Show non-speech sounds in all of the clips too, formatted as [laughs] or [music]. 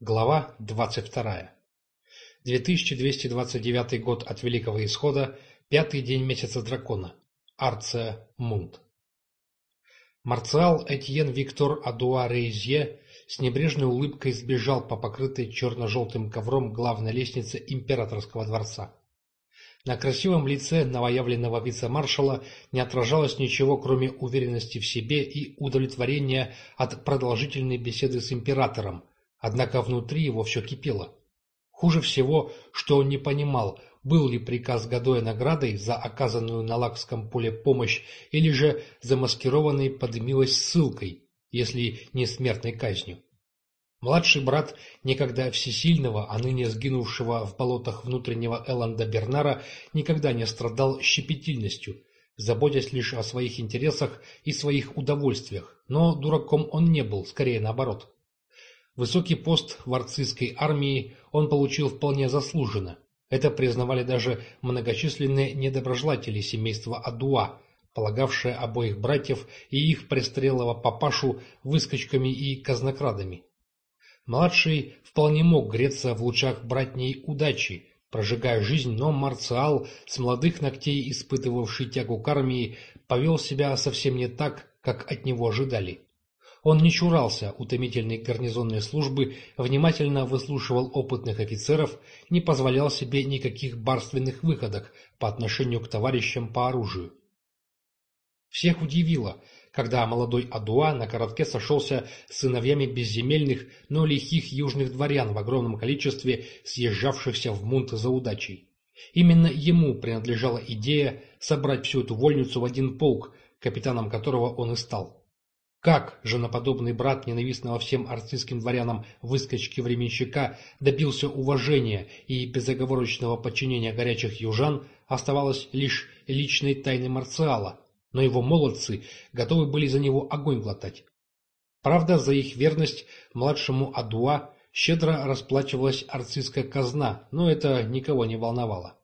Глава 22. 2229 год от Великого Исхода, пятый день месяца дракона. Арция Мунт. Марциал Этьен Виктор Адуа Рейзье с небрежной улыбкой сбежал по покрытой черно-желтым ковром главной лестнице императорского дворца. На красивом лице новоявленного вице-маршала не отражалось ничего, кроме уверенности в себе и удовлетворения от продолжительной беседы с императором, Однако внутри его все кипело. Хуже всего, что он не понимал, был ли приказ Гадоя наградой за оказанную на Лакском поле помощь или же замаскированной под милость ссылкой, если не смертной казнью. Младший брат некогда всесильного, а ныне сгинувшего в болотах внутреннего Элланда Бернара, никогда не страдал щепетильностью, заботясь лишь о своих интересах и своих удовольствиях, но дураком он не был, скорее наоборот. Высокий пост в арцистской армии он получил вполне заслуженно. Это признавали даже многочисленные недоброжелатели семейства Адуа, полагавшие обоих братьев и их престрелого папашу выскочками и казнокрадами. Младший вполне мог греться в лучах братней удачи, прожигая жизнь, но Марциал, с молодых ногтей испытывавший тягу к армии, повел себя совсем не так, как от него ожидали. Он не чурался утомительной гарнизонной службы, внимательно выслушивал опытных офицеров, не позволял себе никаких барственных выходок по отношению к товарищам по оружию. Всех удивило, когда молодой Адуа на коротке сошелся с сыновьями безземельных, но лихих южных дворян в огромном количестве, съезжавшихся в мунт за удачей. Именно ему принадлежала идея собрать всю эту вольницу в один полк, капитаном которого он и стал. Как женоподобный брат ненавистного всем арцистским дворянам выскочки временщика добился уважения и безоговорочного подчинения горячих южан, оставалось лишь личной тайной Марциала, но его молодцы готовы были за него огонь глотать. Правда, за их верность младшему Адуа щедро расплачивалась арцистская казна, но это никого не волновало.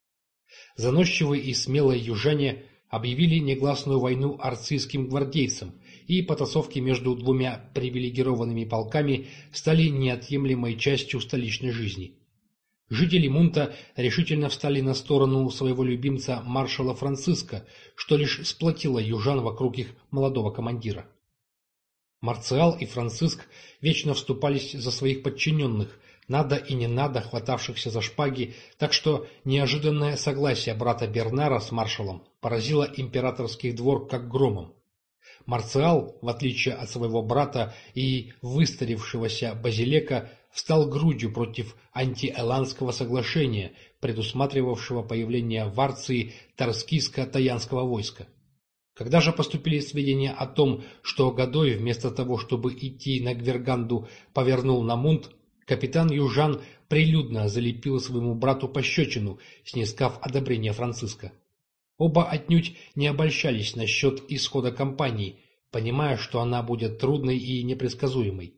Заносчивые и смелые южане объявили негласную войну арцистским гвардейцам – и потасовки между двумя привилегированными полками стали неотъемлемой частью столичной жизни. Жители Мунта решительно встали на сторону своего любимца маршала Франциска, что лишь сплотило южан вокруг их молодого командира. Марциал и Франциск вечно вступались за своих подчиненных, надо и не надо хватавшихся за шпаги, так что неожиданное согласие брата Бернара с маршалом поразило императорский двор как громом. Марциал, в отличие от своего брата и выстарившегося Базилека, встал грудью против антиэландского соглашения, предусматривавшего появление в Арции Тарскиско-Таянского войска. Когда же поступили сведения о том, что Годой вместо того, чтобы идти на Гверганду, повернул на Мунт, капитан Южан прилюдно залепил своему брату пощечину, снискав одобрение Франциска. Оба отнюдь не обольщались насчет исхода кампании, понимая, что она будет трудной и непредсказуемой.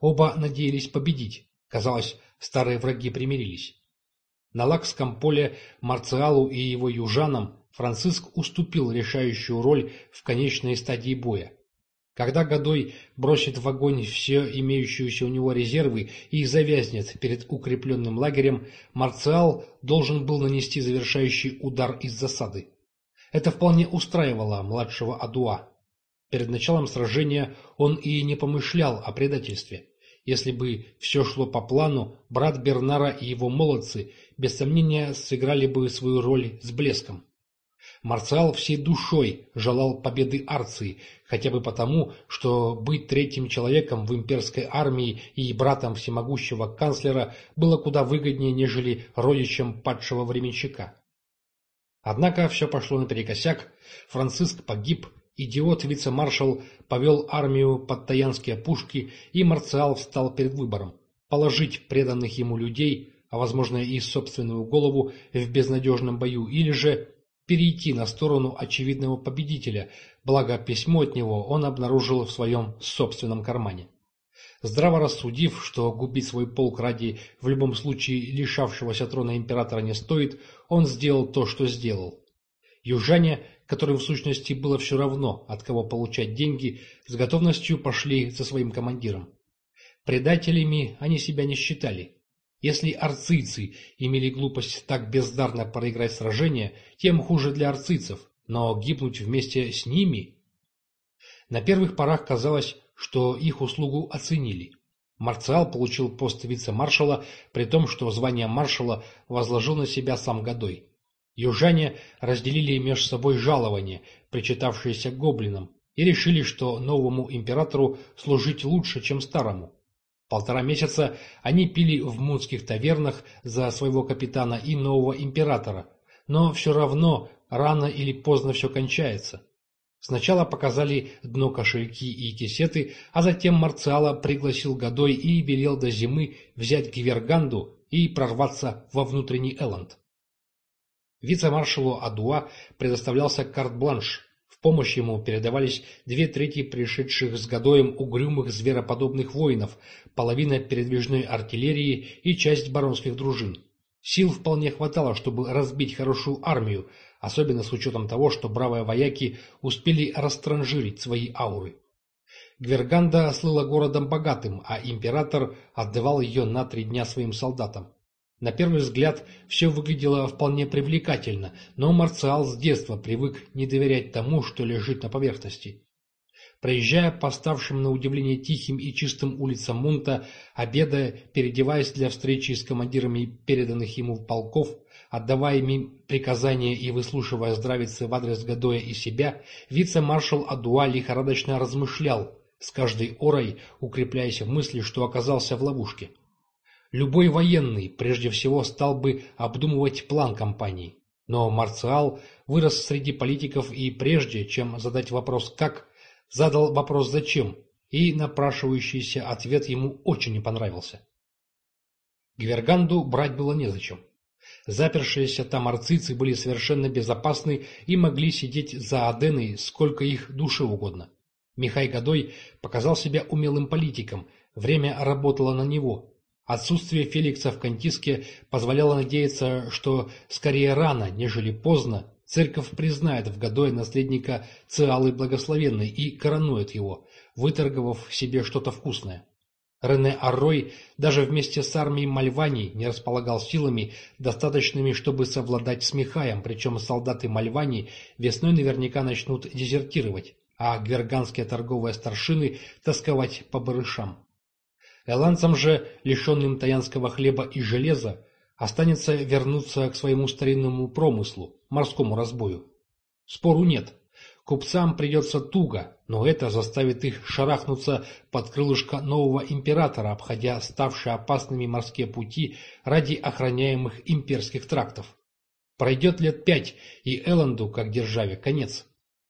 Оба надеялись победить. Казалось, старые враги примирились. На Лакском поле Марциалу и его южанам Франциск уступил решающую роль в конечной стадии боя. Когда Годой бросит в огонь все имеющиеся у него резервы и завязнет перед укрепленным лагерем, Марциал должен был нанести завершающий удар из засады. Это вполне устраивало младшего Адуа. Перед началом сражения он и не помышлял о предательстве. Если бы все шло по плану, брат Бернара и его молодцы, без сомнения, сыграли бы свою роль с блеском. Марциал всей душой желал победы Арции, хотя бы потому, что быть третьим человеком в имперской армии и братом всемогущего канцлера было куда выгоднее, нежели родичем падшего временщика. Однако все пошло наперекосяк, Франциск погиб, идиот-вице-маршал повел армию под таянские пушки, и Марциал встал перед выбором – положить преданных ему людей, а возможно и собственную голову в безнадежном бою, или же перейти на сторону очевидного победителя, благо письмо от него он обнаружил в своем собственном кармане. Здраво рассудив, что губить свой полк ради в любом случае лишавшегося трона императора не стоит, он сделал то, что сделал. Южане, которым в сущности было все равно, от кого получать деньги, с готовностью пошли за своим командиром. Предателями они себя не считали. Если арцийцы имели глупость так бездарно проиграть сражение, тем хуже для арцийцев, но гибнуть вместе с ними... На первых порах казалось, что их услугу оценили. Марциал получил пост вице-маршала, при том, что звание маршала возложил на себя сам Годой. Южане разделили между собой жалование, причитавшееся гоблинам, и решили, что новому императору служить лучше, чем старому. Полтора месяца они пили в мунских тавернах за своего капитана и нового императора, но все равно рано или поздно все кончается. Сначала показали дно кошельки и кисеты, а затем Марциала пригласил Годой и велел до зимы взять Гиверганду и прорваться во внутренний Элланд. Вице-маршалу Адуа предоставлялся карт-бланш. В помощь ему передавались две трети пришедших с Годоем угрюмых звероподобных воинов, половина передвижной артиллерии и часть баронских дружин. Сил вполне хватало, чтобы разбить хорошую армию, особенно с учетом того, что бравые вояки успели растранжирить свои ауры. Гверганда слыла городом богатым, а император отдавал ее на три дня своим солдатам. На первый взгляд все выглядело вполне привлекательно, но Марциал с детства привык не доверять тому, что лежит на поверхности. Проезжая по ставшим на удивление тихим и чистым улицам Мунта, обедая, переодеваясь для встречи с командирами переданных ему полков, отдавая им приказания и выслушивая здравицы в адрес Гадоя и себя, вице-маршал Адуа лихорадочно размышлял, с каждой орой укрепляясь в мысли, что оказался в ловушке. Любой военный прежде всего стал бы обдумывать план кампании. Но Марциал вырос среди политиков и прежде, чем задать вопрос «как», задал вопрос «зачем?» и напрашивающийся ответ ему очень не понравился. Гверганду брать было незачем. Запершиеся там арцицы были совершенно безопасны и могли сидеть за Аденой сколько их душе угодно. Михай Годой показал себя умелым политиком, время работало на него. Отсутствие Феликса в Кантиске позволяло надеяться, что скорее рано, нежели поздно, Церковь признает в Годое наследника Циалы Благословенной и коронует его, выторговав себе что-то вкусное. Рене Аррой даже вместе с армией Мальвани не располагал силами, достаточными, чтобы совладать с Михаем, причем солдаты Мальвани весной наверняка начнут дезертировать, а гверганские торговые старшины тосковать по барышам. Эланцам же, лишенным таянского хлеба и железа, останется вернуться к своему старинному промыслу, морскому разбою. Спору нет. Купцам придется туго, но это заставит их шарахнуться под крылышко нового императора, обходя ставшие опасными морские пути ради охраняемых имперских трактов. Пройдет лет пять, и Элленду, как державе, конец.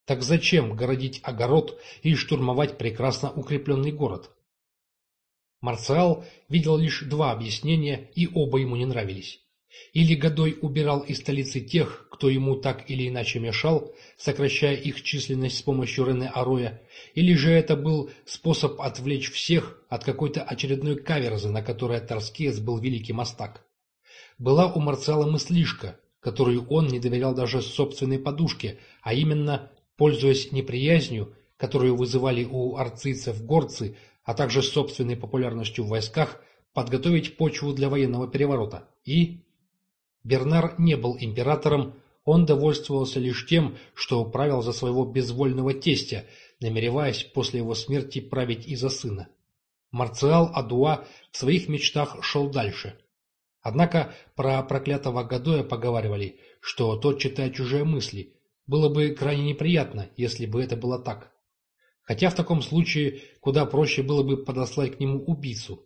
Так зачем городить огород и штурмовать прекрасно укрепленный город? Марциал видел лишь два объяснения, и оба ему не нравились. Или Годой убирал из столицы тех, кто ему так или иначе мешал, сокращая их численность с помощью Рене Ароя, или же это был способ отвлечь всех от какой-то очередной каверзы, на которой Торскец был великий мастак. Была у Марциала мыслишка, которую он не доверял даже собственной подушке, а именно, пользуясь неприязнью, которую вызывали у арцийцев горцы, а также собственной популярностью в войсках, подготовить почву для военного переворота. И Бернар не был императором, он довольствовался лишь тем, что правил за своего безвольного тестя, намереваясь после его смерти править и за сына. Марциал Адуа в своих мечтах шел дальше. Однако про проклятого Гадоя поговаривали, что тот читает чужие мысли. Было бы крайне неприятно, если бы это было так. Хотя в таком случае куда проще было бы подослать к нему убийцу.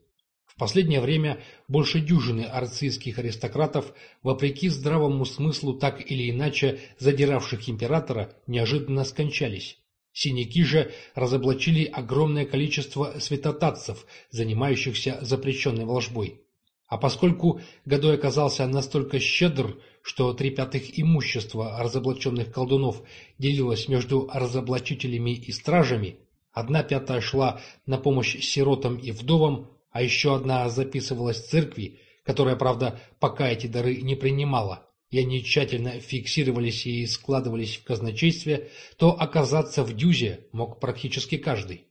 В последнее время больше дюжины арцийских аристократов, вопреки здравому смыслу так или иначе задиравших императора, неожиданно скончались. Синяки же разоблачили огромное количество святотатцев, занимающихся запрещенной волжбой. А поскольку Годой оказался настолько щедр, что три пятых имущества разоблаченных колдунов делилось между разоблачителями и стражами, одна пятая шла на помощь сиротам и вдовам, а еще одна записывалась в церкви, которая, правда, пока эти дары не принимала, и они тщательно фиксировались и складывались в казначействе, то оказаться в дюзе мог практически каждый.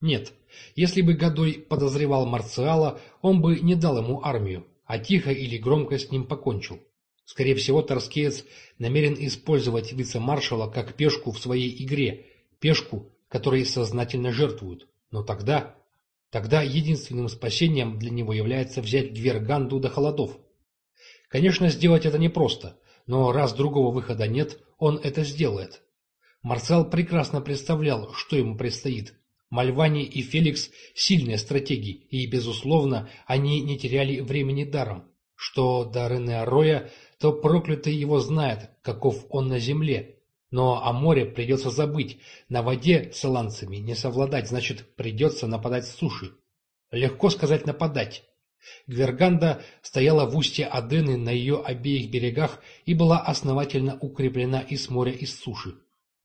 Нет, если бы Годой подозревал Марциала, он бы не дал ему армию, а тихо или громко с ним покончил. Скорее всего, Торскеец намерен использовать вице-маршала как пешку в своей игре, пешку, которой сознательно жертвуют. Но тогда... Тогда единственным спасением для него является взять Гверганду до холодов. Конечно, сделать это непросто, но раз другого выхода нет, он это сделает. Марцел прекрасно представлял, что ему предстоит. Мальвани и Феликс – сильные стратеги, и, безусловно, они не теряли времени даром. Что до Рене Роя, то проклятый его знает, каков он на земле. Но о море придется забыть, на воде с иланцами не совладать, значит, придется нападать с суши. Легко сказать «нападать». Гверганда стояла в устье Адены на ее обеих берегах и была основательно укреплена и с моря, и с суши.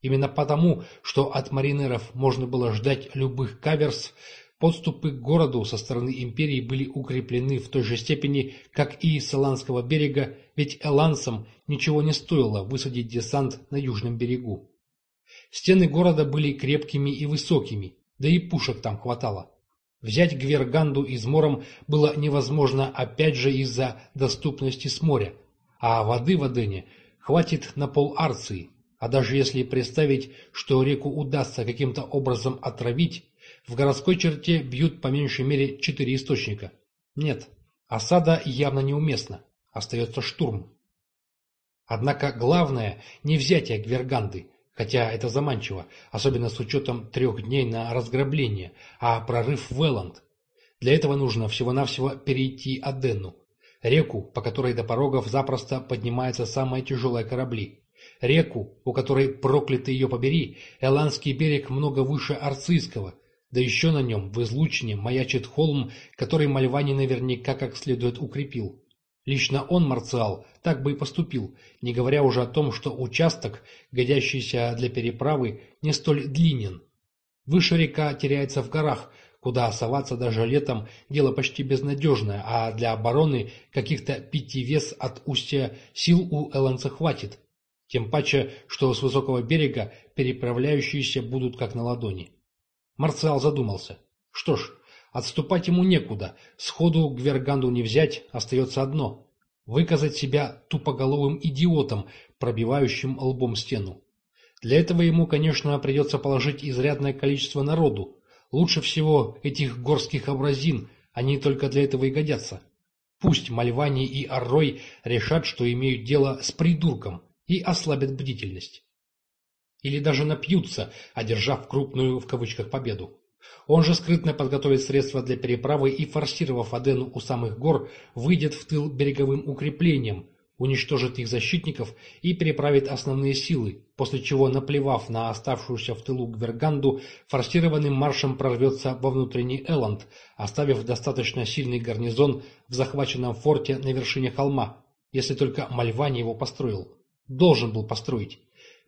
Именно потому, что от маринеров можно было ждать любых каверс, подступы к городу со стороны империи были укреплены в той же степени, как и с Эландского берега, ведь эландцам ничего не стоило высадить десант на южном берегу. Стены города были крепкими и высокими, да и пушек там хватало. Взять Гверганду измором было невозможно опять же из-за доступности с моря, а воды в Адене хватит на пол а даже если представить, что реку удастся каким-то образом отравить, в городской черте бьют по меньшей мере четыре источника. Нет, осада явно неуместна. Остается штурм. Однако главное не взятие Гверганды, хотя это заманчиво, особенно с учетом трех дней на разграбление, а прорыв в Элланд. Для этого нужно всего-навсего перейти Аденну, реку, по которой до порогов запросто поднимаются самые тяжелые корабли. Реку, у которой, проклятый ее побери, Эландский берег много выше Арцийского, да еще на нем, в излучине, маячит холм, который Мальвани наверняка как следует укрепил. Лично он, Марциал, так бы и поступил, не говоря уже о том, что участок, годящийся для переправы, не столь длинен. Выше река теряется в горах, куда соваться даже летом дело почти безнадежное, а для обороны каких-то пяти вес от устья сил у Эланца хватит. Тем паче, что с высокого берега переправляющиеся будут как на ладони. Марциал задумался. Что ж, отступать ему некуда, сходу к Верганду не взять, остается одно – выказать себя тупоголовым идиотом, пробивающим лбом стену. Для этого ему, конечно, придется положить изрядное количество народу. Лучше всего этих горских образин, они только для этого и годятся. Пусть Мальвани и Аррой решат, что имеют дело с придурком – и ослабят бдительность. Или даже напьются, одержав крупную в кавычках победу. Он же скрытно подготовит средства для переправы и, форсировав Адену у самых гор, выйдет в тыл береговым укреплениям, уничтожит их защитников и переправит основные силы, после чего, наплевав на оставшуюся в тылу Гверганду, форсированным маршем прорвется во внутренний Элланд, оставив достаточно сильный гарнизон в захваченном форте на вершине холма, если только Мальвани его построил. Должен был построить.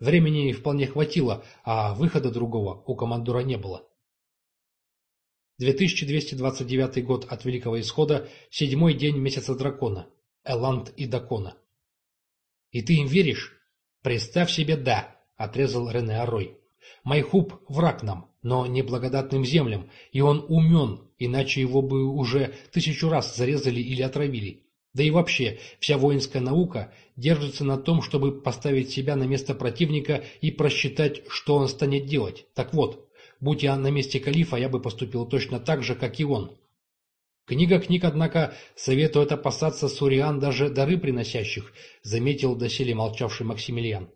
Времени вполне хватило, а выхода другого у командора не было. 2229 год от Великого Исхода, седьмой день месяца дракона. Эланд и Дакона. «И ты им веришь?» «Представь себе, да», — отрезал Рене Арой. «Майхуб — враг нам, но неблагодатным землям, и он умен, иначе его бы уже тысячу раз зарезали или отравили. Да и вообще, вся воинская наука держится на том, чтобы поставить себя на место противника и просчитать, что он станет делать. Так вот, будь я на месте калифа, я бы поступил точно так же, как и он. Книга книг, однако, советует опасаться суриан даже дары приносящих, заметил доселе молчавший Максимилиан.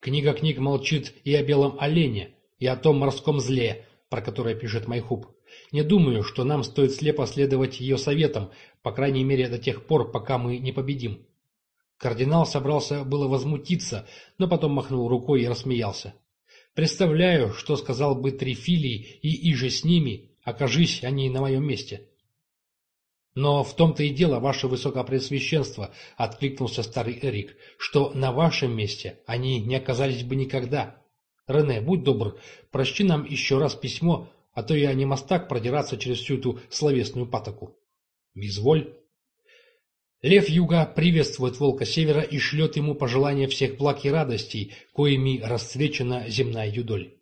Книга книг молчит и о белом олене, и о том морском зле, про которое пишет Майхуб. Не думаю, что нам стоит слепо следовать ее советам, по крайней мере до тех пор, пока мы не победим. Кардинал собрался было возмутиться, но потом махнул рукой и рассмеялся. Представляю, что сказал бы Трифилий и иже с ними, окажись они на моем месте. Но в том-то и дело, ваше высокопресвященство, — откликнулся старый Эрик, — что на вашем месте они не оказались бы никогда. Рене, будь добр, прочти нам еще раз письмо, а то я не мастак продираться через всю эту словесную патоку. Безволь. Лев Юга приветствует Волка Севера и шлет ему пожелания всех благ и радостей, коими расцвечена земная юдоль.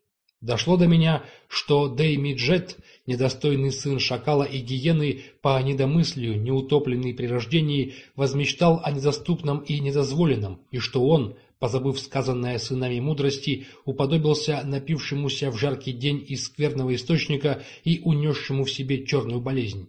Дошло до меня, что Деймиджет, недостойный сын шакала и гиены, по недомыслию, неутопленный при рождении, возмечтал о недоступном и недозволенном, и что он, позабыв сказанное сынами мудрости, уподобился напившемуся в жаркий день из скверного источника и унесшему в себе черную болезнь.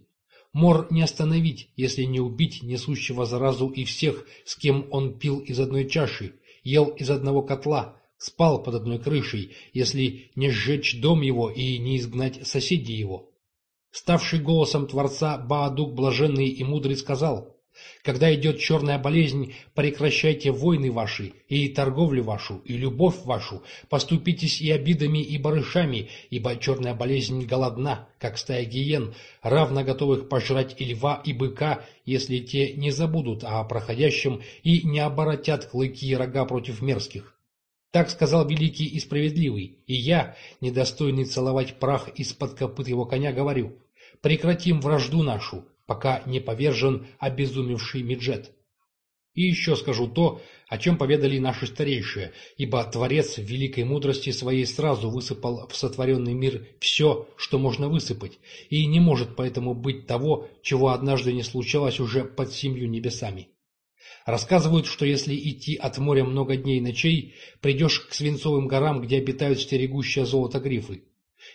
Мор не остановить, если не убить несущего заразу и всех, с кем он пил из одной чаши, ел из одного котла, спал под одной крышей, если не сжечь дом его и не изгнать соседей его. Ставший голосом Творца Баадук Блаженный и Мудрый сказал, «Когда идет черная болезнь, прекращайте войны ваши, и торговлю вашу, и любовь вашу, поступитесь и обидами, и барышами, ибо черная болезнь голодна, как стая гиен, равно готовых пожрать и льва, и быка, если те не забудут о проходящем и не оборотят клыки и рога против мерзких. Так сказал великий и справедливый, и я, недостойный целовать прах из-под копыт его коня, говорю, прекратим вражду нашу, пока не повержен обезумевший Меджет. И еще скажу то, о чем поведали наши старейшие, ибо Творец великой мудрости своей сразу высыпал в сотворенный мир все, что можно высыпать, и не может поэтому быть того, чего однажды не случалось уже под семью небесами. Рассказывают, что если идти от моря много дней и ночей, придешь к свинцовым горам, где обитают стерегущие золото грифы.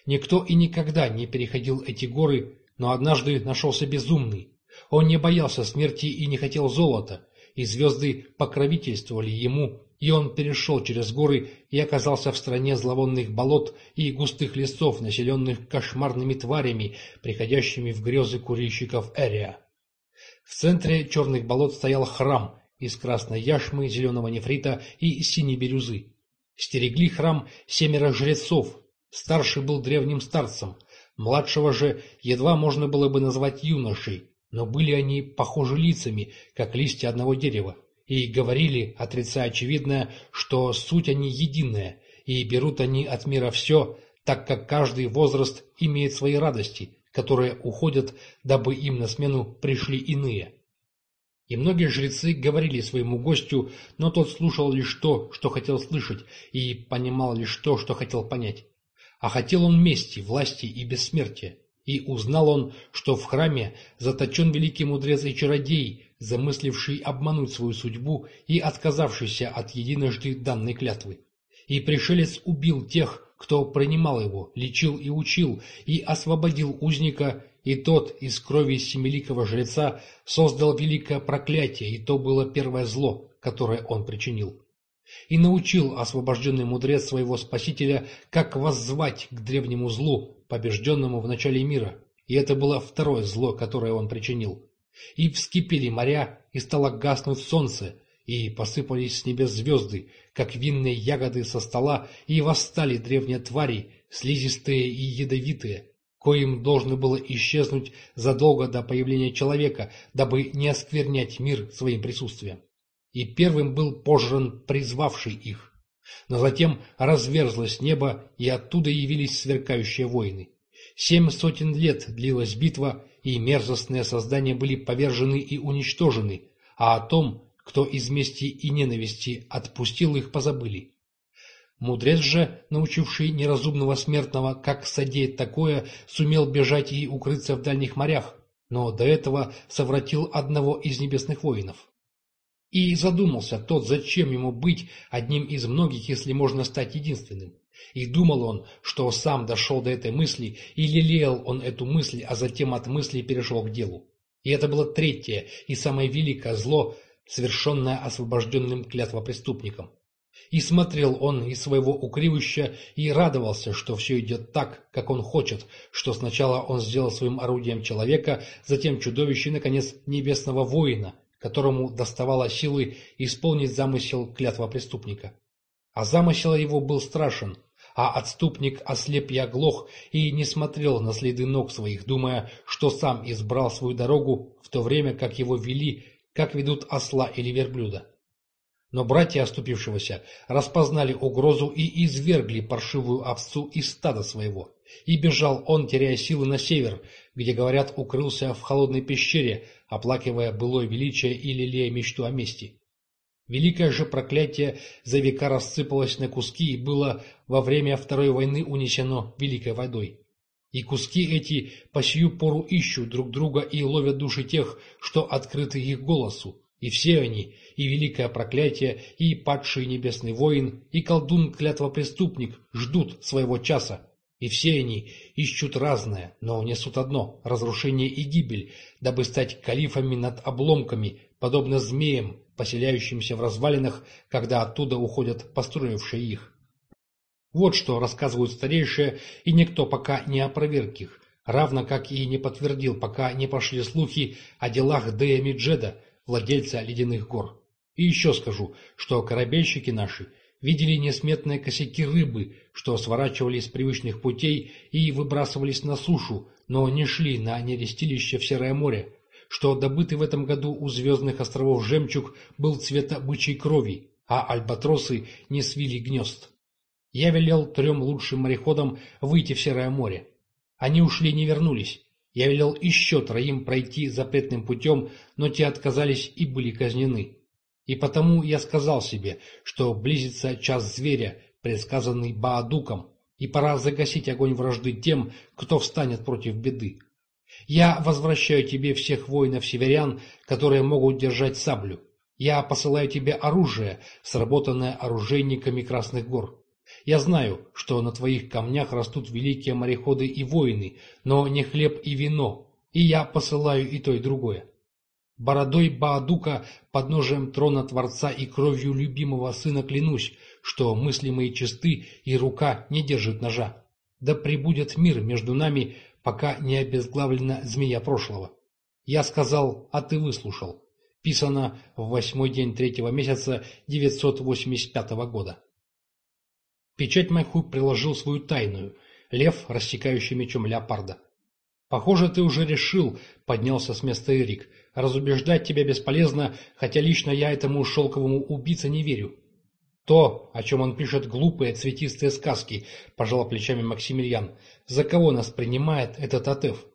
Никто и никогда не переходил эти горы, но однажды нашелся безумный. Он не боялся смерти и не хотел золота, и звезды покровительствовали ему, и он перешел через горы и оказался в стране зловонных болот и густых лесов, населенных кошмарными тварями, приходящими в грезы курильщиков Эрия. В центре черных болот стоял храм, из красной яшмы, зеленого нефрита и синей бирюзы. Стерегли храм семеро жрецов. Старший был древним старцем, младшего же едва можно было бы назвать юношей, но были они похожи лицами, как листья одного дерева, и говорили, отрицая очевидное, что суть они единая, и берут они от мира все, так как каждый возраст имеет свои радости, которые уходят, дабы им на смену пришли иные. И многие жрецы говорили своему гостю, но тот слушал лишь то, что хотел слышать, и понимал лишь то, что хотел понять. А хотел он мести, власти и бессмертия. И узнал он, что в храме заточен великий мудрец и чародей, замысливший обмануть свою судьбу и отказавшийся от единожды данной клятвы. И пришелец убил тех, кто принимал его, лечил и учил, и освободил узника и тот из крови семиликого жреца создал великое проклятие, и то было первое зло, которое он причинил. И научил освобожденный мудрец своего спасителя, как воззвать к древнему злу, побежденному в начале мира, и это было второе зло, которое он причинил. И вскипели моря, и стало гаснуть солнце, и посыпались с небес звезды, как винные ягоды со стола, и восстали древние твари, слизистые и ядовитые, коим должно было исчезнуть задолго до появления человека, дабы не осквернять мир своим присутствием. И первым был пожран призвавший их. Но затем разверзлось небо, и оттуда явились сверкающие воины. Семь сотен лет длилась битва, и мерзостные создания были повержены и уничтожены, а о том, кто из мести и ненависти отпустил их, позабыли. Мудрец же, научивший неразумного смертного, как содеять такое, сумел бежать и укрыться в дальних морях, но до этого совратил одного из небесных воинов. И задумался тот, зачем ему быть одним из многих, если можно стать единственным. И думал он, что сам дошел до этой мысли, и лелеял он эту мысль, а затем от мысли перешел к делу. И это было третье и самое великое зло, совершенное освобожденным клятвопреступником. И смотрел он из своего укривища и радовался, что все идет так, как он хочет, что сначала он сделал своим орудием человека, затем чудовище и, наконец, небесного воина, которому доставало силы исполнить замысел клятва преступника. А замысел его был страшен, а отступник ослеп и оглох и не смотрел на следы ног своих, думая, что сам избрал свою дорогу, в то время как его вели, как ведут осла или верблюда. Но братья оступившегося распознали угрозу и извергли паршивую овцу из стада своего. И бежал он, теряя силы на север, где, говорят, укрылся в холодной пещере, оплакивая былое величие и лелея мечту о мести. Великое же проклятие за века рассыпалось на куски и было во время Второй войны унесено Великой водой. И куски эти по сию пору ищут друг друга и ловят души тех, что открыты их голосу. И все они, и великое проклятие, и падший небесный воин, и колдун-клятвопреступник ждут своего часа. И все они ищут разное, но несут одно – разрушение и гибель, дабы стать калифами над обломками, подобно змеям, поселяющимся в развалинах, когда оттуда уходят построившие их. Вот что рассказывают старейшие, и никто пока не опроверг их, равно как и не подтвердил, пока не пошли слухи о делах Дея Миджеда, владельца ледяных гор. И еще скажу, что корабельщики наши видели несметные косяки рыбы, что сворачивались с привычных путей и выбрасывались на сушу, но не шли на нерестилище в Серое море, что добытый в этом году у звездных островов жемчуг был цвета бычьей крови, а альбатросы не свили гнезд. Я велел трем лучшим мореходам выйти в Серое море. Они ушли не вернулись. Я велел еще троим пройти запретным путем, но те отказались и были казнены. И потому я сказал себе, что близится час зверя, предсказанный Баадуком, и пора загасить огонь вражды тем, кто встанет против беды. Я возвращаю тебе всех воинов-северян, которые могут держать саблю. Я посылаю тебе оружие, сработанное оружейниками Красных гор. Я знаю, что на твоих камнях растут великие мореходы и воины, но не хлеб и вино, и я посылаю и то, и другое. Бородой Баадука, подножием трона Творца и кровью любимого сына клянусь, что мысли мои чисты и рука не держит ножа. Да пребудет мир между нами, пока не обезглавлена змея прошлого. Я сказал, а ты выслушал. Писано в восьмой день третьего месяца 985 года. Печать Майху приложил свою тайную, лев, рассекающий мечом леопарда. «Похоже, ты уже решил», — поднялся с места Эрик. «Разубеждать тебя бесполезно, хотя лично я этому шелковому убийце не верю. «То, о чем он пишет глупые цветистые сказки», – пожал плечами Максимилиан. «За кого нас принимает этот Атеф?»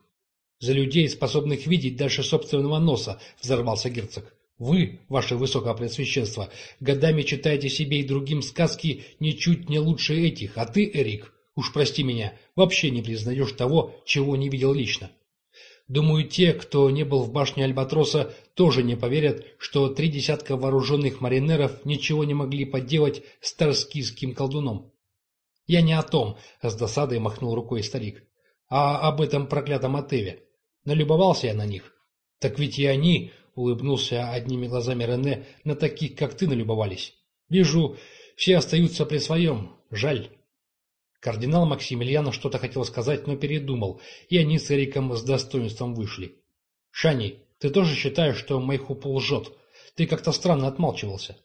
«За людей, способных видеть дальше собственного носа», – взорвался герцог. «Вы, ваше высокопреосвященство, годами читаете себе и другим сказки ничуть не лучше этих, а ты, Эрик, уж прости меня, вообще не признаешь того, чего не видел лично. Думаю, те, кто не был в башне Альбатроса, тоже не поверят, что три десятка вооруженных маринеров ничего не могли поделать с тарскийским колдуном. Я не о том, с досадой махнул рукой старик, а об этом проклятом Атеве. Налюбовался я на них. Так ведь и они, улыбнулся одними глазами Рене, на таких, как ты, налюбовались. Вижу, все остаются при своем. Жаль. Кардинал Максимилиано что-то хотел сказать, но передумал, и они с Эриком с достоинством вышли. «Шани, ты тоже считаешь, что Майхупу лжет? Ты как-то странно отмалчивался».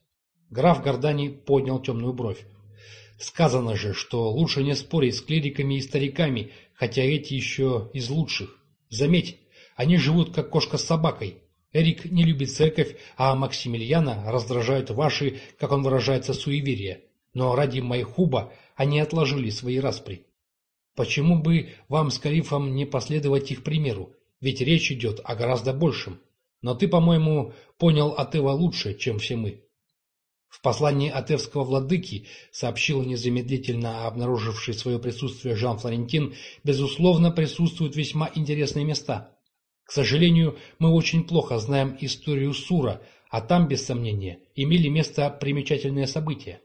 Граф Гордани поднял темную бровь. «Сказано же, что лучше не спорить с клириками и стариками, хотя эти еще из лучших. Заметь, они живут как кошка с собакой. Эрик не любит церковь, а Максимилиана раздражают ваши, как он выражается, суеверия. Но ради Майхуба они отложили свои распри. Почему бы вам с Карифом не последовать их примеру? Ведь речь идет о гораздо большем. Но ты, по-моему, понял Атева лучше, чем все мы. В послании Атевского владыки, сообщил незамедлительно обнаруживший свое присутствие Жан Флорентин, безусловно, присутствуют весьма интересные места. К сожалению, мы очень плохо знаем историю Сура, а там, без сомнения, имели место примечательные события.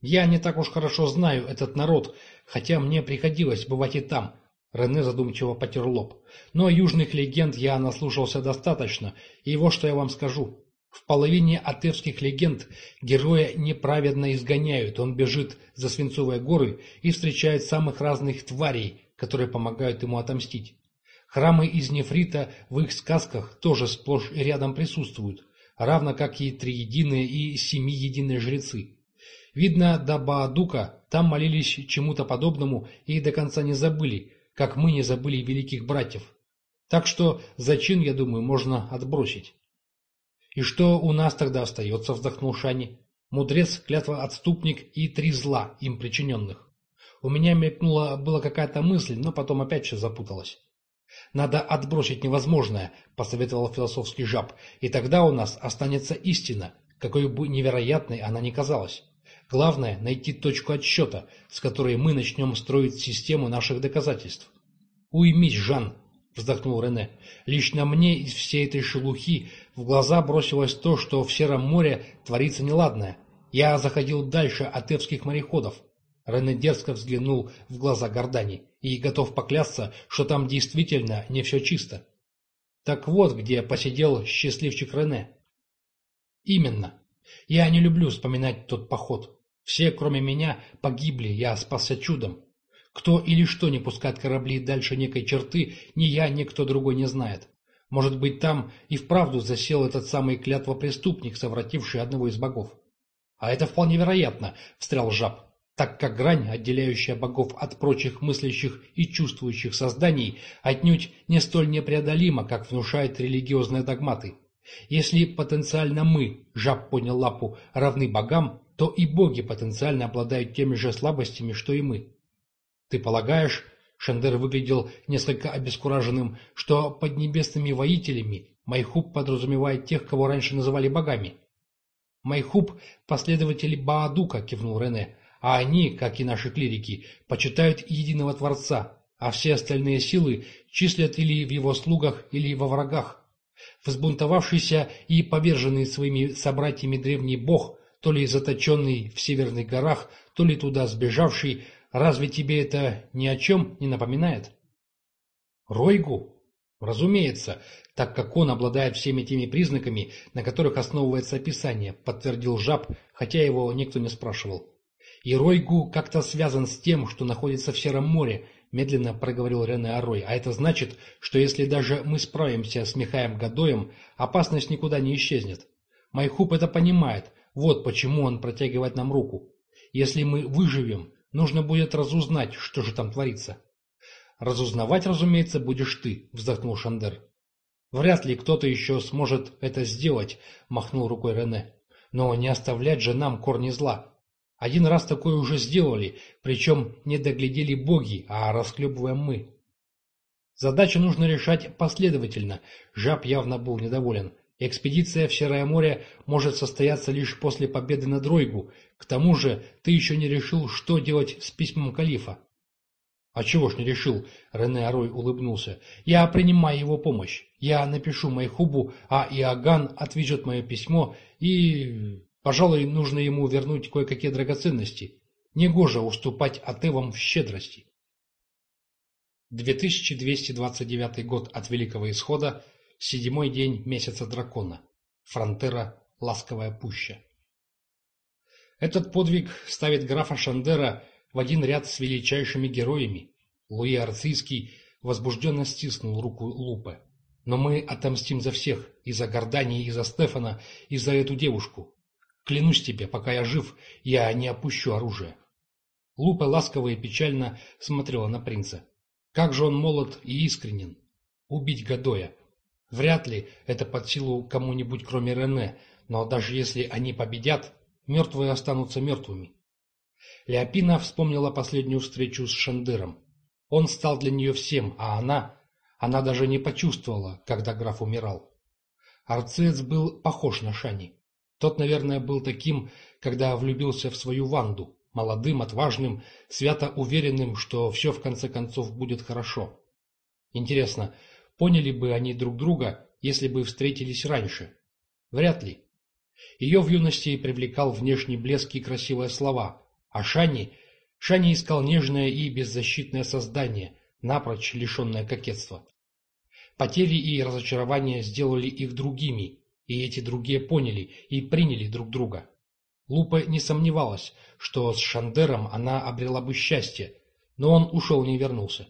Я не так уж хорошо знаю этот народ, хотя мне приходилось бывать и там. Рене задумчиво потер лоб. Но южных легенд я наслушался достаточно, и вот что я вам скажу. В половине атевских легенд героя неправедно изгоняют, он бежит за свинцовые горы и встречает самых разных тварей, которые помогают ему отомстить. Храмы из нефрита в их сказках тоже сплошь рядом присутствуют, равно как и триединые и семиединые жрецы. Видно, до Баадука там молились чему-то подобному и до конца не забыли, как мы не забыли великих братьев. Так что зачин, я думаю, можно отбросить. «И что у нас тогда остается?» — вздохнул Шани. «Мудрец, клятва отступник и три зла, им причиненных». У меня мелькнула была какая-то мысль, но потом опять все запуталась. «Надо отбросить невозможное», — посоветовал философский жаб, «и тогда у нас останется истина, какой бы невероятной она ни казалась. Главное – найти точку отсчета, с которой мы начнем строить систему наших доказательств. «Уймись, Жан!» – вздохнул Рене. «Лично мне из всей этой шелухи в глаза бросилось то, что в Сером море творится неладное. Я заходил дальше от эвских мореходов». Рене дерзко взглянул в глаза Гордани и готов поклясться, что там действительно не все чисто. Так вот, где посидел счастливчик Рене. Именно. Я не люблю вспоминать тот поход. Все, кроме меня, погибли, я спасся чудом. Кто или что не пускает корабли дальше некой черты, ни я, ни кто другой не знает. Может быть, там и вправду засел этот самый клятвопреступник, совративший одного из богов. А это вполне вероятно, встрял жаб, так как грань, отделяющая богов от прочих мыслящих и чувствующих созданий, отнюдь не столь непреодолима, как внушают религиозные догматы. Если потенциально мы, жаб поднял лапу, равны богам, то и боги потенциально обладают теми же слабостями, что и мы. Ты полагаешь, Шендер выглядел несколько обескураженным, что под небесными воителями Майхуб подразумевает тех, кого раньше называли богами? Майхуб – последователи Баадука, кивнул Рене, а они, как и наши клирики, почитают единого Творца, а все остальные силы числят или в его слугах, или во врагах. Взбунтовавшийся и поверженный своими собратьями древний бог, то ли заточенный в северных горах, то ли туда сбежавший, разве тебе это ни о чем не напоминает? Ройгу? Разумеется, так как он обладает всеми теми признаками, на которых основывается описание, подтвердил жаб, хотя его никто не спрашивал. И Ройгу как-то связан с тем, что находится в Сером море, — медленно проговорил Рене Арой. «А это значит, что если даже мы справимся с Михаем Гадоем, опасность никуда не исчезнет. Майхуп это понимает, вот почему он протягивает нам руку. Если мы выживем, нужно будет разузнать, что же там творится». «Разузнавать, разумеется, будешь ты», — вздохнул Шандер. «Вряд ли кто-то еще сможет это сделать», — махнул рукой Рене. «Но не оставлять же нам корни зла. Один раз такое уже сделали, причем не доглядели боги, а расхлебываем мы. Задачу нужно решать последовательно. Жаб явно был недоволен. Экспедиция в Серое море может состояться лишь после победы над Ройгу. К тому же ты еще не решил, что делать с письмом калифа. «А чего ж не решил?» — Рене Арой улыбнулся. «Я принимаю его помощь. Я напишу Майхубу, а Иоганн отвезет мое письмо и... Пожалуй, нужно ему вернуть кое-какие драгоценности. Негоже уступать атевам в щедрости. 2229 год от Великого Исхода, седьмой день месяца дракона. Фронтера Ласковая пуща. Этот подвиг ставит графа Шандера в один ряд с величайшими героями. Луи Арцийский возбужденно стиснул руку Лупе. Но мы отомстим за всех, и за Гордани, и за Стефана, и за эту девушку. Клянусь тебе, пока я жив, я не опущу оружие. Лупа ласково и печально смотрела на принца. Как же он молод и искренен. Убить Гадоя. Вряд ли это под силу кому-нибудь, кроме Рене, но даже если они победят, мертвые останутся мертвыми. Леопина вспомнила последнюю встречу с Шандыром. Он стал для нее всем, а она... Она даже не почувствовала, когда граф умирал. Арцец был похож на Шани. Тот, наверное, был таким, когда влюбился в свою Ванду, молодым, отважным, свято уверенным, что все в конце концов будет хорошо. Интересно, поняли бы они друг друга, если бы встретились раньше? Вряд ли. Ее в юности привлекал внешний блеск и красивые слова, а Шани... Шани искал нежное и беззащитное создание, напрочь лишенное кокетства. Потери и разочарования сделали их другими, и эти другие поняли и приняли друг друга. Лупа не сомневалась, что с Шандером она обрела бы счастье, но он ушел и не вернулся.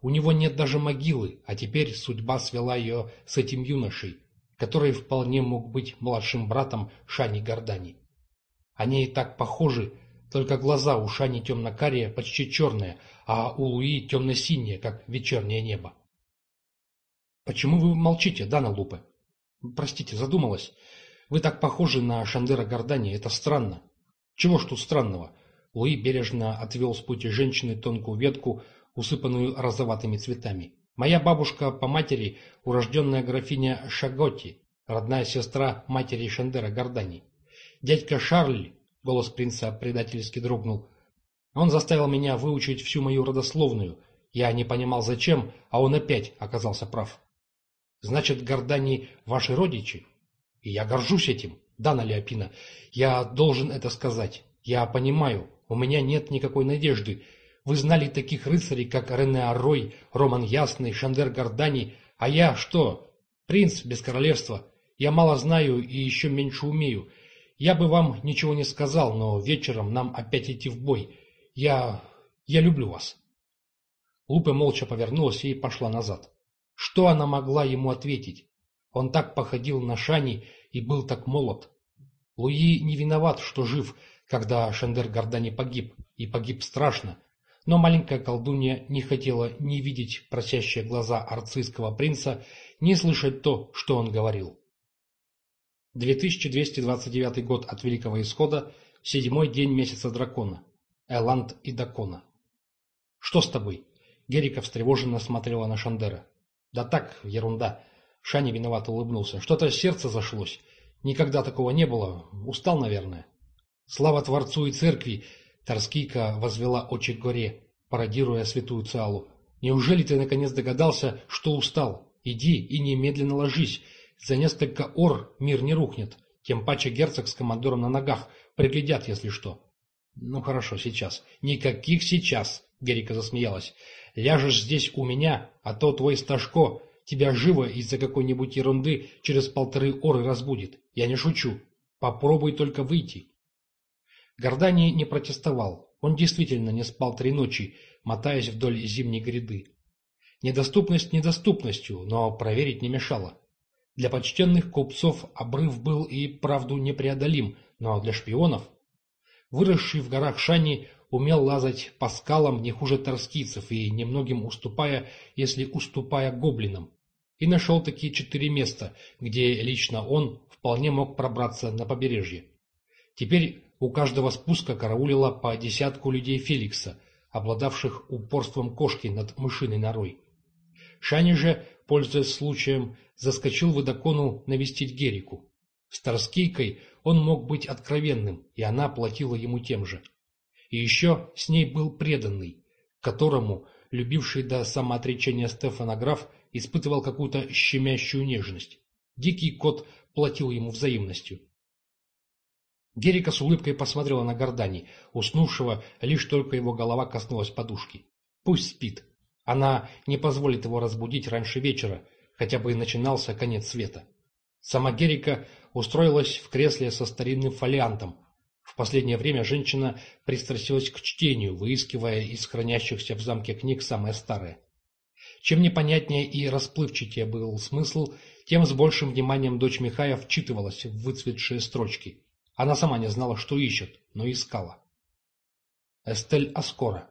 У него нет даже могилы, а теперь судьба свела ее с этим юношей, который вполне мог быть младшим братом Шани Гордани. Они и так похожи, только глаза у Шани темно-карие, почти черные, а у Луи темно-синие, как вечернее небо. «Почему вы молчите, Дана Лупе?» Простите, задумалась. Вы так похожи на Шандера Гордани, это странно. Чего ж тут странного? Луи бережно отвел с пути женщины тонкую ветку, усыпанную розоватыми цветами. Моя бабушка по матери, урожденная графиня Шаготи, родная сестра матери Шандера Гордани. Дядька Шарль, голос принца предательски дрогнул, он заставил меня выучить всю мою родословную. Я не понимал зачем, а он опять оказался прав. Значит, Гордани ваши родичи? И я горжусь этим, Дана Леопина. Я должен это сказать. Я понимаю, у меня нет никакой надежды. Вы знали таких рыцарей, как Рене Аррой, Роман Ясный, Шандер Гордани, а я что? Принц без королевства. Я мало знаю и еще меньше умею. Я бы вам ничего не сказал, но вечером нам опять идти в бой. Я... я люблю вас. Лупа молча повернулась и пошла назад. Что она могла ему ответить? Он так походил на Шани и был так молод. Луи не виноват, что жив, когда Шендер Гордани погиб, и погиб страшно. Но маленькая колдунья не хотела ни видеть просящие глаза арцистского принца, ни слышать то, что он говорил. 2229 год от Великого Исхода, седьмой день месяца дракона. Эланд и Дакона. «Что с тобой?» Герика встревоженно смотрела на Шандера. «Да так, ерунда». Шани виновато улыбнулся. «Что-то сердце зашлось. Никогда такого не было. Устал, наверное». «Слава Творцу и Церкви!» Торскийка возвела очи к горе, пародируя святую Циалу. «Неужели ты наконец догадался, что устал? Иди и немедленно ложись. За несколько ор мир не рухнет. Тем паче герцог с командором на ногах. Приглядят, если что». «Ну хорошо, сейчас». «Никаких сейчас!» — Герика засмеялась. «Ляжешь здесь у меня, а то твой Сташко тебя живо из-за какой-нибудь ерунды через полторы оры разбудит. Я не шучу. Попробуй только выйти». Гордани не протестовал. Он действительно не спал три ночи, мотаясь вдоль зимней гряды. Недоступность недоступностью, но проверить не мешало. Для почтенных купцов обрыв был и правду непреодолим, но для шпионов Выросший в горах Шани умел лазать по скалам не хуже торскийцев и немногим уступая, если уступая гоблинам. И нашел такие четыре места, где лично он вполне мог пробраться на побережье. Теперь у каждого спуска караулило по десятку людей Феликса, обладавших упорством кошки над мышиной норой. Шани же, пользуясь случаем, заскочил в Идакону навестить Герику. С Торскийкой он мог быть откровенным, и она платила ему тем же. И еще с ней был преданный, которому, любивший до самоотречения Стефана граф, испытывал какую-то щемящую нежность. Дикий кот платил ему взаимностью. Герика с улыбкой посмотрела на Гордани, уснувшего, лишь только его голова коснулась подушки. Пусть спит. Она не позволит его разбудить раньше вечера, хотя бы и начинался конец света. Сама Герика устроилась в кресле со старинным фолиантом. В последнее время женщина пристрастилась к чтению, выискивая из хранящихся в замке книг самое старое. Чем непонятнее и расплывчатее был смысл, тем с большим вниманием дочь Михая вчитывалась в выцветшие строчки. Она сама не знала, что ищет, но искала. Эстель Аскора.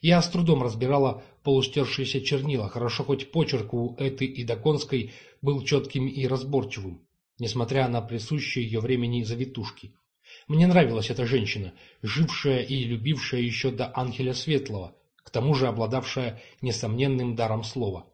Я с трудом разбирала полустершиеся чернила, хорошо хоть почерк у этой и Даконской был четким и разборчивым несмотря на присущие ее времени завитушки. Мне нравилась эта женщина, жившая и любившая еще до Ангеля Светлого, к тому же обладавшая несомненным даром слова.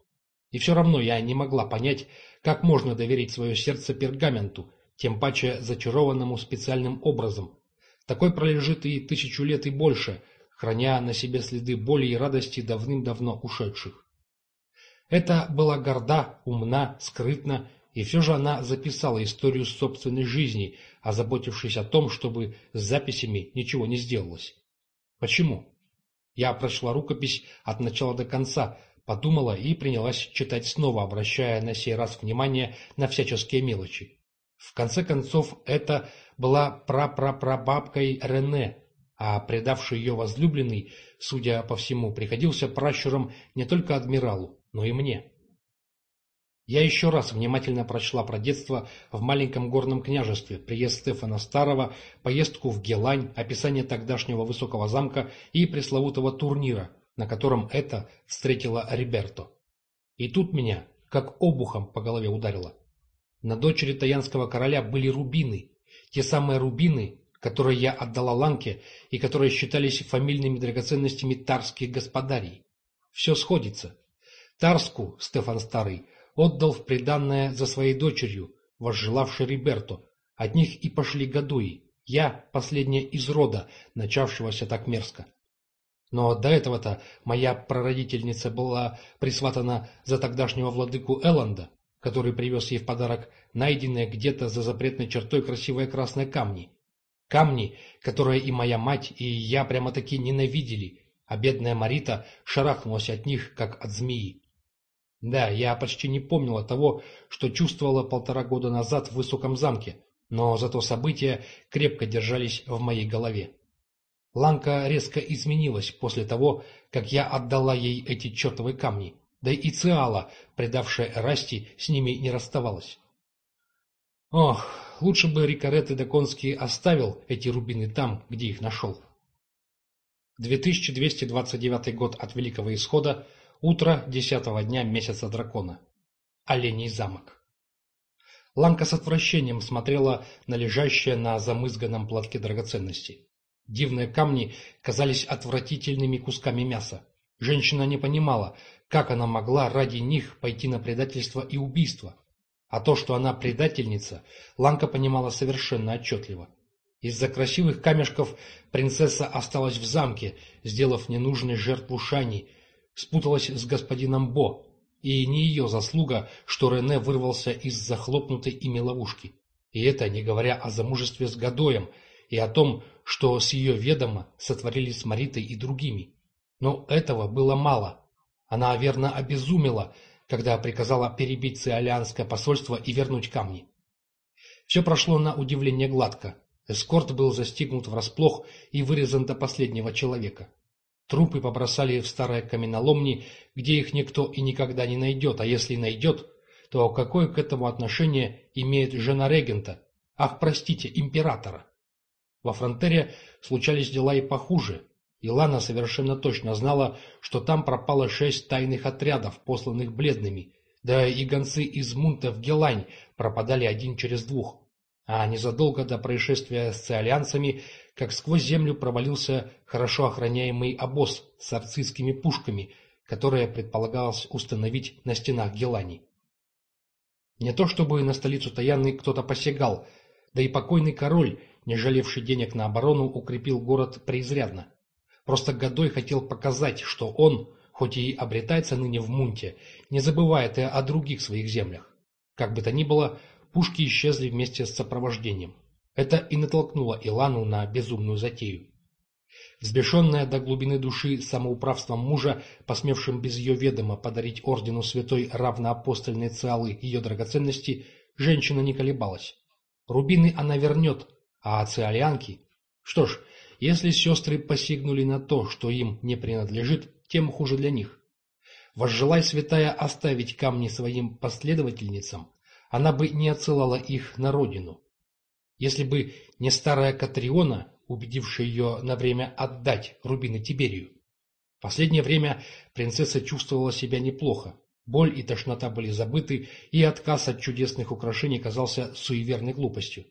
И все равно я не могла понять, как можно доверить свое сердце пергаменту, тем паче зачарованному специальным образом. Такой пролежит и тысячу лет и больше, храня на себе следы боли и радости давным-давно ушедших. Это была горда, умна, скрытна и все же она записала историю собственной жизни, озаботившись о том, чтобы с записями ничего не сделалось. Почему? Я прочла рукопись от начала до конца, подумала и принялась читать снова, обращая на сей раз внимание на всяческие мелочи. В конце концов, это была прапрапрабабкой Рене, а предавший ее возлюбленный, судя по всему, приходился пращуром не только адмиралу, но и мне. Я еще раз внимательно прочла про детство в маленьком горном княжестве, приезд Стефана Старого, поездку в Гелань, описание тогдашнего высокого замка и пресловутого турнира, на котором это встретила Риберто. И тут меня, как обухом, по голове ударило. На дочери Таянского короля были рубины, те самые рубины, которые я отдала Ланке и которые считались фамильными драгоценностями тарских господарей. Все сходится. Тарску, Стефан Старый, отдал в приданное за своей дочерью, возжелавшей Риберто, От них и пошли Гадуи. Я – последняя из рода, начавшегося так мерзко. Но до этого-то моя прародительница была присватана за тогдашнего владыку Элланда, который привез ей в подарок найденные где-то за запретной чертой красивые красные камни. Камни, которые и моя мать, и я прямо-таки ненавидели, а бедная Марита шарахнулась от них, как от змеи. Да, я почти не помнила того, что чувствовала полтора года назад в высоком замке, но зато события крепко держались в моей голове. Ланка резко изменилась после того, как я отдала ей эти чертовы камни, да и Циала, предавшая Расти, с ними не расставалась. Ох, лучше бы Рикарет и Деконский оставил эти рубины там, где их нашел. 2229 год от Великого Исхода, утро десятого дня месяца дракона. Оленей замок. Ланка с отвращением смотрела на лежащее на замызганном платке драгоценности. Дивные камни казались отвратительными кусками мяса. Женщина не понимала, как она могла ради них пойти на предательство и убийство. А то, что она предательница, Ланка понимала совершенно отчетливо. Из-за красивых камешков принцесса осталась в замке, сделав ненужной жертву Шани, спуталась с господином Бо, и не ее заслуга, что Рене вырвался из захлопнутой ими ловушки. И это не говоря о замужестве с Гадоем и о том, что с ее ведома сотворили с Маритой и другими. Но этого было мало. Она верно обезумела, когда приказала перебить циолианское посольство и вернуть камни. Все прошло на удивление гладко. Эскорт был застигнут врасплох и вырезан до последнего человека. Трупы побросали в старые каменоломни, где их никто и никогда не найдет, а если найдет, то какое к этому отношение имеет жена регента, ах, простите, императора? Во фронтере случались дела и похуже. Илана совершенно точно знала, что там пропало шесть тайных отрядов, посланных бледными, да и гонцы из Мунта в Гелань пропадали один через двух а незадолго до происшествия с циолианцами, как сквозь землю провалился хорошо охраняемый обоз с арцистскими пушками, которые предполагалось установить на стенах Гелани. Не то чтобы на столицу Таяны кто-то посягал, да и покойный король, не жалевший денег на оборону, укрепил город преизрядно. Просто Годой хотел показать, что он, хоть и обретается ныне в Мунте, не забывает и о других своих землях. Как бы то ни было, Пушки исчезли вместе с сопровождением. Это и натолкнуло Илану на безумную затею. Взбешенная до глубины души самоуправством мужа, посмевшим без ее ведома подарить ордену святой равноапостольной Циалы ее драгоценности, женщина не колебалась. Рубины она вернет, а циолианки... Что ж, если сестры посягнули на то, что им не принадлежит, тем хуже для них. Возжелай, святая, оставить камни своим последовательницам, она бы не отсылала их на родину. Если бы не старая Катриона, убедившая ее на время отдать рубины Тиберию. В последнее время принцесса чувствовала себя неплохо. Боль и тошнота были забыты, и отказ от чудесных украшений казался суеверной глупостью.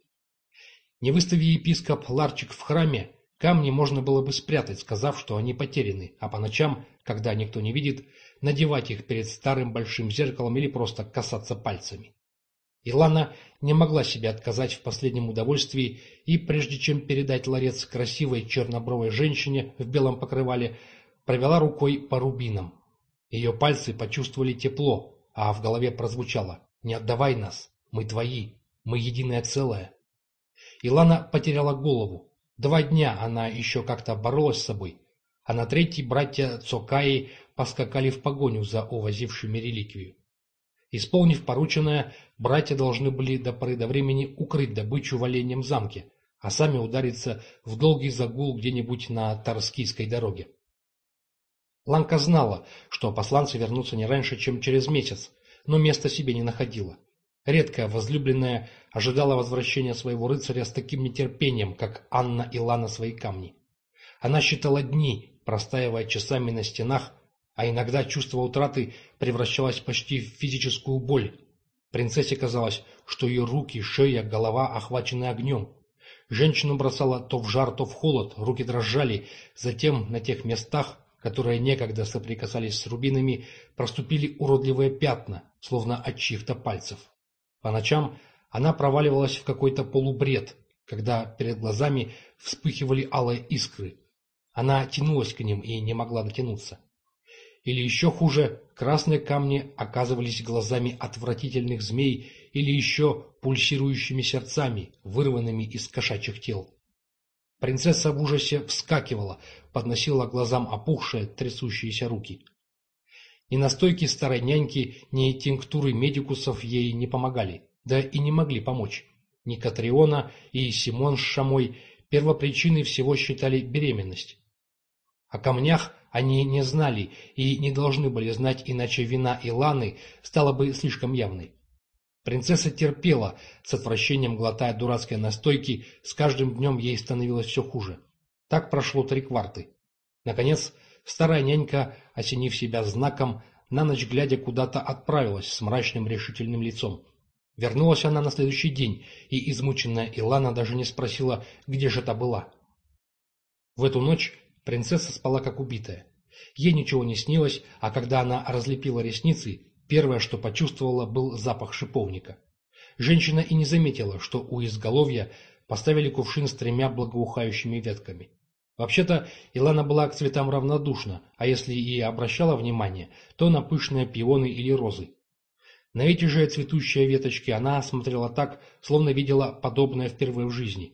Не выстави епископ Ларчик в храме, камни можно было бы спрятать, сказав, что они потеряны, а по ночам, когда никто не видит, надевать их перед старым большим зеркалом или просто касаться пальцами. Илана не могла себе отказать в последнем удовольствии и, прежде чем передать ларец красивой чернобровой женщине в белом покрывале, провела рукой по рубинам. Ее пальцы почувствовали тепло, а в голове прозвучало «Не отдавай нас, мы твои, мы единое целое». Илана потеряла голову. Два дня она еще как-то боролась с собой, а на третий братья Цокаи поскакали в погоню за увозившими реликвию. Исполнив порученное, братья должны были до поры до времени укрыть добычу в оленьем замке, а сами удариться в долгий загул где-нибудь на Тарскийской дороге. Ланка знала, что посланцы вернутся не раньше, чем через месяц, но места себе не находила. Редкая возлюбленная ожидала возвращения своего рыцаря с таким нетерпением, как Анна и Лана свои камни. Она считала дни, простаивая часами на стенах, а иногда чувство утраты превращалось почти в физическую боль. Принцессе казалось, что ее руки, шея, голова охвачены огнем. Женщину бросала то в жар, то в холод, руки дрожали, затем на тех местах, которые некогда соприкасались с рубинами, проступили уродливые пятна, словно от чьих-то пальцев. По ночам Она проваливалась в какой-то полубред, когда перед глазами вспыхивали алые искры. Она тянулась к ним и не могла дотянуться. Или еще хуже, красные камни оказывались глазами отвратительных змей или еще пульсирующими сердцами, вырванными из кошачьих тел. Принцесса в ужасе вскакивала, подносила глазам опухшие, трясущиеся руки. Ни настойки старой няньки, ни тинктуры медикусов ей не помогали, да и не могли помочь. Ни Катриона и Симон с Шамой первопричиной всего считали беременность. О камнях они не знали и не должны были знать, иначе вина Иланы стала бы слишком явной. Принцесса терпела, с отвращением глотая дурацкие настойки, с каждым днем ей становилось все хуже. Так прошло три кварты. Наконец, старая нянька, осенив себя знаком, на ночь глядя куда-то отправилась с мрачным решительным лицом. Вернулась она на следующий день, и измученная Илана даже не спросила, где же та была. В эту ночь Принцесса спала как убитая. Ей ничего не снилось, а когда она разлепила ресницы, первое, что почувствовала, был запах шиповника. Женщина и не заметила, что у изголовья поставили кувшин с тремя благоухающими ветками. Вообще-то Илана была к цветам равнодушна, а если и обращала внимание, то на пышные пионы или розы. На эти же цветущие веточки она смотрела так, словно видела подобное впервые в жизни.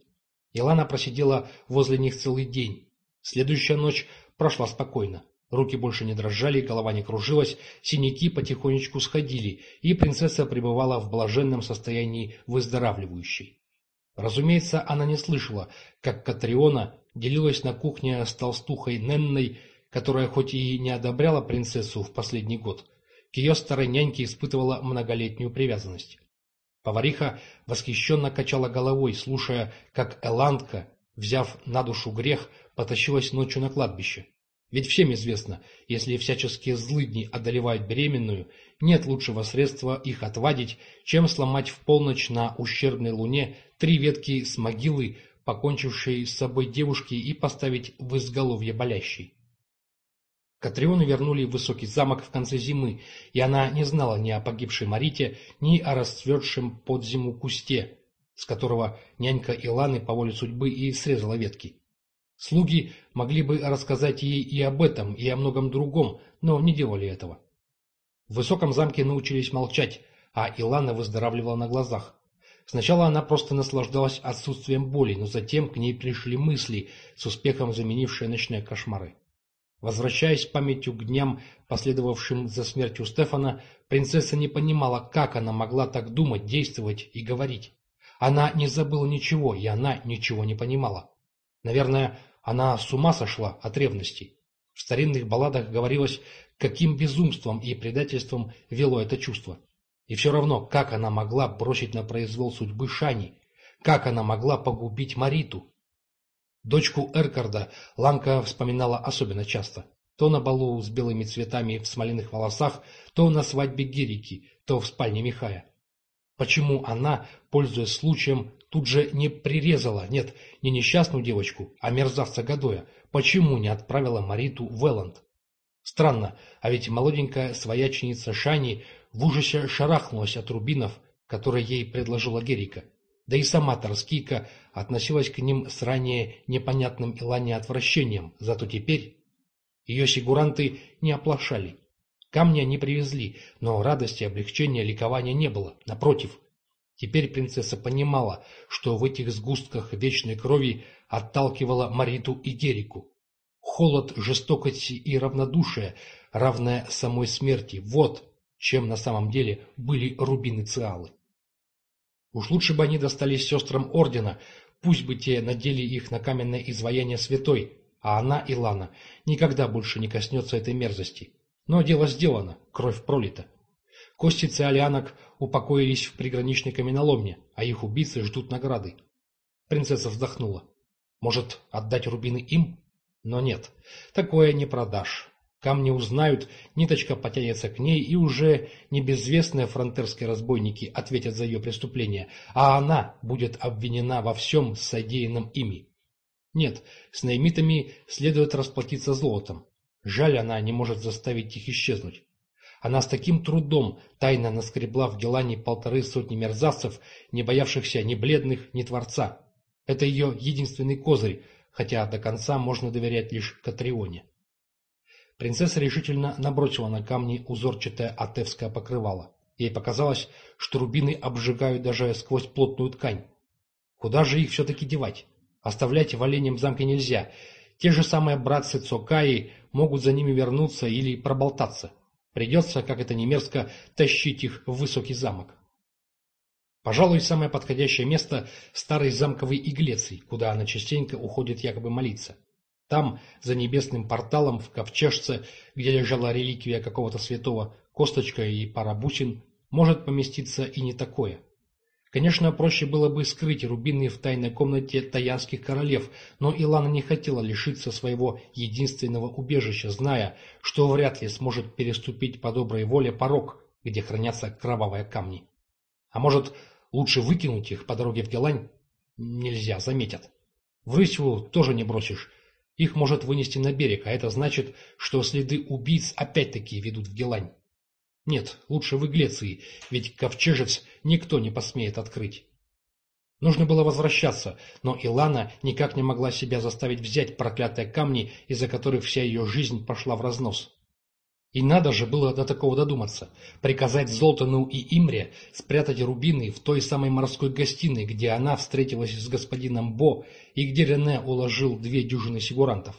Илана просидела возле них целый день, Следующая ночь прошла спокойно. Руки больше не дрожали, голова не кружилась, синяки потихонечку сходили, и принцесса пребывала в блаженном состоянии выздоравливающей. Разумеется, она не слышала, как Катриона делилась на кухне с толстухой Ненной, которая хоть и не одобряла принцессу в последний год, к ее старой няньке испытывала многолетнюю привязанность. Повариха восхищенно качала головой, слушая, как Эландка, взяв на душу грех, потащилась ночью на кладбище. Ведь всем известно, если всяческие злыдни одолевают беременную, нет лучшего средства их отвадить, чем сломать в полночь на ущербной луне три ветки с могилы, покончившей с собой девушки, и поставить в изголовье болящей. Катриону вернули в высокий замок в конце зимы, и она не знала ни о погибшей Марите, ни о расцветшем под зиму кусте, с которого нянька Иланы по воле судьбы и срезала ветки. Слуги могли бы рассказать ей и об этом, и о многом другом, но не делали этого. В высоком замке научились молчать, а Илана выздоравливала на глазах. Сначала она просто наслаждалась отсутствием боли, но затем к ней пришли мысли, с успехом заменившие ночные кошмары. Возвращаясь памятью к дням, последовавшим за смертью Стефана, принцесса не понимала, как она могла так думать, действовать и говорить. Она не забыла ничего, и она ничего не понимала. Наверное, она с ума сошла от ревности. В старинных балладах говорилось, каким безумством и предательством вело это чувство. И все равно, как она могла бросить на произвол судьбы Шани? Как она могла погубить Мариту? Дочку Эркарда Ланка вспоминала особенно часто. То на балу с белыми цветами в смоляных волосах, то на свадьбе Герики, то в спальне Михая. Почему она, пользуясь случаем, тут же не прирезала, нет, не несчастную девочку, а мерзавца Гадоя? Почему не отправила Мариту в Элланд? Странно, а ведь молоденькая свояченица Шани в ужасе шарахнулась от рубинов, которые ей предложила Герика. Да и сама Торскийка относилась к ним с ранее непонятным Илане отвращением, зато теперь ее сигуранты не оплошали. Камни они привезли, но радости, облегчения, ликования не было. Напротив, теперь принцесса понимала, что в этих сгустках вечной крови отталкивала Мариту и Герику. Холод, жестокость и равнодушие, равное самой смерти – вот чем на самом деле были рубины Циалы. Уж лучше бы они достались сестрам Ордена, пусть бы те надели их на каменное изваяние святой, а она, Илана, никогда больше не коснется этой мерзости. Но дело сделано, кровь пролита. Кости циолианок упокоились в приграничной каменоломне, а их убийцы ждут награды. Принцесса вздохнула. Может, отдать рубины им? Но нет, такое не продашь. Камни узнают, ниточка потянется к ней, и уже не безвестные фронтерские разбойники ответят за ее преступление, а она будет обвинена во всем содеянном ими. Нет, с наймитами следует расплатиться золотом. Жаль, она не может заставить их исчезнуть. Она с таким трудом тайно наскребла в Гелане полторы сотни мерзавцев, не боявшихся ни бледных, ни Творца. Это ее единственный козырь, хотя до конца можно доверять лишь Катрионе. Принцесса решительно набросила на камни узорчатое атевское покрывало. Ей показалось, что рубины обжигают даже сквозь плотную ткань. Куда же их все-таки девать? Оставлять в оленем замке нельзя. Те же самые братцы Цокаи могут за ними вернуться или проболтаться. Придется, как это не мерзко, тащить их в высокий замок. Пожалуй, самое подходящее место – старый замковый Иглеций, куда она частенько уходит якобы молиться. Там, за небесным порталом, в ковчежце, где лежала реликвия какого-то святого, косточка и пара бусин, может поместиться и не такое. Конечно, проще было бы скрыть рубины в тайной комнате таянских королев, но Илана не хотела лишиться своего единственного убежища, зная, что вряд ли сможет переступить по доброй воле порог, где хранятся кровавые камни. А может, лучше выкинуть их по дороге в Гелань? Нельзя, заметят. В Рысью тоже не бросишь. Их может вынести на берег, а это значит, что следы убийц опять-таки ведут в Гелань. Нет, лучше в Иглеции, ведь ковчежец никто не посмеет открыть. Нужно было возвращаться, но Илана никак не могла себя заставить взять проклятые камни, из-за которых вся ее жизнь пошла в разнос. И надо же было до такого додуматься. Приказать Золтану и Имре спрятать рубины в той самой морской гостиной, где она встретилась с господином Бо и где Рене уложил две дюжины сигурантов.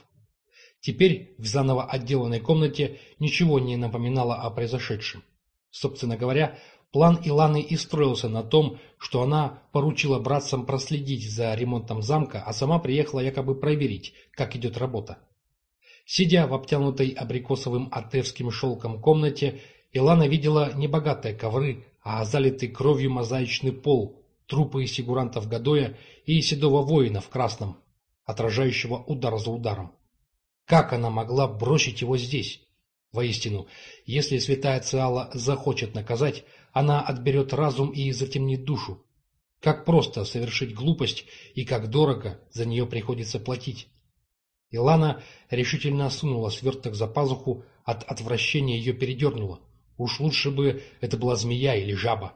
Теперь в заново отделанной комнате ничего не напоминало о произошедшем. Собственно говоря, план Иланы и строился на том, что она поручила братцам проследить за ремонтом замка, а сама приехала якобы проверить, как идет работа. Сидя в обтянутой абрикосовым атевским шелком комнате, Илана видела не богатые ковры, а залитый кровью мозаичный пол, трупы сигурантов Гадоя и седого воина в красном, отражающего удар за ударом. Как она могла бросить его здесь? Воистину, если святая Циала захочет наказать, она отберет разум и затемнит душу. Как просто совершить глупость и как дорого за нее приходится платить. Илана решительно сунула сверток за пазуху, от отвращения ее передернула. Уж лучше бы это была змея или жаба.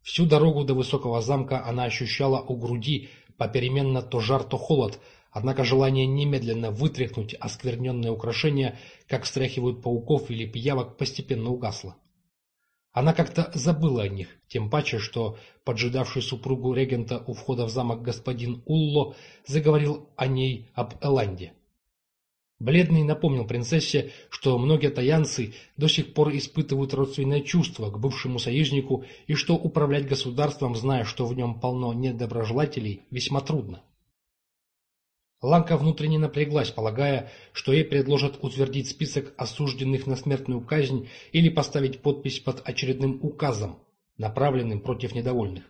Всю дорогу до высокого замка она ощущала у груди попеременно то жар, то холод, Однако желание немедленно вытряхнуть оскверненное украшение, как стряхивают пауков или пиявок, постепенно угасло. Она как-то забыла о них, тем паче, что поджидавший супругу регента у входа в замок господин Улло заговорил о ней об Эланде. Бледный напомнил принцессе, что многие таянцы до сих пор испытывают родственное чувство к бывшему союзнику и что управлять государством, зная, что в нем полно недоброжелателей, весьма трудно. Ланка внутренне напряглась, полагая, что ей предложат утвердить список осужденных на смертную казнь или поставить подпись под очередным указом, направленным против недовольных.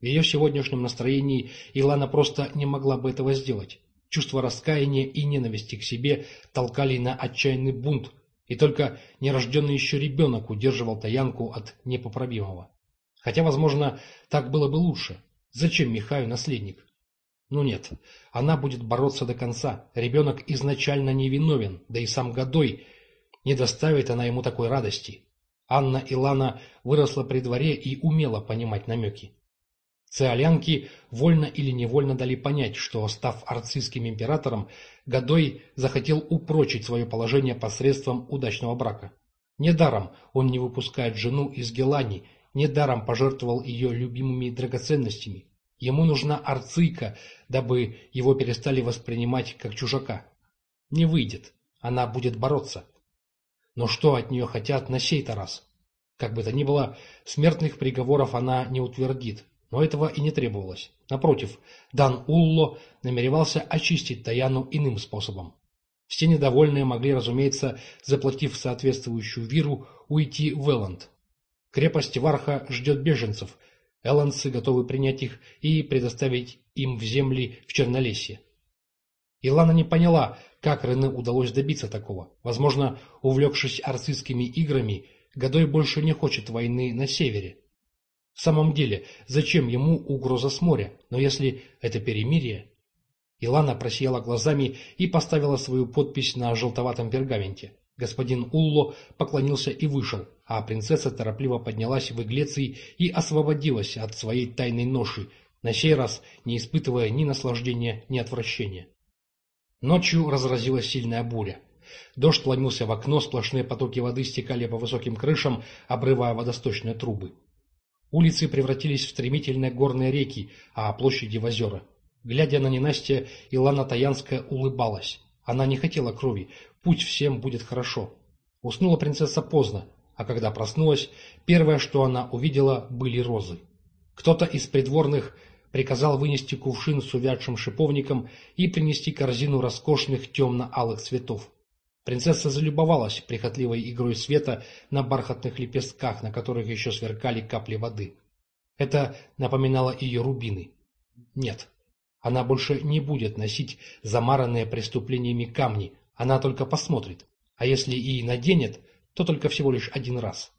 В ее сегодняшнем настроении Илана просто не могла бы этого сделать. Чувство раскаяния и ненависти к себе толкали на отчаянный бунт, и только нерожденный еще ребенок удерживал Таянку от непоправимого. Хотя, возможно, так было бы лучше. Зачем Михаю наследник? Ну нет, она будет бороться до конца. Ребенок изначально невиновен, да и сам Годой не доставит она ему такой радости. Анна Илана выросла при дворе и умела понимать намеки. Циолянки вольно или невольно дали понять, что, став арцистским императором, Годой захотел упрочить свое положение посредством удачного брака. Недаром он не выпускает жену из Гелани, недаром пожертвовал ее любимыми драгоценностями, Ему нужна арцийка, дабы его перестали воспринимать как чужака. Не выйдет. Она будет бороться. Но что от нее хотят на сей-то раз? Как бы то ни было, смертных приговоров она не утвердит, но этого и не требовалось. Напротив, Дан Улло намеревался очистить Таяну иным способом. Все недовольные могли, разумеется, заплатив соответствующую виру, уйти в Элланд. Крепость Варха ждет беженцев, Элландцы готовы принять их и предоставить им в земли в Чернолесье. Илана не поняла, как Рене удалось добиться такого. Возможно, увлекшись арцистскими играми, Годой больше не хочет войны на севере. В самом деле, зачем ему угроза с моря? Но если это перемирие... Илана просияла глазами и поставила свою подпись на желтоватом пергаменте. Господин Улло поклонился и вышел, а принцесса торопливо поднялась в Иглеции и освободилась от своей тайной ноши, на сей раз не испытывая ни наслаждения, ни отвращения. Ночью разразилась сильная буря. Дождь ломился в окно, сплошные потоки воды стекали по высоким крышам, обрывая водосточные трубы. Улицы превратились в стремительные горные реки, а площади в озера. Глядя на ненастье, Илана Таянская улыбалась. Она не хотела крови, путь всем будет хорошо. Уснула принцесса поздно, а когда проснулась, первое, что она увидела, были розы. Кто-то из придворных приказал вынести кувшин с увядшим шиповником и принести корзину роскошных темно-алых цветов. Принцесса залюбовалась прихотливой игрой света на бархатных лепестках, на которых еще сверкали капли воды. Это напоминало ее рубины. Нет, она больше не будет носить замаранные преступлениями камни, она только посмотрит, а если и наденет, то только всего лишь один раз.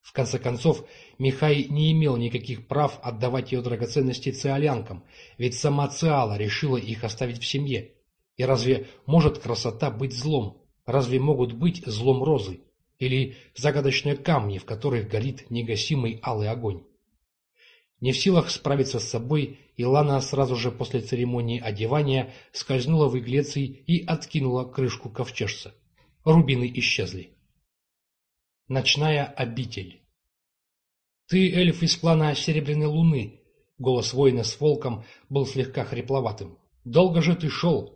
В конце концов, Михай не имел никаких прав отдавать ее драгоценности циолянкам, ведь сама Циала решила их оставить в семье. И разве может красота быть злом? Разве могут быть злом розы? Или загадочные камни, в которых горит негасимый алый огонь? Не в силах справиться с собой, Илана сразу же после церемонии одевания скользнула в иглеций и откинула крышку ковчежца. Рубины исчезли. Ночная обитель «Ты эльф из клана Серебряной Луны», — голос воина с волком был слегка хрипловатым. «Долго же ты шел?»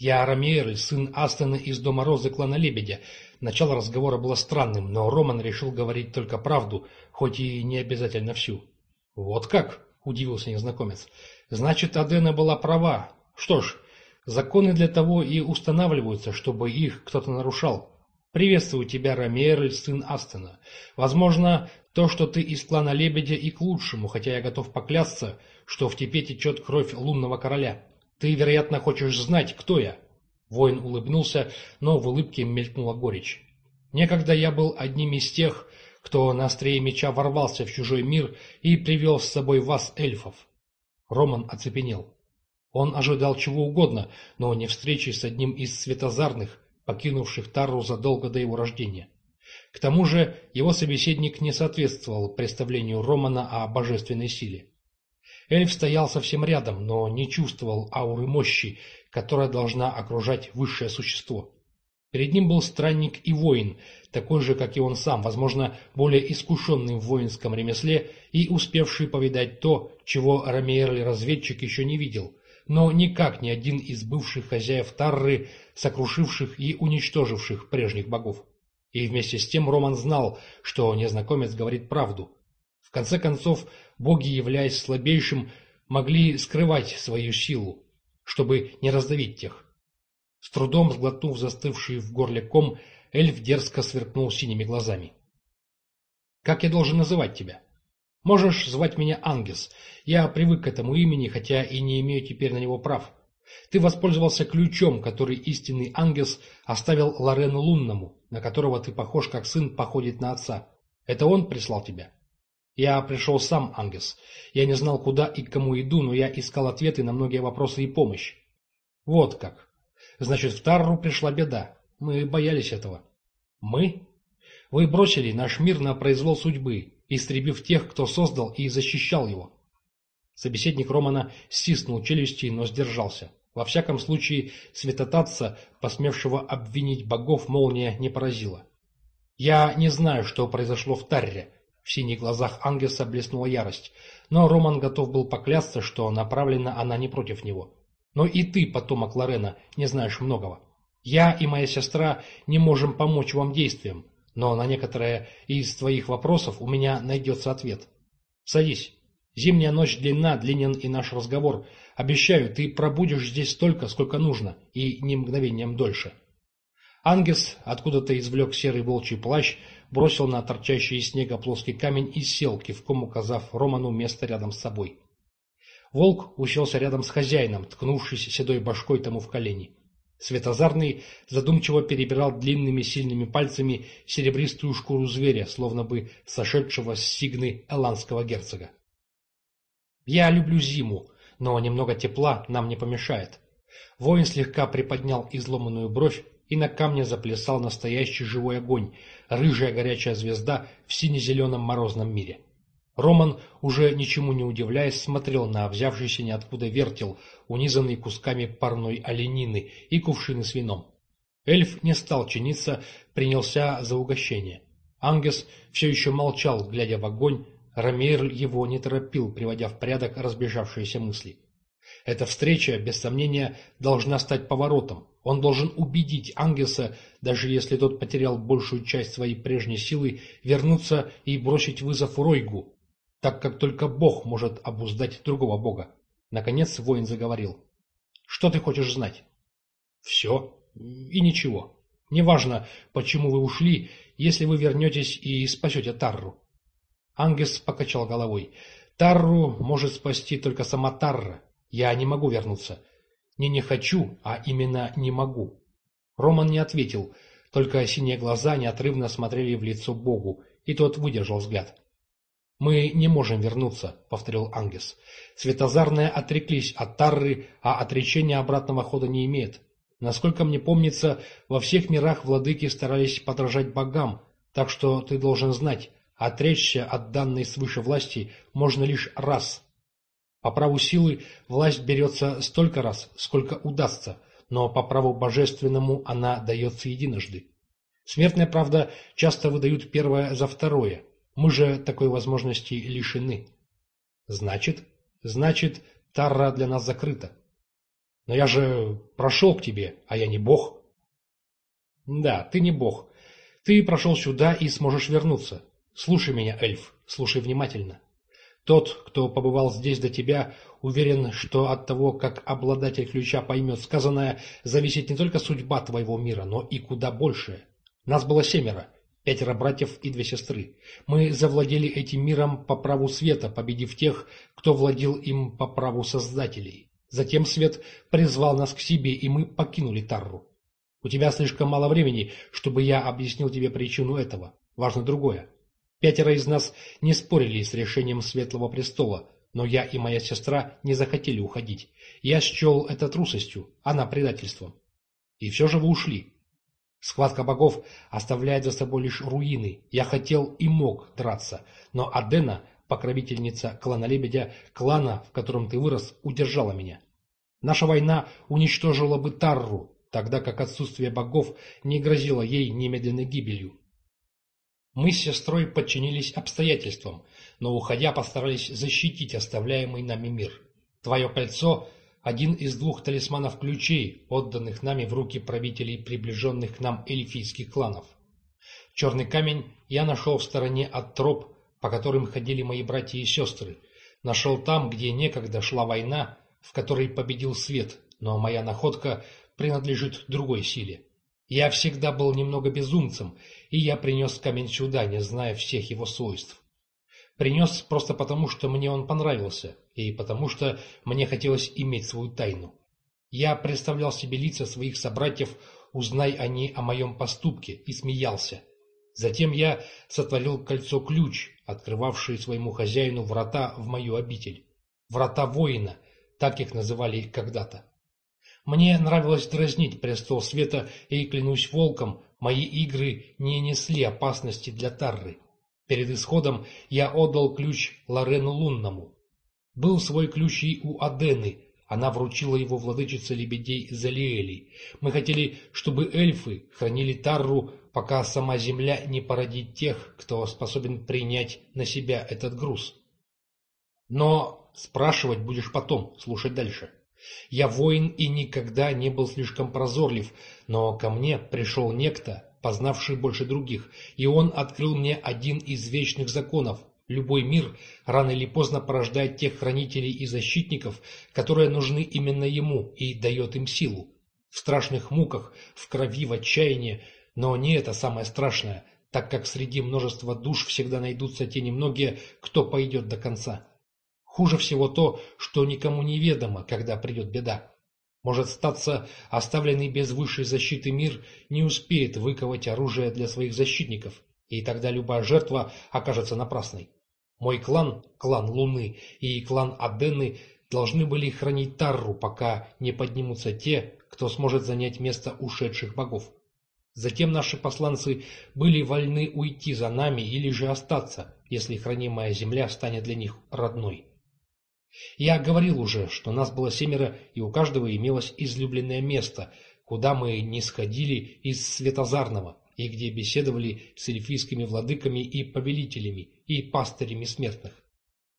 «Я Рамиэль, сын Астена из Дома Розы клана Лебедя». Начало разговора было странным, но Роман решил говорить только правду, хоть и не обязательно всю. «Вот как?» – удивился незнакомец. «Значит, Адена была права. Что ж, законы для того и устанавливаются, чтобы их кто-то нарушал. Приветствую тебя, Ромеерль, сын Астена. Возможно, то, что ты из клана Лебедя и к лучшему, хотя я готов поклясться, что в тебе течет кровь лунного короля. Ты, вероятно, хочешь знать, кто я?» Воин улыбнулся, но в улыбке мелькнула горечь. «Некогда я был одним из тех, кто на острие меча ворвался в чужой мир и привел с собой вас, эльфов. Роман оцепенел. Он ожидал чего угодно, но не встречи с одним из светозарных, покинувших Тарру задолго до его рождения. К тому же его собеседник не соответствовал представлению Романа о божественной силе. Эльф стоял совсем рядом, но не чувствовал ауры мощи, которая должна окружать высшее существо. Перед ним был странник и воин, такой же, как и он сам, возможно, более искушенный в воинском ремесле и успевший повидать то, чего Ромеерли-разведчик еще не видел, но никак ни один из бывших хозяев Тарры, сокрушивших и уничтоживших прежних богов. И вместе с тем Роман знал, что незнакомец говорит правду. В конце концов, боги, являясь слабейшим, могли скрывать свою силу, чтобы не раздавить тех. С трудом сглотнув застывший в горле ком, эльф дерзко сверкнул синими глазами. «Как я должен называть тебя?» «Можешь звать меня Ангес. Я привык к этому имени, хотя и не имею теперь на него прав. Ты воспользовался ключом, который истинный Ангес оставил Лорену Лунному, на которого ты похож, как сын походит на отца. Это он прислал тебя?» «Я пришел сам, Ангес. Я не знал, куда и к кому иду, но я искал ответы на многие вопросы и помощь. Вот как. Значит, в Тарру пришла беда. Мы боялись этого. Мы? Вы бросили наш мир на произвол судьбы, истребив тех, кто создал и защищал его. Собеседник Романа стиснул челюсти, но сдержался. Во всяком случае, святотатца, посмевшего обвинить богов, молния не поразила. «Я не знаю, что произошло в Тарре», — в синих глазах Ангеса блеснула ярость, но Роман готов был поклясться, что направлена она не против него. Но и ты, потомок Лорена, не знаешь многого. Я и моя сестра не можем помочь вам действиям, но на некоторые из твоих вопросов у меня найдется ответ. Садись. Зимняя ночь длинна, длинен и наш разговор. Обещаю, ты пробудешь здесь столько, сколько нужно, и ни мгновением дольше. Ангес откуда-то извлек серый волчий плащ, бросил на торчащий из снега плоский камень и сел, кивком указав Роману место рядом с собой. Волк уселся рядом с хозяином, ткнувшись седой башкой тому в колени. Светозарный задумчиво перебирал длинными сильными пальцами серебристую шкуру зверя, словно бы сошедшего с сигны эландского герцога. «Я люблю зиму, но немного тепла нам не помешает». Воин слегка приподнял изломанную бровь и на камне заплясал настоящий живой огонь, рыжая горячая звезда в сине-зеленом морозном мире. Роман, уже ничему не удивляясь, смотрел на взявшийся ниоткуда вертел, унизанный кусками парной оленины и кувшины с вином. Эльф не стал чиниться, принялся за угощение. Ангес все еще молчал, глядя в огонь, Ромейр его не торопил, приводя в порядок разбежавшиеся мысли. Эта встреча, без сомнения, должна стать поворотом. Он должен убедить Ангеса, даже если тот потерял большую часть своей прежней силы, вернуться и бросить вызов Ройгу, так как только Бог может обуздать другого Бога. Наконец воин заговорил. «Что ты хочешь знать?» «Все и ничего. Неважно, почему вы ушли, если вы вернетесь и спасете Тарру». Ангес покачал головой. «Тарру может спасти только сама Тарра. Я не могу вернуться. Не не хочу, а именно не могу». Роман не ответил, только синие глаза неотрывно смотрели в лицо Богу, и тот выдержал взгляд. «Мы не можем вернуться», — повторил Ангес. «Светозарные отреклись от Тарры, а отречение обратного хода не имеет. Насколько мне помнится, во всех мирах владыки старались подражать богам, так что ты должен знать, отречься от данной свыше власти можно лишь раз. По праву силы власть берется столько раз, сколько удастся, но по праву божественному она дается единожды. Смертные, правда, часто выдают первое за второе, мы же такой возможности лишены. Значит, значит, Тарра для нас закрыта. Но я же прошел к тебе, а я не бог. Да, ты не бог. Ты прошел сюда и сможешь вернуться. Слушай меня, эльф, слушай внимательно. Тот, кто побывал здесь до тебя, уверен, что от того, как обладатель ключа поймет сказанное, зависит не только судьба твоего мира, но и куда большее. Нас было семеро, пятеро братьев и две сестры. Мы завладели этим миром по праву света, победив тех, кто владел им по праву создателей. Затем свет призвал нас к себе, и мы покинули Тарру. У тебя слишком мало времени, чтобы я объяснил тебе причину этого. Важно другое. Пятеро из нас не спорили с решением Светлого Престола, но я и моя сестра не захотели уходить. Я счел это трусостью, она предательством. И все же вы ушли. Схватка богов оставляет за собой лишь руины. Я хотел и мог драться, но Адена, покровительница клана Лебедя, клана, в котором ты вырос, удержала меня. Наша война уничтожила бы Тарру, тогда как отсутствие богов не грозило ей немедленной гибелью. Мы с сестрой подчинились обстоятельствам, но, уходя, постарались защитить оставляемый нами мир. Твое кольцо один из двух талисманов ключей, отданных нами в руки правителей приближенных к нам эльфийских кланов. Черный камень я нашел в стороне от троп, по которым ходили мои братья и сестры. Нашел там, где некогда шла война, в которой победил свет, но моя находка принадлежит другой силе. Я всегда был немного безумцем, и я принес камень сюда, не зная всех его свойств. Принес просто потому, что мне он понравился, и потому что мне хотелось иметь свою тайну. Я представлял себе лица своих собратьев, узнай они о моем поступке, и смеялся. Затем я сотворил кольцо-ключ, открывавший своему хозяину врата в мою обитель. Врата воина, так их называли когда-то. Мне нравилось дразнить престол света, и, клянусь волком, мои игры не несли опасности для Тарры. Перед исходом я отдал ключ Лорену Лунному. Был свой ключ и у Адены, она вручила его владычице лебедей Залиэли. Мы хотели, чтобы эльфы хранили Тарру, пока сама земля не породит тех, кто способен принять на себя этот груз. Но спрашивать будешь потом, слушать дальше. Я воин и никогда не был слишком прозорлив, но ко мне пришел некто, познавший больше других, и он открыл мне один из вечных законов. Любой мир рано или поздно порождает тех хранителей и защитников, которые нужны именно ему и дает им силу. В страшных муках, в крови, в отчаянии, но не это самое страшное, так как среди множества душ всегда найдутся те немногие, кто пойдет до конца. Хуже всего то, что никому не ведомо, когда придет беда. Может статься, оставленный без высшей защиты мир не успеет выковать оружие для своих защитников, и тогда любая жертва окажется напрасной. Мой клан, клан Луны и клан Адены должны были хранить Тарру, пока не поднимутся те, кто сможет занять место ушедших богов. Затем наши посланцы были вольны уйти за нами или же остаться, если хранимая земля станет для них родной. Я говорил уже, что нас было семеро, и у каждого имелось излюбленное место, куда мы не сходили из Светозарного, и где беседовали с эльфийскими владыками и повелителями, и пастырями смертных.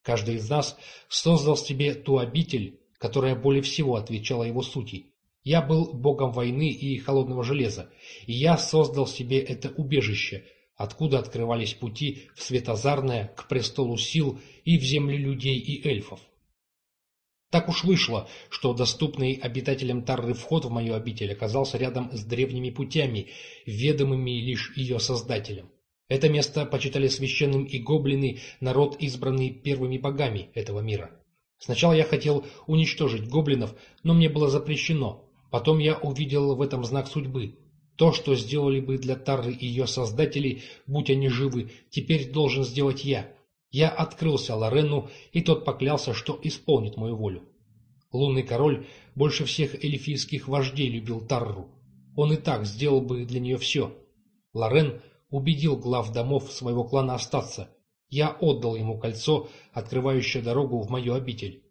Каждый из нас создал себе ту обитель, которая более всего отвечала его сути. Я был богом войны и холодного железа, и я создал себе это убежище, откуда открывались пути в Светозарное, к престолу сил и в земли людей и эльфов. Так уж вышло, что доступный обитателям Тарры вход в мою обитель оказался рядом с древними путями, ведомыми лишь ее создателем. Это место почитали священным и гоблины, народ, избранный первыми богами этого мира. Сначала я хотел уничтожить гоблинов, но мне было запрещено. Потом я увидел в этом знак судьбы. То, что сделали бы для Тарры ее создателей, будь они живы, теперь должен сделать я. Я открылся Лорену, и тот поклялся, что исполнит мою волю. Лунный король больше всех эльфийских вождей любил Тарру. Он и так сделал бы для нее все. Лорен убедил глав домов своего клана остаться. Я отдал ему кольцо, открывающее дорогу в мою обитель.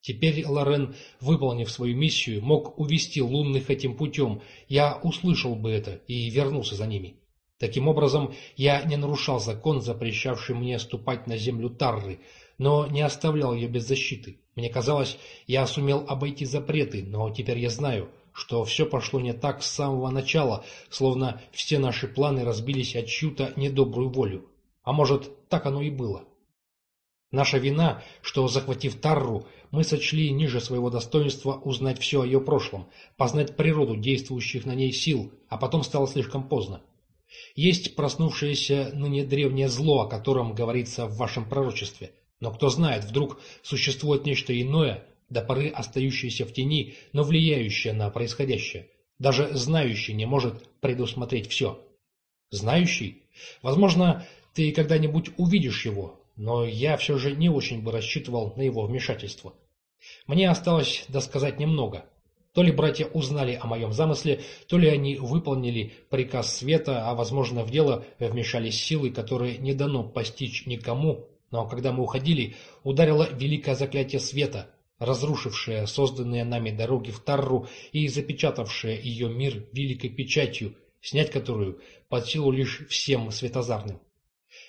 Теперь Лорен, выполнив свою миссию, мог увести лунных этим путем. Я услышал бы это и вернулся за ними. Таким образом, я не нарушал закон, запрещавший мне ступать на землю Тарры, но не оставлял ее без защиты. Мне казалось, я сумел обойти запреты, но теперь я знаю, что все пошло не так с самого начала, словно все наши планы разбились от чью-то недобрую волю. А может, так оно и было. Наша вина, что, захватив Тарру, мы сочли ниже своего достоинства узнать все о ее прошлом, познать природу действующих на ней сил, а потом стало слишком поздно. Есть проснувшееся ныне древнее зло, о котором говорится в вашем пророчестве. Но кто знает, вдруг существует нечто иное, до поры остающееся в тени, но влияющее на происходящее. Даже знающий не может предусмотреть все. Знающий? Возможно, ты когда-нибудь увидишь его, но я все же не очень бы рассчитывал на его вмешательство. Мне осталось досказать немного. То ли братья узнали о моем замысле, то ли они выполнили приказ света, а, возможно, в дело вмешались силы, которые не дано постичь никому, но когда мы уходили, ударило великое заклятие света, разрушившее созданные нами дороги в Тарру и запечатавшее ее мир великой печатью, снять которую под силу лишь всем светозарным.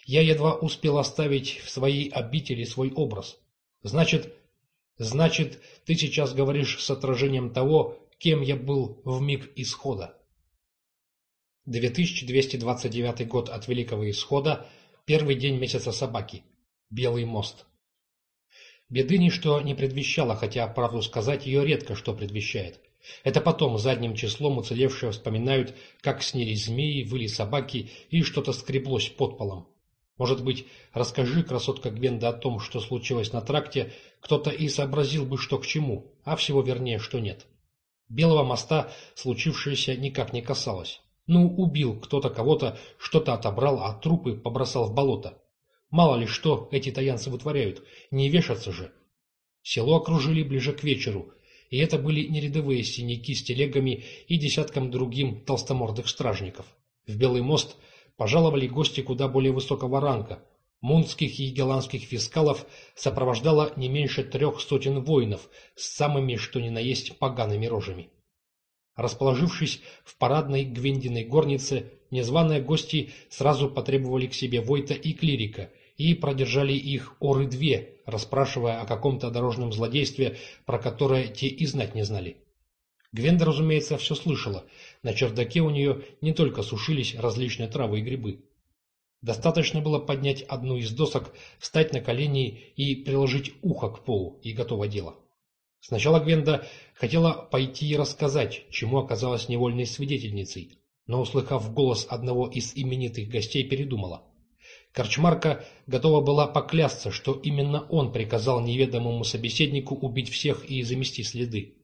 Я едва успел оставить в своей обители свой образ. Значит, Значит, ты сейчас говоришь с отражением того, кем я был в миг исхода. 2229 год от Великого Исхода, первый день месяца собаки. Белый мост. Беды ничто не предвещало, хотя, правду сказать, ее редко что предвещает. Это потом задним числом уцелевшие вспоминают, как снились змеи, выли собаки и что-то скреблось под полом. Может быть, расскажи, красотка Гвенда, о том, что случилось на тракте, кто-то и сообразил бы, что к чему, а всего вернее, что нет. Белого моста случившееся никак не касалось. Ну, убил кто-то кого-то, что-то отобрал, а трупы побросал в болото. Мало ли что эти таянцы вытворяют, не вешаться же. Село окружили ближе к вечеру, и это были не рядовые синяки с телегами и десятком другим толстомордых стражников. В Белый мост – пожаловали гости куда более высокого ранга. Мунских и голландских фискалов сопровождало не меньше трех сотен воинов с самыми что ни на есть погаными рожами. Расположившись в парадной Гвендиной горнице, незваные гости сразу потребовали к себе Войта и клирика и продержали их оры две, расспрашивая о каком-то дорожном злодействе, про которое те и знать не знали. Гвенда, разумеется, все слышала. На чердаке у нее не только сушились различные травы и грибы. Достаточно было поднять одну из досок, встать на колени и приложить ухо к полу, и готово дело. Сначала Гвенда хотела пойти и рассказать, чему оказалась невольной свидетельницей, но, услыхав голос одного из именитых гостей, передумала. Корчмарка готова была поклясться, что именно он приказал неведомому собеседнику убить всех и замести следы.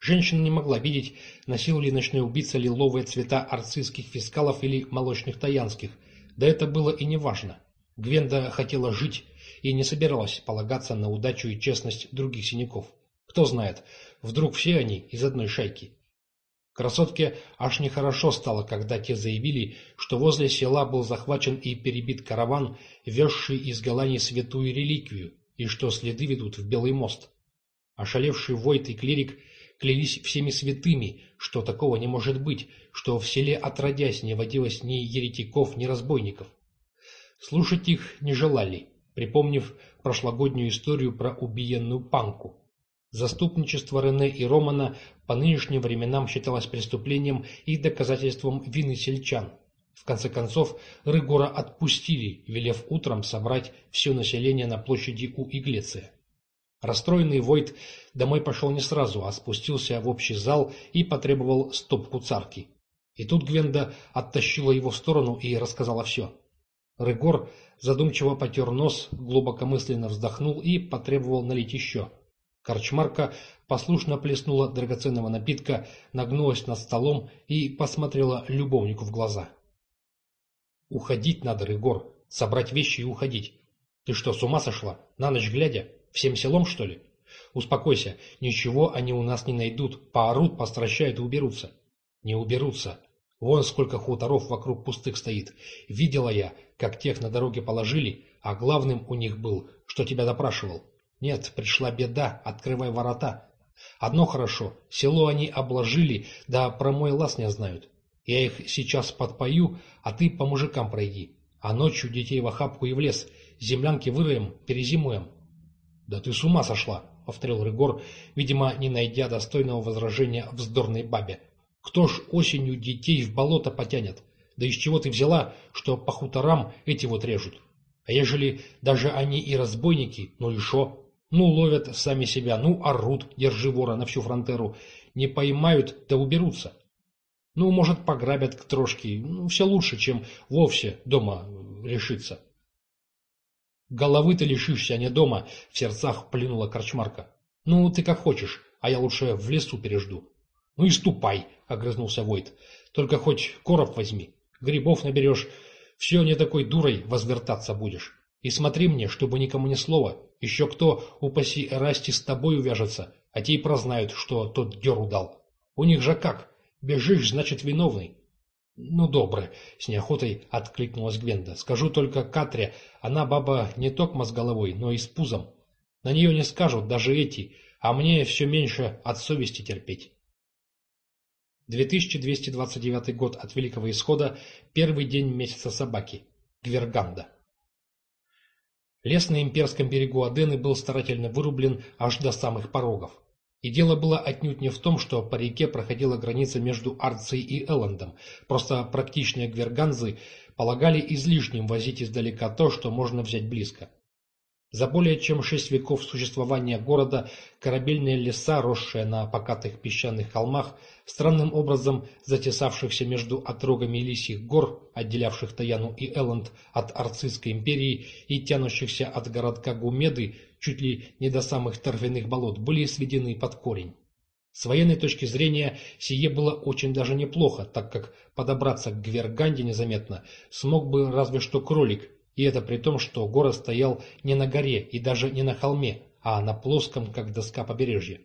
Женщина не могла видеть, носил ли ночной убийца лиловые цвета арцистских фискалов или молочных таянских. Да это было и не важно. Гвенда хотела жить и не собиралась полагаться на удачу и честность других синяков. Кто знает, вдруг все они из одной шайки. Красотке аж нехорошо стало, когда те заявили, что возле села был захвачен и перебит караван, везший из Голландии святую реликвию, и что следы ведут в Белый мост. Ошалевший Войт и клирик клялись всеми святыми, что такого не может быть, что в селе отродясь не водилось ни еретиков, ни разбойников. Слушать их не желали, припомнив прошлогоднюю историю про убиенную панку. Заступничество Рене и Романа по нынешним временам считалось преступлением и доказательством вины сельчан. В конце концов, Рыгора отпустили, велев утром собрать все население на площади у Иглеция. Расстроенный Войт домой пошел не сразу, а спустился в общий зал и потребовал стопку царки. И тут Гвенда оттащила его в сторону и рассказала все. Рыгор задумчиво потер нос, глубокомысленно вздохнул и потребовал налить еще. Корчмарка послушно плеснула драгоценного напитка, нагнулась над столом и посмотрела любовнику в глаза. «Уходить надо, Рыгор, собрать вещи и уходить. Ты что, с ума сошла? На ночь глядя? Всем селом, что ли? Успокойся, ничего они у нас не найдут, поорут, постращают и уберутся». «Не уберутся. Вон сколько хуторов вокруг пустых стоит. Видела я, как тех на дороге положили, а главным у них был, что тебя допрашивал. Нет, пришла беда, открывай ворота. Одно хорошо, село они обложили, да про мой лаз не знают. Я их сейчас подпою, а ты по мужикам пройди. А ночью детей в охапку и в лес, землянки выроем, перезимуем. Да ты с ума сошла, повторил Рыгор, видимо, не найдя достойного возражения вздорной бабе. Кто ж осенью детей в болото потянет? Да из чего ты взяла, что по хуторам эти вот режут? А ежели даже они и разбойники, ну и шо? Ну, ловят сами себя, ну, орут, держи вора на всю фронтеру. Не поймают, да уберутся. Ну, может, пограбят к трошке. Ну, все лучше, чем вовсе дома решиться. Головы ты лишишься, а не дома, в сердцах плюнула корчмарка. Ну, ты как хочешь, а я лучше в лесу пережду. Ну и ступай, огрызнулся Войт. Только хоть короб возьми. Грибов наберешь, все не такой дурой возвертаться будешь. И смотри мне, чтобы никому ни слова. Еще кто, упаси Расти, с тобой увяжется, а те и прознают, что тот деру дал. У них же как? Бежишь, значит, виновный. Ну, добре, с неохотой откликнулась Гвенда. Скажу только Катре, она баба не токма с головой, но и с пузом. На нее не скажут даже эти, а мне все меньше от совести терпеть. 2229 год от Великого Исхода, первый день месяца собаки. Гверганда. Лес на имперском берегу Адены был старательно вырублен аж до самых порогов. И дело было отнюдь не в том, что по реке проходила граница между Арцией и Элландом, просто практичные гверганзы полагали излишним возить издалека то, что можно взять близко. За более чем шесть веков существования города корабельные леса, росшие на покатых песчаных холмах, странным образом затесавшихся между отрогами лисьих гор, отделявших Таяну и Элланд от Арцистской империи и тянущихся от городка Гумеды чуть ли не до самых торфяных болот, были сведены под корень. С военной точки зрения сие было очень даже неплохо, так как подобраться к Гверганде незаметно смог бы разве что кролик, и это при том, что город стоял не на горе и даже не на холме, а на плоском, как доска побережья.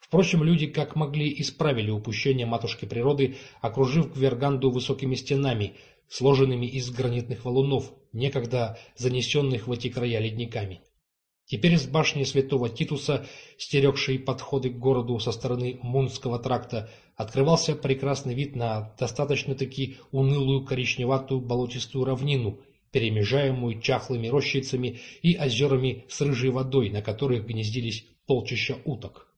Впрочем, люди как могли исправили упущение матушки природы, окружив Гверганду высокими стенами, сложенными из гранитных валунов, некогда занесенных в эти края ледниками. Теперь с башни святого Титуса, стерегшей подходы к городу со стороны Мунского тракта, открывался прекрасный вид на достаточно-таки унылую коричневатую болотистую равнину, перемежаемую чахлыми рощицами и озерами с рыжей водой, на которых гнездились полчища уток.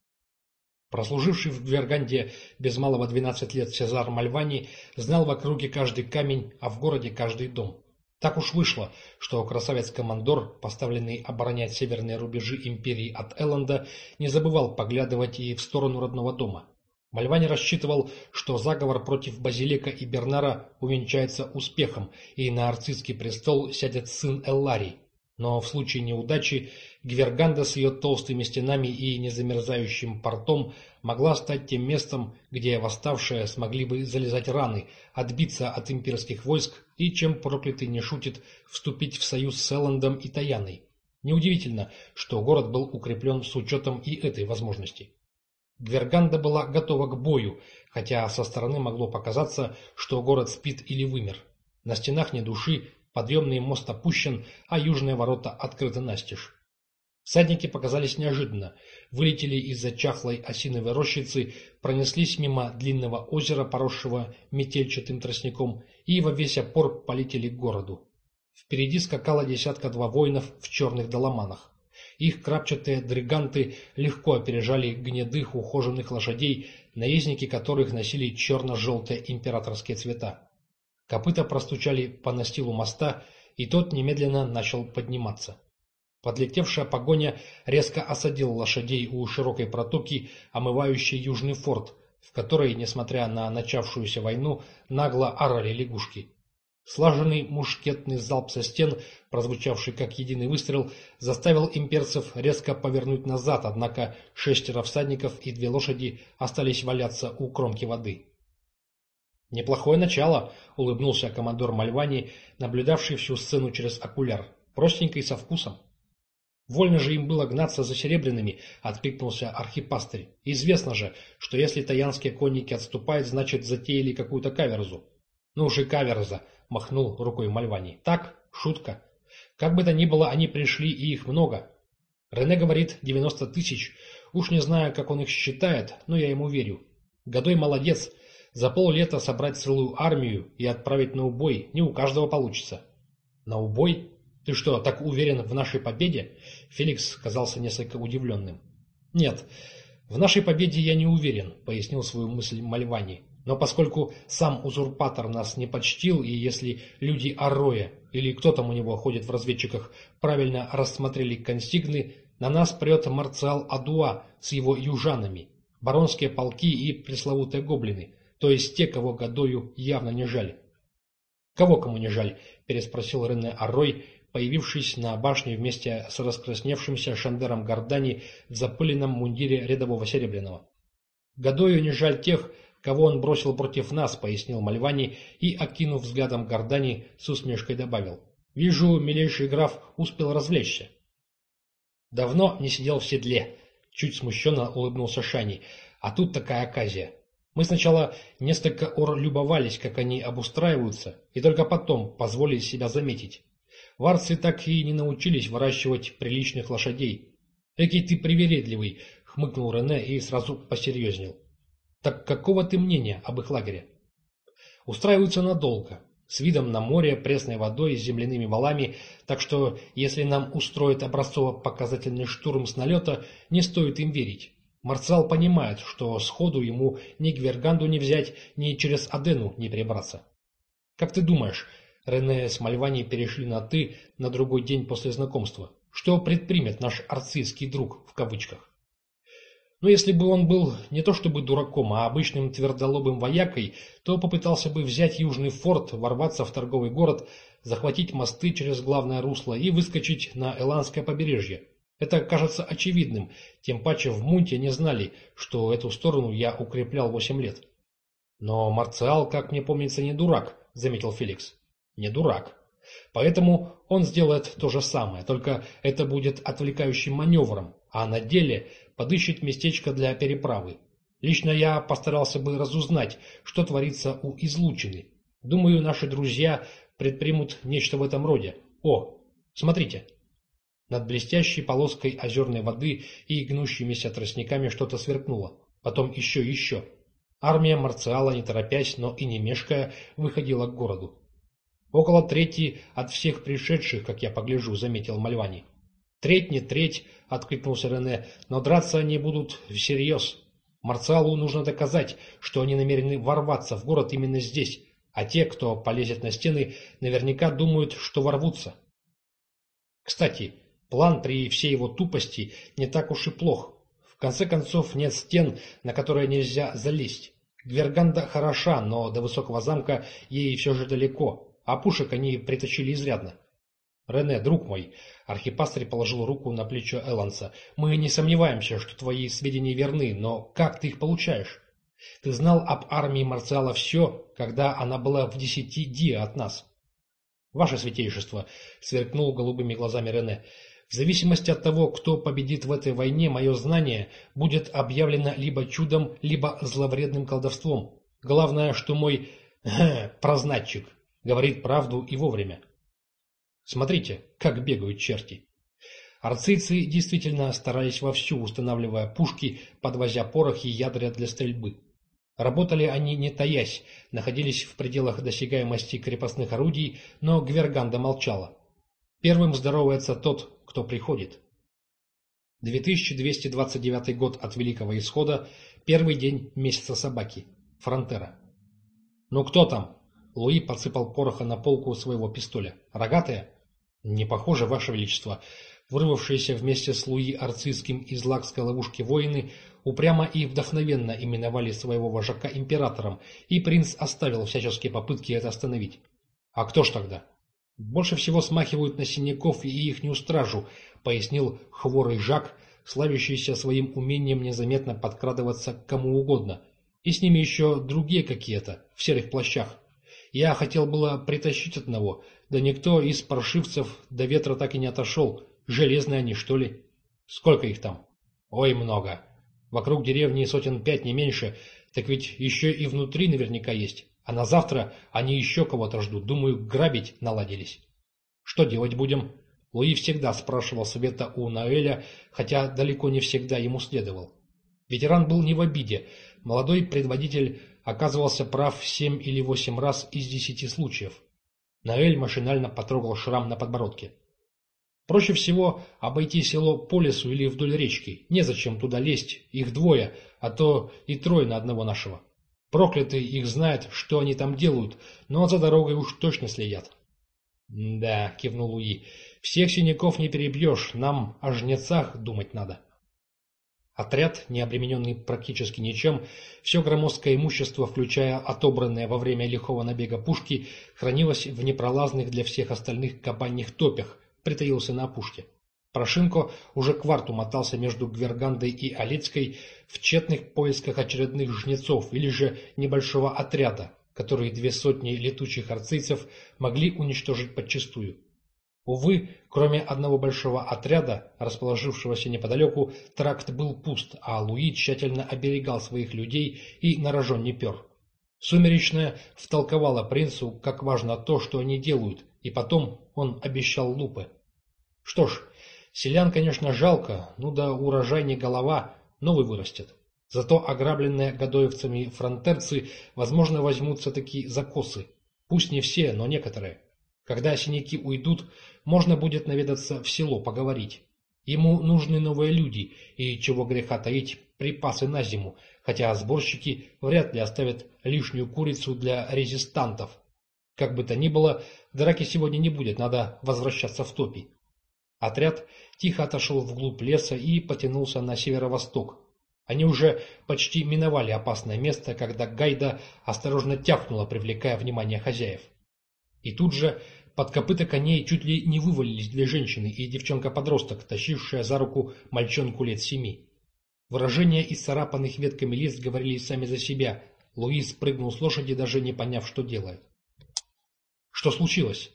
Прослуживший в Гверганде без малого 12 лет Цезар Мальвани знал в округе каждый камень, а в городе каждый дом. Так уж вышло, что красавец-командор, поставленный оборонять северные рубежи империи от Элленда, не забывал поглядывать и в сторону родного дома. Мальвани рассчитывал, что заговор против Базилика и Бернара увенчается успехом, и на арцистский престол сядет сын Элларий. Но в случае неудачи Гверганда с ее толстыми стенами и незамерзающим портом могла стать тем местом, где восставшие смогли бы залезать раны, отбиться от имперских войск и, чем проклятый не шутит, вступить в союз с Элландом и Таяной. Неудивительно, что город был укреплен с учетом и этой возможности. Гверганда была готова к бою, хотя со стороны могло показаться, что город спит или вымер. На стенах ни души, подъемный мост опущен, а южные ворота открыты настежь. Всадники показались неожиданно, вылетели из-за чахлой осиновой рощицы, пронеслись мимо длинного озера, поросшего метельчатым тростником, и во весь опор полетели к городу. Впереди скакала десятка-два воинов в черных доломанах. Их крапчатые дриганты легко опережали гнедых ухоженных лошадей, наездники которых носили черно-желтые императорские цвета. Копыта простучали по настилу моста, и тот немедленно начал подниматься. Подлетевшая погоня резко осадила лошадей у широкой протоки, омывающей южный форт, в которой, несмотря на начавшуюся войну, нагло орали лягушки. Слаженный мушкетный залп со стен, прозвучавший как единый выстрел, заставил имперцев резко повернуть назад, однако шестеро всадников и две лошади остались валяться у кромки воды. «Неплохое начало», — улыбнулся командор Мальвани, наблюдавший всю сцену через окуляр. «Простенько со вкусом». «Вольно же им было гнаться за серебряными», — откликнулся архипастырь. «Известно же, что если таянские конники отступают, значит, затеяли какую-то каверзу». «Ну уж и каверза», — махнул рукой Мальвани. «Так, шутка. Как бы то ни было, они пришли, и их много. Рене говорит девяносто тысяч. Уж не знаю, как он их считает, но я ему верю. Годой молодец. За поллета собрать целую армию и отправить на убой не у каждого получится». «На убой? Ты что, так уверен в нашей победе?» Феликс казался несколько удивленным. «Нет, в нашей победе я не уверен», — пояснил свою мысль Мальвани. Но поскольку сам узурпатор нас не почтил, и если люди Ароя или кто там у него ходит в разведчиках правильно рассмотрели консигны, на нас прет марциал Адуа с его южанами, баронские полки и пресловутые гоблины, то есть те, кого Гадою явно не жаль. «Кого кому не жаль?» – переспросил Рене Аррой, появившись на башне вместе с раскрасневшимся Шандером Гордани в запыленном мундире рядового Серебряного. «Гадою не жаль тех, кого он бросил против нас», — пояснил Мальвани и, окинув взглядом Гордани, с усмешкой добавил. «Вижу, милейший граф успел развлечься». «Давно не сидел в седле», — чуть смущенно улыбнулся Шани. «А тут такая оказия. Мы сначала несколько ор любовались, как они обустраиваются, и только потом позволили себя заметить. Варцы так и не научились выращивать приличных лошадей. «Экий ты привередливый», — хмыкнул Рене и сразу посерьезнел. Так какого ты мнения об их лагере? Устраиваются надолго, с видом на море, пресной водой, с земляными валами, так что если нам устроят образцово-показательный штурм с налета, не стоит им верить. Марциал понимает, что сходу ему ни Гверганду не взять, ни через Адену не перебраться. Как ты думаешь, Рене с Мальвани перешли на «ты» на другой день после знакомства. Что предпримет наш арцистский друг, в кавычках? Но если бы он был не то чтобы дураком, а обычным твердолобым воякой, то попытался бы взять Южный форт, ворваться в торговый город, захватить мосты через главное русло и выскочить на Эландское побережье. Это кажется очевидным, тем паче в Мунте не знали, что эту сторону я укреплял восемь лет. Но Марциал, как мне помнится, не дурак, заметил Феликс. Не дурак. Поэтому он сделает то же самое, только это будет отвлекающим маневром, а на деле подыщет местечко для переправы. Лично я постарался бы разузнать, что творится у излучины. Думаю, наши друзья предпримут нечто в этом роде. О, смотрите. Над блестящей полоской озерной воды и гнущимися тростниками что-то сверкнуло. Потом еще и еще. Армия Марциала, не торопясь, но и не мешкая, выходила к городу. Около трети от всех пришедших, как я погляжу, заметил Мальвани. Треть не треть, — откликнулся Рене, — но драться они будут всерьез. Марциалу нужно доказать, что они намерены ворваться в город именно здесь, а те, кто полезет на стены, наверняка думают, что ворвутся. Кстати, план при всей его тупости не так уж и плох. В конце концов, нет стен, на которые нельзя залезть. Гверганда хороша, но до высокого замка ей все же далеко, а пушек они притащили изрядно. «Рене, друг мой», — архипастырь положил руку на плечо Эланса, — «мы не сомневаемся, что твои сведения верны, но как ты их получаешь? Ты знал об армии Марциала все, когда она была в десяти ди от нас». «Ваше святейшество», — сверкнул голубыми глазами Рене, — В зависимости от того, кто победит в этой войне, мое знание будет объявлено либо чудом, либо зловредным колдовством. Главное, что мой [laughs] прознатчик говорит правду и вовремя. Смотрите, как бегают черти. Арцийцы действительно старались вовсю, устанавливая пушки, подвозя порох и ядра для стрельбы. Работали они не таясь, находились в пределах досягаемости крепостных орудий, но Гверганда молчала. Первым здоровается тот, кто приходит. 2229 год от Великого Исхода, первый день месяца собаки. Фронтера. «Ну кто там?» Луи подсыпал пороха на полку своего пистоля. «Рогатые?» «Не похоже, Ваше Величество». Вырвавшиеся вместе с Луи Арцистским из лакской ловушки воины упрямо и вдохновенно именовали своего вожака императором, и принц оставил всяческие попытки это остановить. А кто ж тогда? Больше всего смахивают на синяков и ихнюю стражу, пояснил хворый Жак, славящийся своим умением незаметно подкрадываться к кому угодно. И с ними еще другие какие-то, в серых плащах. Я хотел было притащить одного, да никто из паршивцев до ветра так и не отошел. Железные они, что ли? Сколько их там? Ой, много. Вокруг деревни сотен пять, не меньше, так ведь еще и внутри наверняка есть. А на завтра они еще кого-то ждут. Думаю, грабить наладились. Что делать будем? Луи всегда спрашивал совета у Наэля, хотя далеко не всегда ему следовал. Ветеран был не в обиде. Молодой предводитель оказывался прав семь или восемь раз из десяти случаев. Наэль машинально потрогал шрам на подбородке. Проще всего обойти село по лесу или вдоль речки. Незачем туда лезть, их двое, а то и трое на одного нашего. Проклятый их знает, что они там делают, но за дорогой уж точно следят. «Да», — кивнул Луи, — «всех синяков не перебьешь, нам о жнецах думать надо». Отряд, не обремененный практически ничем, все громоздкое имущество, включая отобранное во время лихого набега пушки, хранилось в непролазных для всех остальных кабаньих топях, притаился на опушке. Прошинко уже кварту мотался между Гвергандой и Олецкой в тщетных поисках очередных жнецов или же небольшого отряда, который две сотни летучих арцийцев могли уничтожить подчистую. Увы, кроме одного большого отряда, расположившегося неподалеку, тракт был пуст, а Луи тщательно оберегал своих людей и на рожон не пер. Сумеречная втолковала принцу, как важно то, что они делают, и потом он обещал лупы. Что ж, селян, конечно, жалко, ну да урожай не голова, новый вырастет. Зато ограбленные годоевцами фронтерцы, возможно, возьмутся такие закосы. Пусть не все, но некоторые. Когда синяки уйдут, можно будет наведаться в село поговорить. Ему нужны новые люди, и, чего греха таить, припасы на зиму, хотя сборщики вряд ли оставят лишнюю курицу для резистантов. Как бы то ни было, драки сегодня не будет, надо возвращаться в топи. Отряд тихо отошел вглубь леса и потянулся на северо-восток. Они уже почти миновали опасное место, когда Гайда осторожно тяпнула, привлекая внимание хозяев. И тут же под копыта коней чуть ли не вывалились две женщины и девчонка-подросток, тащившая за руку мальчонку лет семи. Выражения из царапанных ветками лист говорили сами за себя. Луис прыгнул с лошади, даже не поняв, что делает. Что случилось?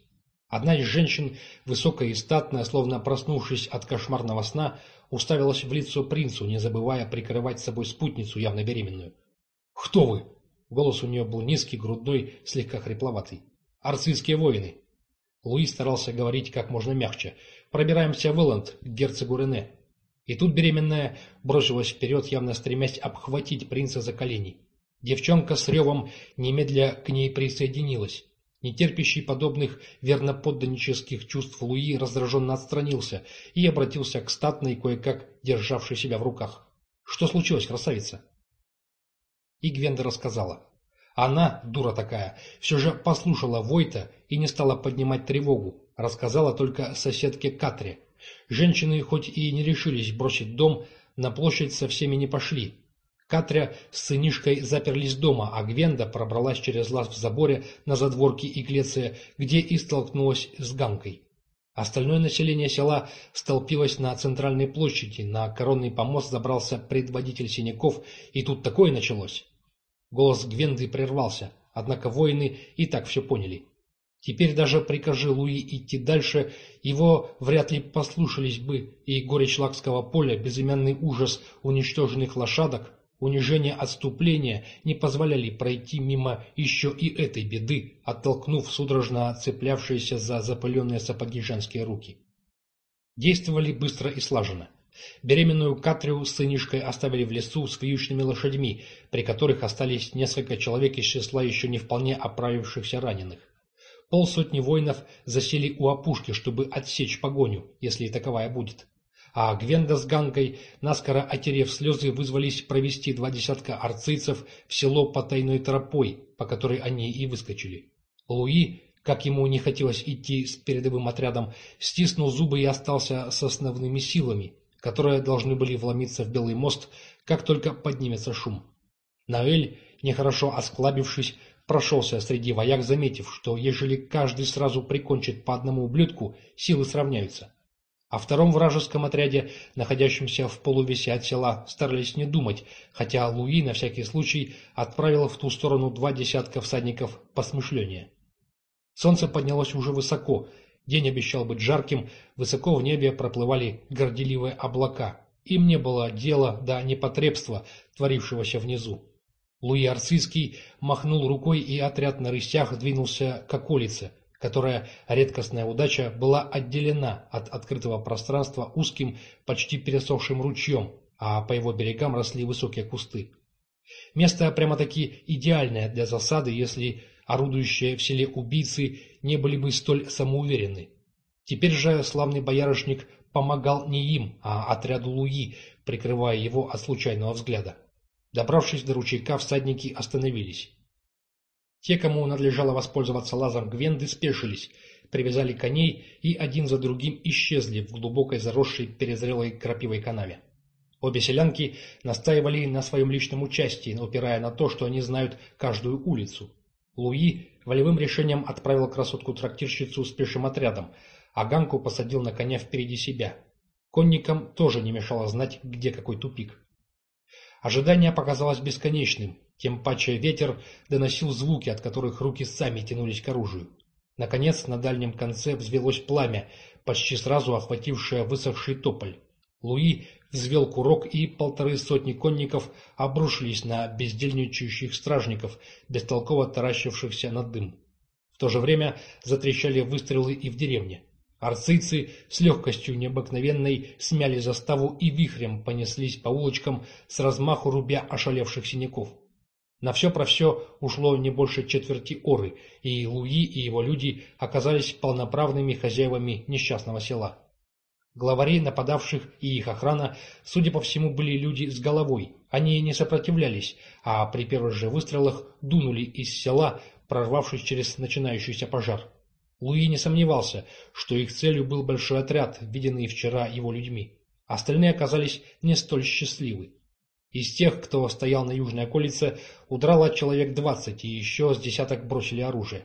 Одна из женщин, высокая и статная, словно проснувшись от кошмарного сна, уставилась в лицо принцу, не забывая прикрывать собой спутницу, явно беременную. «Кто вы?» Голос у нее был низкий, грудной, слегка хрипловатый. «Арцистские воины». Луи старался говорить как можно мягче. «Пробираемся в Элленд, к герцогу Рене». И тут беременная бросилась вперед, явно стремясь обхватить принца за колени. Девчонка с ревом немедля к ней присоединилась. Нетерпящий подобных верноподданнических чувств Луи раздраженно отстранился и обратился к статной, кое-как державшей себя в руках. «Что случилось, красавица?» И Гвенда рассказала. Она, дура такая, все же послушала Войта и не стала поднимать тревогу, рассказала только соседке Катре. Женщины хоть и не решились бросить дом, на площадь со всеми не пошли, Катря с сынишкой заперлись дома, а Гвенда пробралась через лаз в заборе на задворке Иглеция, где и столкнулась с Ганкой. Остальное население села столпилось на центральной площади, на коронный помост забрался предводитель синяков, и тут такое началось. Голос Гвенды прервался, однако воины и так все поняли. Теперь даже прикажи Луи идти дальше, его вряд ли послушались бы, и горечь Лакского поля, безымянный ужас уничтоженных лошадок, унижение отступления не позволяли пройти мимо еще и этой беды, оттолкнув судорожно цеплявшиеся за запыленные сапоги женские руки. Действовали быстро и слаженно. Беременную Катрию с сынишкой оставили в лесу с вьючными лошадьми, при которых остались несколько человек из числа еще не вполне оправившихся раненых. Полсотни воинов засели у опушки, чтобы отсечь погоню, если таковая будет. А Гвенда с Ганкой, наскоро отерев слезы, вызвались провести два десятка арцийцев в село по тайной тропой, по которой они и выскочили. Луи, как ему не хотелось идти с передовым отрядом, стиснул зубы и остался с основными силами, которые должны были вломиться в Белый мост, как только поднимется шум. Наэль, нехорошо осклабившись, прошелся среди вояк, заметив, что ежели каждый сразу прикончит по одному ублюдку, силы сравняются. О втором вражеском отряде, находящемся в полувесе от села, старались не думать, хотя Луи на всякий случай отправил в ту сторону два десятка всадников посмышленнее. Солнце поднялось уже высоко, день обещал быть жарким, высоко в небе проплывали горделивые облака. Им не было дела до непотребства, творившегося внизу. Луи Арцийский махнул рукой, и отряд на рысях двинулся к околице, которая, редкостная удача, была отделена от открытого пространства узким, почти пересохшим ручьем, а по его берегам росли высокие кусты. Место прямо-таки идеальное для засады, если орудующие в селе убийцы не были бы столь самоуверены. Теперь же славный боярышник помогал не им, а отряду Луи, прикрывая его от случайного взгляда. Добравшись до ручейка, всадники остановились. Те, кому надлежало воспользоваться лазом Гвенды, спешились, привязали коней и один за другим исчезли в глубокой заросшей перезрелой крапивой канаве. Обе селянки настаивали на своем личном участии, упирая на то, что они знают каждую улицу. Луи волевым решением отправил красотку-трактирщицу с пешим отрядом, а Ганку посадил на коня впереди себя. Конникам тоже не мешало знать, где какой тупик. Ожидание показалось бесконечным, тем паче ветер доносил звуки, от которых руки сами тянулись к оружию. Наконец, на дальнем конце взвелось пламя, почти сразу охватившее высохший тополь. Луи взвел курок, и полторы сотни конников обрушились на бездельничающих стражников, бестолково таращившихся на дым. В то же время затрещали выстрелы и в деревне. Арцийцы с легкостью необыкновенной смяли заставу и вихрем понеслись по улочкам с размаху рубя ошалевших синяков. На все про все ушло не больше четверти оры, и Луи и его люди оказались полноправными хозяевами несчастного села. Главари нападавших и их охрана, судя по всему, были люди с головой. Они не сопротивлялись, а при первых же выстрелах дунули из села, прорвавшись через начинающийся пожар. Луи не сомневался, что их целью был большой отряд, виденный вчера его людьми. Остальные оказались не столь счастливы. Из тех, кто стоял на южной околице, удрало человек двадцать, и еще с десяток бросили оружие.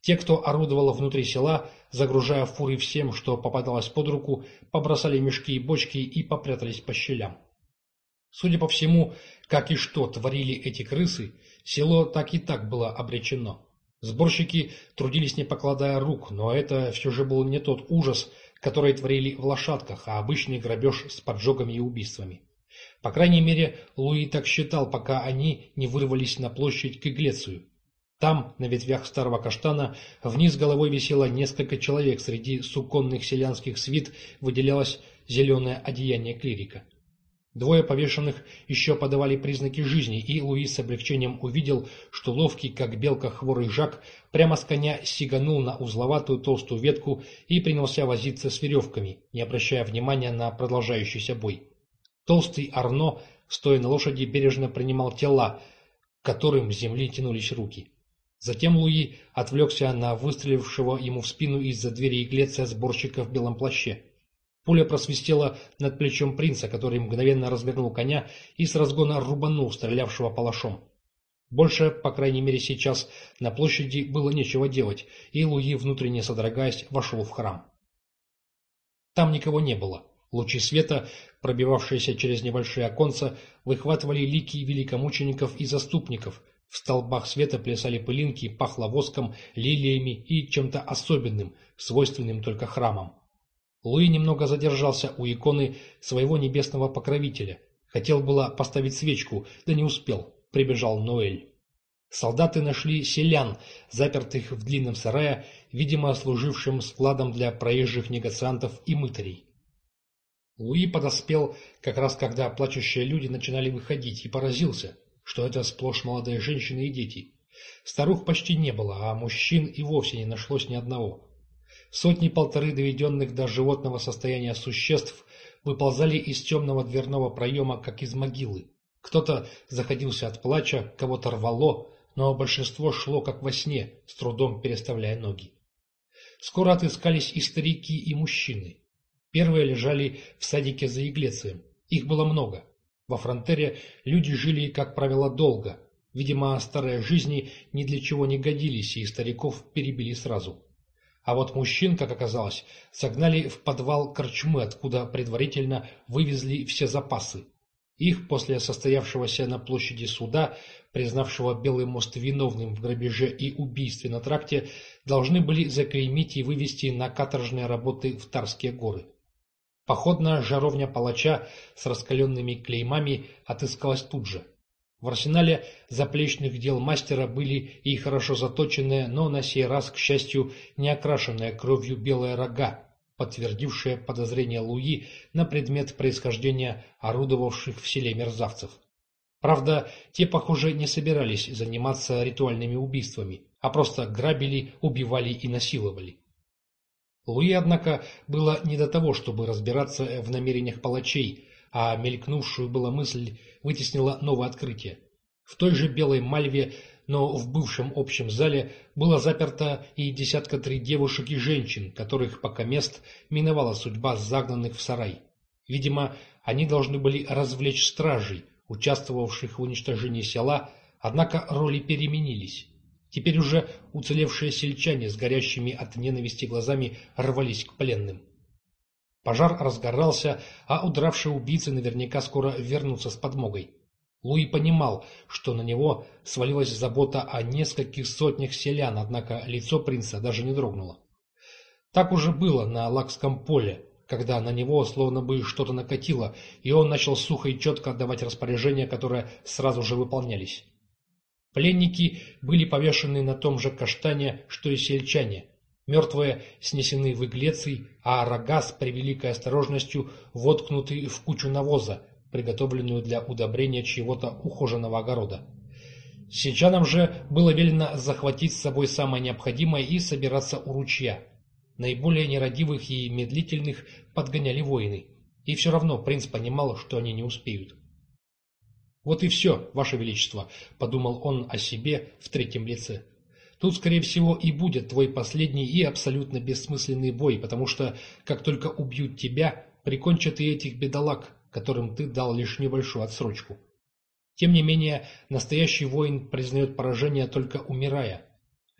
Те, кто орудовал внутри села, загружая фуры всем, что попадалось под руку, побросали мешки и бочки и попрятались по щелям. Судя по всему, как и что творили эти крысы, село так и так было обречено. Сборщики трудились не покладая рук, но это все же был не тот ужас, который творили в лошадках, а обычный грабеж с поджогами и убийствами. По крайней мере, Луи так считал, пока они не вырвались на площадь к Иглецию. Там, на ветвях старого каштана, вниз головой висело несколько человек, среди суконных селянских свит выделялось зеленое одеяние клирика. Двое повешенных еще подавали признаки жизни, и Луис с облегчением увидел, что ловкий, как белка хворый Жак, прямо с коня сиганул на узловатую толстую ветку и принялся возиться с веревками, не обращая внимания на продолжающийся бой. Толстый Арно, стоя на лошади, бережно принимал тела, к которым с земли тянулись руки. Затем Луи отвлекся на выстрелившего ему в спину из-за двери иглеция сборщика в белом плаще. Пуля просвистела над плечом принца, который мгновенно развернул коня и с разгона рубанул стрелявшего палашом. Больше, по крайней мере сейчас, на площади было нечего делать, и Луи, внутренне содрогаясь, вошел в храм. Там никого не было. Лучи света, пробивавшиеся через небольшие оконца, выхватывали лики великомучеников и заступников, В столбах света плясали пылинки, пахло воском, лилиями и чем-то особенным, свойственным только храмам. Луи немного задержался у иконы своего небесного покровителя. Хотел было поставить свечку, да не успел. Прибежал Ноэль. Солдаты нашли селян, запертых в длинном сарае, видимо, служившим складом для проезжих негациантов и мытарей. Луи подоспел как раз когда плачущие люди начинали выходить и поразился, что это сплошь молодые женщины и дети. Старух почти не было, а мужчин и вовсе не нашлось ни одного. Сотни-полторы доведенных до животного состояния существ выползали из темного дверного проема, как из могилы. Кто-то заходился от плача, кого-то рвало, но большинство шло как во сне, с трудом переставляя ноги. Скоро отыскались и старики, и мужчины. Первые лежали в садике за Иглецием. Их было много. Во фронтере люди жили, как правило, долго. Видимо, старые жизни ни для чего не годились, и стариков перебили сразу. А вот мужчин, как оказалось, согнали в подвал корчмы, откуда предварительно вывезли все запасы. Их после состоявшегося на площади суда, признавшего Белый мост виновным в грабеже и убийстве на тракте, должны были заклеймить и вывести на каторжные работы в Тарские горы. Походная жаровня палача с раскаленными клеймами отыскалась тут же. В арсенале заплечных дел мастера были и хорошо заточенные, но на сей раз, к счастью, не окрашенные кровью белые рога, подтвердившие подозрения Луи на предмет происхождения орудовавших в селе мерзавцев. Правда, те, похоже, не собирались заниматься ритуальными убийствами, а просто грабили, убивали и насиловали. Луи, однако, было не до того, чтобы разбираться в намерениях палачей, а мелькнувшую была мысль вытеснила новое открытие. В той же белой мальве, но в бывшем общем зале, было заперто и десятка три девушек и женщин, которых пока мест миновала судьба загнанных в сарай. Видимо, они должны были развлечь стражей, участвовавших в уничтожении села, однако роли переменились. Теперь уже уцелевшие сельчане с горящими от ненависти глазами рвались к пленным. Пожар разгорался, а удравшие убийцы наверняка скоро вернутся с подмогой. Луи понимал, что на него свалилась забота о нескольких сотнях селян, однако лицо принца даже не дрогнуло. Так уже было на Лакском поле, когда на него словно бы что-то накатило, и он начал сухо и четко отдавать распоряжения, которые сразу же выполнялись. Пленники были повешены на том же каштане, что и сельчане. Мертвые снесены в иглеций, а рога с превеликой осторожностью воткнуты в кучу навоза, приготовленную для удобрения чьего-то ухоженного огорода. Сельчанам же было велено захватить с собой самое необходимое и собираться у ручья. Наиболее нерадивых и медлительных подгоняли воины. И все равно принц понимал, что они не успеют. «Вот и все, Ваше Величество», — подумал он о себе в третьем лице. «Тут, скорее всего, и будет твой последний и абсолютно бессмысленный бой, потому что, как только убьют тебя, прикончат и этих бедолаг, которым ты дал лишь небольшую отсрочку. Тем не менее, настоящий воин признает поражение только умирая.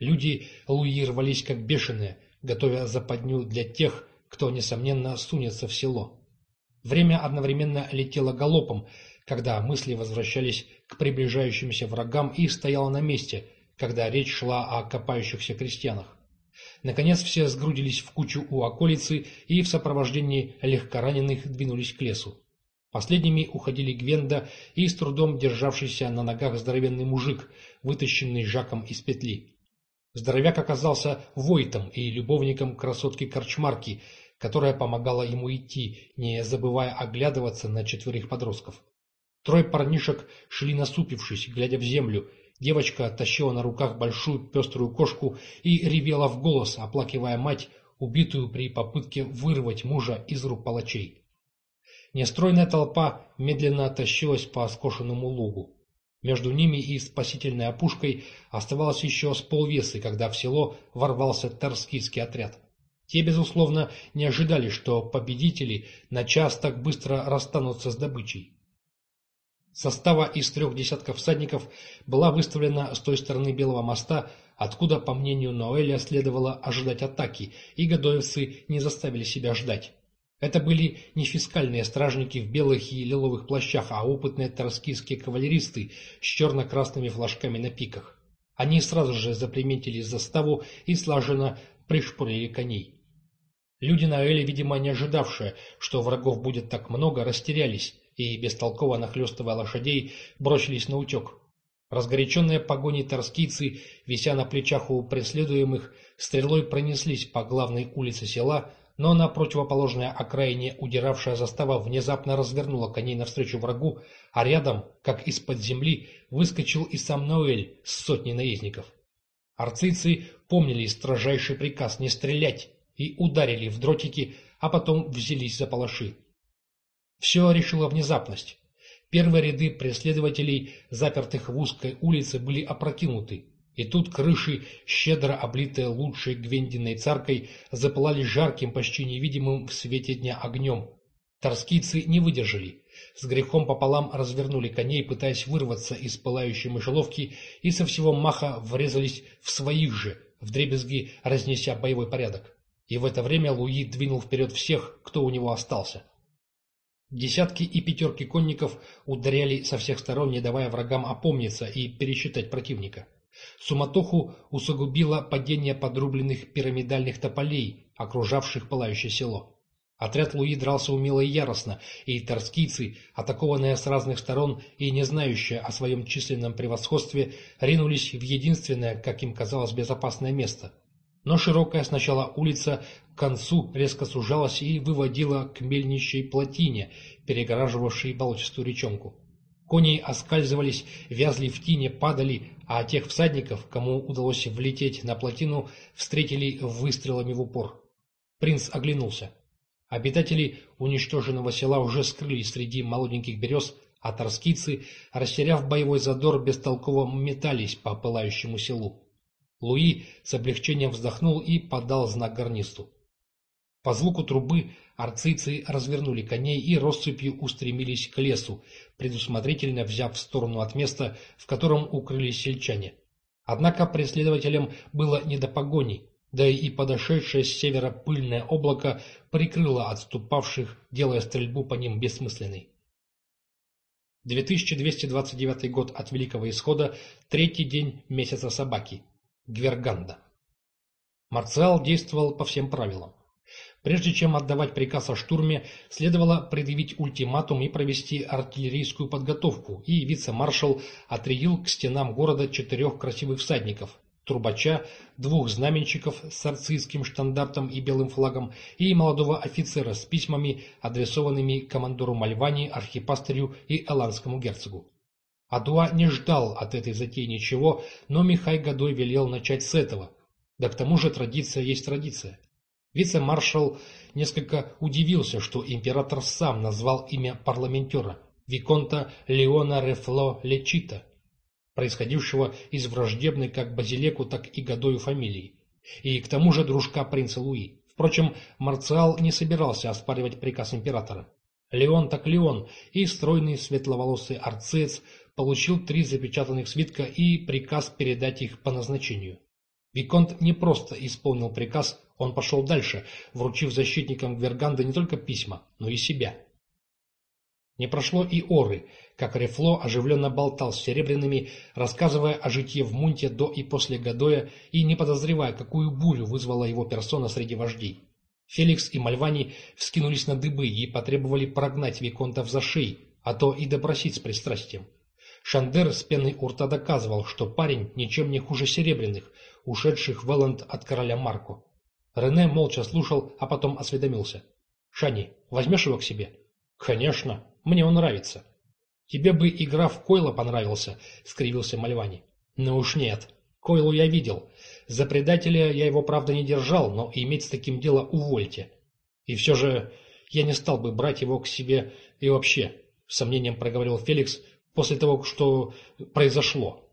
Люди Луи рвались как бешеные, готовя западню для тех, кто, несомненно, сунется в село. Время одновременно летело галопом, когда мысли возвращались к приближающимся врагам и стояла на месте, когда речь шла о копающихся крестьянах. Наконец все сгрудились в кучу у околицы и в сопровождении легкораненых двинулись к лесу. Последними уходили Гвенда и с трудом державшийся на ногах здоровенный мужик, вытащенный Жаком из петли. Здоровяк оказался войтом и любовником красотки Корчмарки, которая помогала ему идти, не забывая оглядываться на четверых подростков. Трое парнишек шли насупившись, глядя в землю. Девочка тащила на руках большую пеструю кошку и ревела в голос, оплакивая мать, убитую при попытке вырвать мужа из рук палачей. Нестройная толпа медленно тащилась по скошенному лугу. Между ними и спасительной опушкой оставалось еще с полвесы, когда в село ворвался тарскийский отряд. Те, безусловно, не ожидали, что победители на час так быстро расстанутся с добычей. Состава из трех десятков всадников была выставлена с той стороны Белого моста, откуда, по мнению Ноэля, следовало ожидать атаки, и годоевцы не заставили себя ждать. Это были не фискальные стражники в белых и лиловых плащах, а опытные троскистские кавалеристы с черно-красными флажками на пиках. Они сразу же заприметили заставу и слаженно пришпорили коней. Люди на видимо, не ожидавшие, что врагов будет так много, растерялись и, бестолково нахлестывая лошадей, бросились на утек. Разгоряченные погони торскийцы, вися на плечах у преследуемых, стрелой пронеслись по главной улице села, но на противоположной окраине удиравшая застава внезапно развернула коней навстречу врагу, а рядом, как из-под земли, выскочил и сам Ноэль с сотней наездников. Арцийцы помнили строжайший приказ не стрелять и ударили в дротики, а потом взялись за палаши. Все решила внезапность. Первые ряды преследователей, запертых в узкой улице, были опрокинуты, и тут крыши, щедро облитые лучшей гвендиной царкой, запылали жарким, почти невидимым в свете дня огнем. Торскийцы не выдержали. С грехом пополам развернули коней, пытаясь вырваться из пылающей мышеловки, и со всего маха врезались в своих же, вдребезги разнеся боевой порядок. И в это время Луи двинул вперед всех, кто у него остался. Десятки и пятерки конников ударяли со всех сторон, не давая врагам опомниться и пересчитать противника. Суматоху усугубило падение подрубленных пирамидальных тополей, окружавших пылающее село. Отряд Луи дрался умело и яростно, и торскийцы, атакованные с разных сторон и не знающие о своем численном превосходстве, ринулись в единственное, как им казалось, безопасное место. Но широкая сначала улица к концу резко сужалась и выводила к мельничьей плотине, перегораживавшей болотистую речонку. Кони оскальзывались, вязли в тине, падали, а тех всадников, кому удалось влететь на плотину, встретили выстрелами в упор. Принц оглянулся. Обитатели уничтоженного села уже скрылись среди молоденьких берез, а торскицы, растеряв боевой задор, бестолково метались по пылающему селу. Луи с облегчением вздохнул и подал знак гарнисту. По звуку трубы арцийцы развернули коней и россыпью устремились к лесу, предусмотрительно взяв в сторону от места, в котором укрылись сельчане. Однако преследователям было не до погони, да и подошедшее с севера пыльное облако прикрыло отступавших, делая стрельбу по ним бессмысленной. 2229 год от Великого Исхода, третий день месяца собаки. Гверганда. Марциал действовал по всем правилам. Прежде чем отдавать приказ о штурме, следовало предъявить ультиматум и провести артиллерийскую подготовку, и вице-маршал отрядил к стенам города четырех красивых всадников, трубача, двух знаменщиков с арцийским штандартом и белым флагом и молодого офицера с письмами, адресованными командору Мальвани, архипастырю и эландскому герцогу. Адуа не ждал от этой затеи ничего, но Михай Годой велел начать с этого. Да к тому же традиция есть традиция. Вице-маршал несколько удивился, что император сам назвал имя парламентера – Виконта Леона Рефло Лечита, происходившего из враждебной как Базилеку, так и Годою фамилии, и к тому же дружка принца Луи. Впрочем, Марциал не собирался оспаривать приказ императора. Леон так Леон, и стройный светловолосый арцец получил три запечатанных свитка и приказ передать их по назначению. Виконт не просто исполнил приказ, он пошел дальше, вручив защитникам Гверганды не только письма, но и себя. Не прошло и оры, как Рефло оживленно болтал с серебряными, рассказывая о житье в Мунте до и после Гадоя и не подозревая, какую бурю вызвала его персона среди вождей. Феликс и Мальвани вскинулись на дыбы и потребовали прогнать Виконтов за шеи, а то и допросить с пристрастием. Шандер с пеной у рта доказывал, что парень ничем не хуже серебряных, ушедших в Элленд от короля Марко. Рене молча слушал, а потом осведомился. «Шани, возьмешь его к себе?» «Конечно, мне он нравится». «Тебе бы игра в Койла понравился», — скривился Мальвани. «Ну уж нет. Койлу я видел. За предателя я его, правда, не держал, но иметь с таким дело увольте. И все же я не стал бы брать его к себе и вообще», — сомнением проговорил Феликс, — после того, что произошло.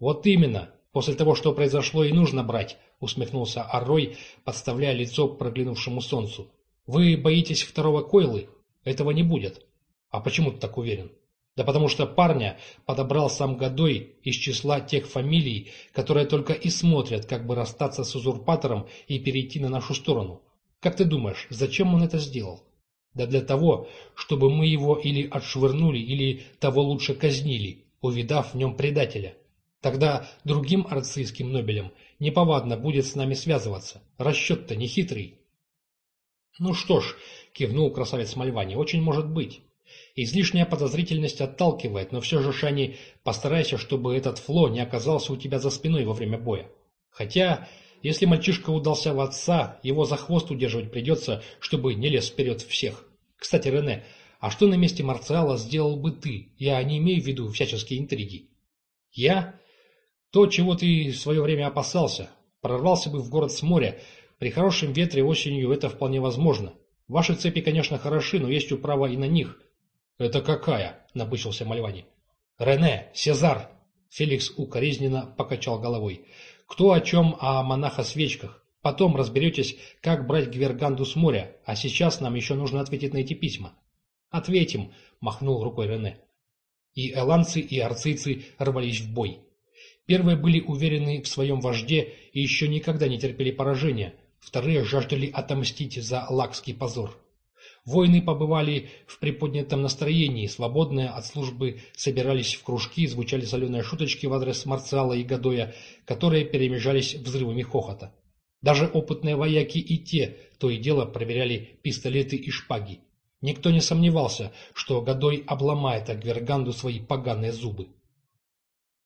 Вот именно, после того, что произошло, и нужно брать, усмехнулся Аррой, подставляя лицо проглянувшему солнцу. Вы боитесь второго Койлы? Этого не будет. А почему ты так уверен? Да потому что парня подобрал сам Годой из числа тех фамилий, которые только и смотрят, как бы расстаться с узурпатором и перейти на нашу сторону. Как ты думаешь, зачем он это сделал? Да для того, чтобы мы его или отшвырнули, или того лучше казнили, увидав в нем предателя. Тогда другим арцийским Нобелям неповадно будет с нами связываться. Расчет-то нехитрый. Ну что ж, кивнул красавец Мальвани, очень может быть. Излишняя подозрительность отталкивает, но все же, Шани, постарайся, чтобы этот фло не оказался у тебя за спиной во время боя. Хотя, если мальчишка удался в отца, его за хвост удерживать придется, чтобы не лез вперед всех. Кстати, Рене, а что на месте Марциала сделал бы ты? Я не имею в виду всяческие интриги. Я? То, чего ты в свое время опасался. Прорвался бы в город с моря. При хорошем ветре осенью это вполне возможно. Ваши цепи, конечно, хороши, но есть управа и на них. Это какая? Напыщился Мальвани. Рене, Сезар! Феликс укоризненно покачал головой. Кто о чем, о монаха-свечках. Потом разберетесь, как брать Гверганду с моря, а сейчас нам еще нужно ответить на эти письма. Ответим, махнул рукой Рене. И эланцы, и арцийцы рвались в бой. Первые были уверены в своем вожде и еще никогда не терпели поражения, вторые жаждали отомстить за лакский позор. Воины побывали в приподнятом настроении, свободные от службы собирались в кружки, звучали соленые шуточки в адрес Марциала и Гадоя, которые перемежались взрывами хохота. Даже опытные вояки и те то и дело проверяли пистолеты и шпаги. Никто не сомневался, что Гадой обломает Агверганду свои поганые зубы.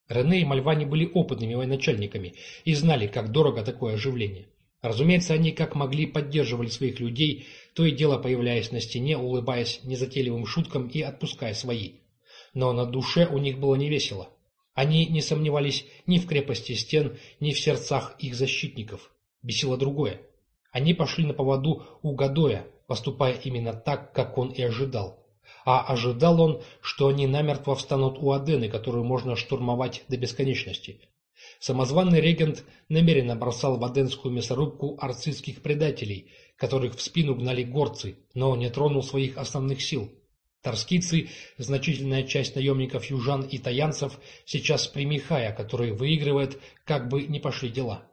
Рене и Мальвани были опытными военачальниками и знали, как дорого такое оживление. Разумеется, они как могли поддерживали своих людей, то и дело появляясь на стене, улыбаясь незатейливым шуткам и отпуская свои. Но на душе у них было невесело. Они не сомневались ни в крепости стен, ни в сердцах их защитников. Бесило другое. Они пошли на поводу у Гадоя, поступая именно так, как он и ожидал. А ожидал он, что они намертво встанут у Адены, которую можно штурмовать до бесконечности. Самозваный регент намеренно бросал в Аденскую мясорубку арцистских предателей, которых в спину гнали горцы, но не тронул своих основных сил. Торскицы, значительная часть наемников южан и таянцев, сейчас при Михая, который выигрывает, как бы не пошли дела.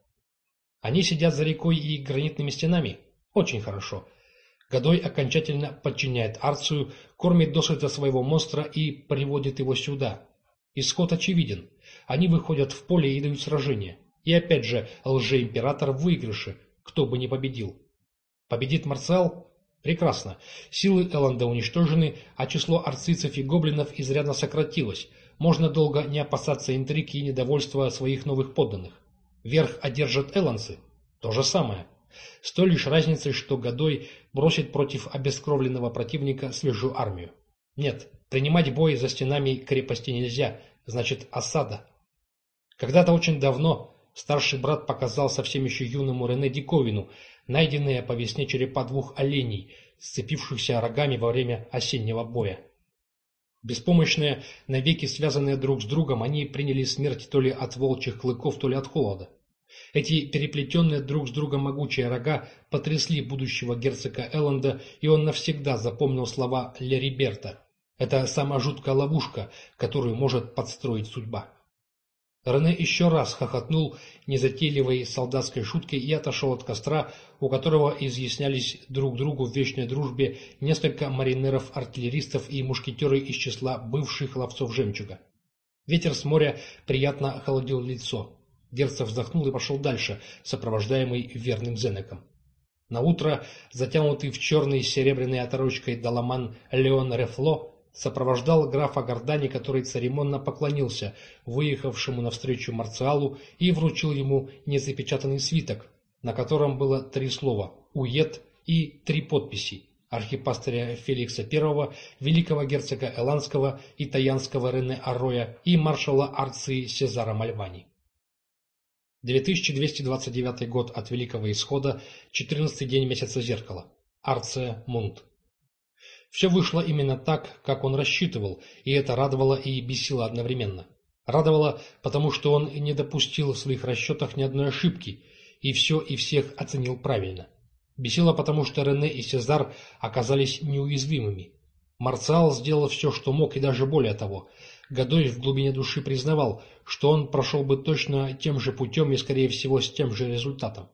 Они сидят за рекой и гранитными стенами. Очень хорошо. Годой окончательно подчиняет Арцию, кормит досыта своего монстра и приводит его сюда. Исход очевиден. Они выходят в поле и дают сражение. И опять же, лжеимператор в выигрыше, кто бы не победил. Победит Марциал? Прекрасно. Силы Элланда уничтожены, а число арцийцев и гоблинов изрядно сократилось. Можно долго не опасаться интриги и недовольства своих новых подданных. Верх одержат элланцы? То же самое. С той лишь разницей, что Годой бросит против обескровленного противника свежую армию. Нет, принимать бой за стенами крепости нельзя, значит осада. Когда-то очень давно старший брат показал совсем еще юному Рене диковину, найденные по весне черепа двух оленей, сцепившихся рогами во время осеннего боя. Беспомощные, навеки связанные друг с другом, они приняли смерть то ли от волчьих клыков, то ли от холода. Эти переплетенные друг с другом могучие рога потрясли будущего герцога Элленда, и он навсегда запомнил слова Лериберта. Это самая жуткая ловушка, которую может подстроить судьба. Рене еще раз хохотнул незатейливой солдатской шуткой и отошел от костра, у которого изъяснялись друг другу в вечной дружбе несколько маринеров-артиллеристов и мушкетеры из числа бывших ловцов жемчуга. Ветер с моря приятно холодил лицо. Герцог вздохнул и пошел дальше, сопровождаемый верным Зенеком. Наутро, затянутый в черный с серебряной оторочкой доломан Леон Рефло, сопровождал графа Гордани, который церемонно поклонился выехавшему навстречу Марциалу и вручил ему незапечатанный свиток, на котором было три слова «Уед» и три подписи архипастыря Феликса I, великого герцога Эландского и Таянского Рене Ароя и маршала Арции Сезара Мальвани. 2229 год от Великого Исхода, 14 день месяца зеркала. Арция Мунт. Все вышло именно так, как он рассчитывал, и это радовало и бесило одновременно. Радовало, потому что он не допустил в своих расчетах ни одной ошибки, и все и всех оценил правильно. Бесило, потому что Рене и Сезар оказались неуязвимыми. Марциал сделал все, что мог, и даже более того. Годой в глубине души признавал, что он прошел бы точно тем же путем и, скорее всего, с тем же результатом.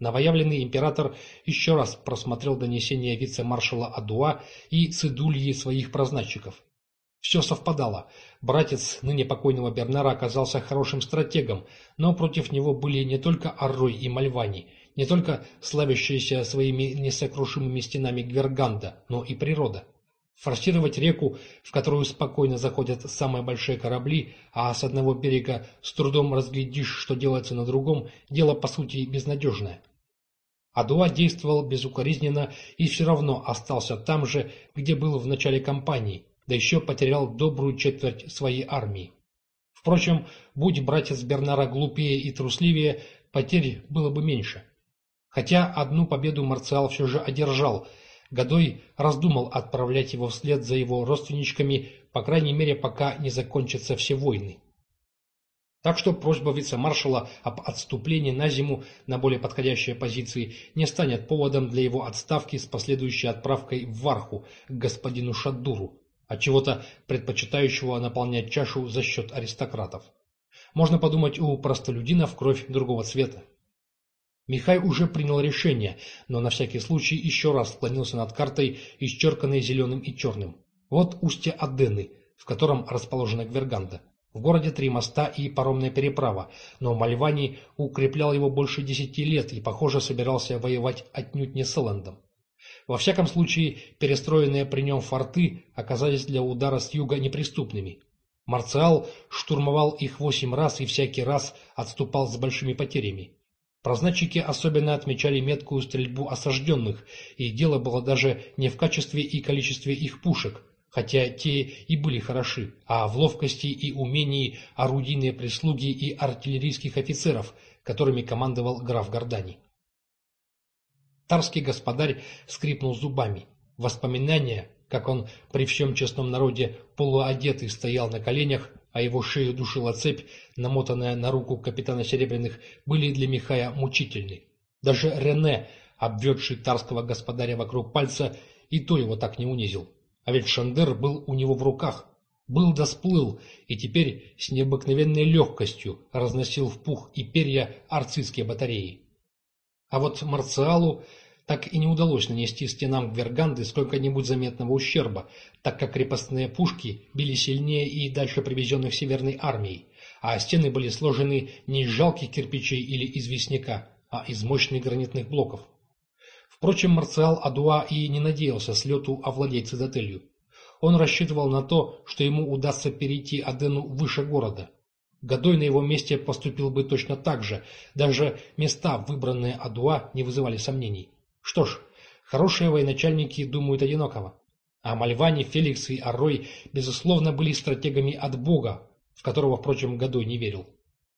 Новоявленный император еще раз просмотрел донесения вице-маршала Адуа и цедульи своих прозначиков. Все совпадало. Братец ныне покойного Бернара оказался хорошим стратегом, но против него были не только Аррой и Мальвани, не только славящиеся своими несокрушимыми стенами Гверганда, но и природа. Форсировать реку, в которую спокойно заходят самые большие корабли, а с одного берега с трудом разглядишь, что делается на другом, дело по сути безнадежное. Адуа действовал безукоризненно и все равно остался там же, где был в начале кампании, да еще потерял добрую четверть своей армии. Впрочем, будь братец Бернара глупее и трусливее, потерь было бы меньше. Хотя одну победу Марциал все же одержал, Годой раздумал отправлять его вслед за его родственничками, по крайней мере, пока не закончатся все войны. Так что просьба вице-маршала об отступлении на зиму на более подходящие позиции не станет поводом для его отставки с последующей отправкой в Варху к господину Шаддуру, от чего-то предпочитающего наполнять чашу за счет аристократов. Можно подумать, у простолюдинов кровь другого цвета. Михай уже принял решение, но на всякий случай еще раз склонился над картой, исчерканной зеленым и черным. Вот устье Адены, в котором расположена Гверганда. В городе три моста и паромная переправа, но Мальвани укреплял его больше десяти лет и, похоже, собирался воевать отнюдь не с Эллендом. Во всяком случае, перестроенные при нем форты оказались для удара с юга неприступными. Марциал штурмовал их восемь раз и всякий раз отступал с большими потерями. Прозначики особенно отмечали меткую стрельбу осажденных, и дело было даже не в качестве и количестве их пушек, хотя те и были хороши, а в ловкости и умении орудийной прислуги и артиллерийских офицеров, которыми командовал граф Гордани. Тарский господарь скрипнул зубами. Воспоминания, как он при всем честном народе полуодетый стоял на коленях, а его шею душила цепь, намотанная на руку капитана Серебряных, были для Михая мучительны. Даже Рене, обведший тарского господаря вокруг пальца, и то его так не унизил. А ведь Шандер был у него в руках. Был да сплыл, и теперь с необыкновенной легкостью разносил в пух и перья арцистские батареи. А вот Марциалу так и не удалось нанести стенам Гверганды сколько-нибудь заметного ущерба, так как крепостные пушки били сильнее и дальше привезенных Северной армией, а стены были сложены не из жалких кирпичей или известняка, а из мощных гранитных блоков. Впрочем, Марциал Адуа и не надеялся с лету овладеть цитаделью. Он рассчитывал на то, что ему удастся перейти Адену выше города, Годой на его месте поступил бы точно так же. Даже места, выбранные Адуа, не вызывали сомнений. Что ж, хорошие военачальники думают одиноково. А Мальвани, Феликс и Аррой, безусловно, были стратегами от Бога, в которого, впрочем, Годой не верил.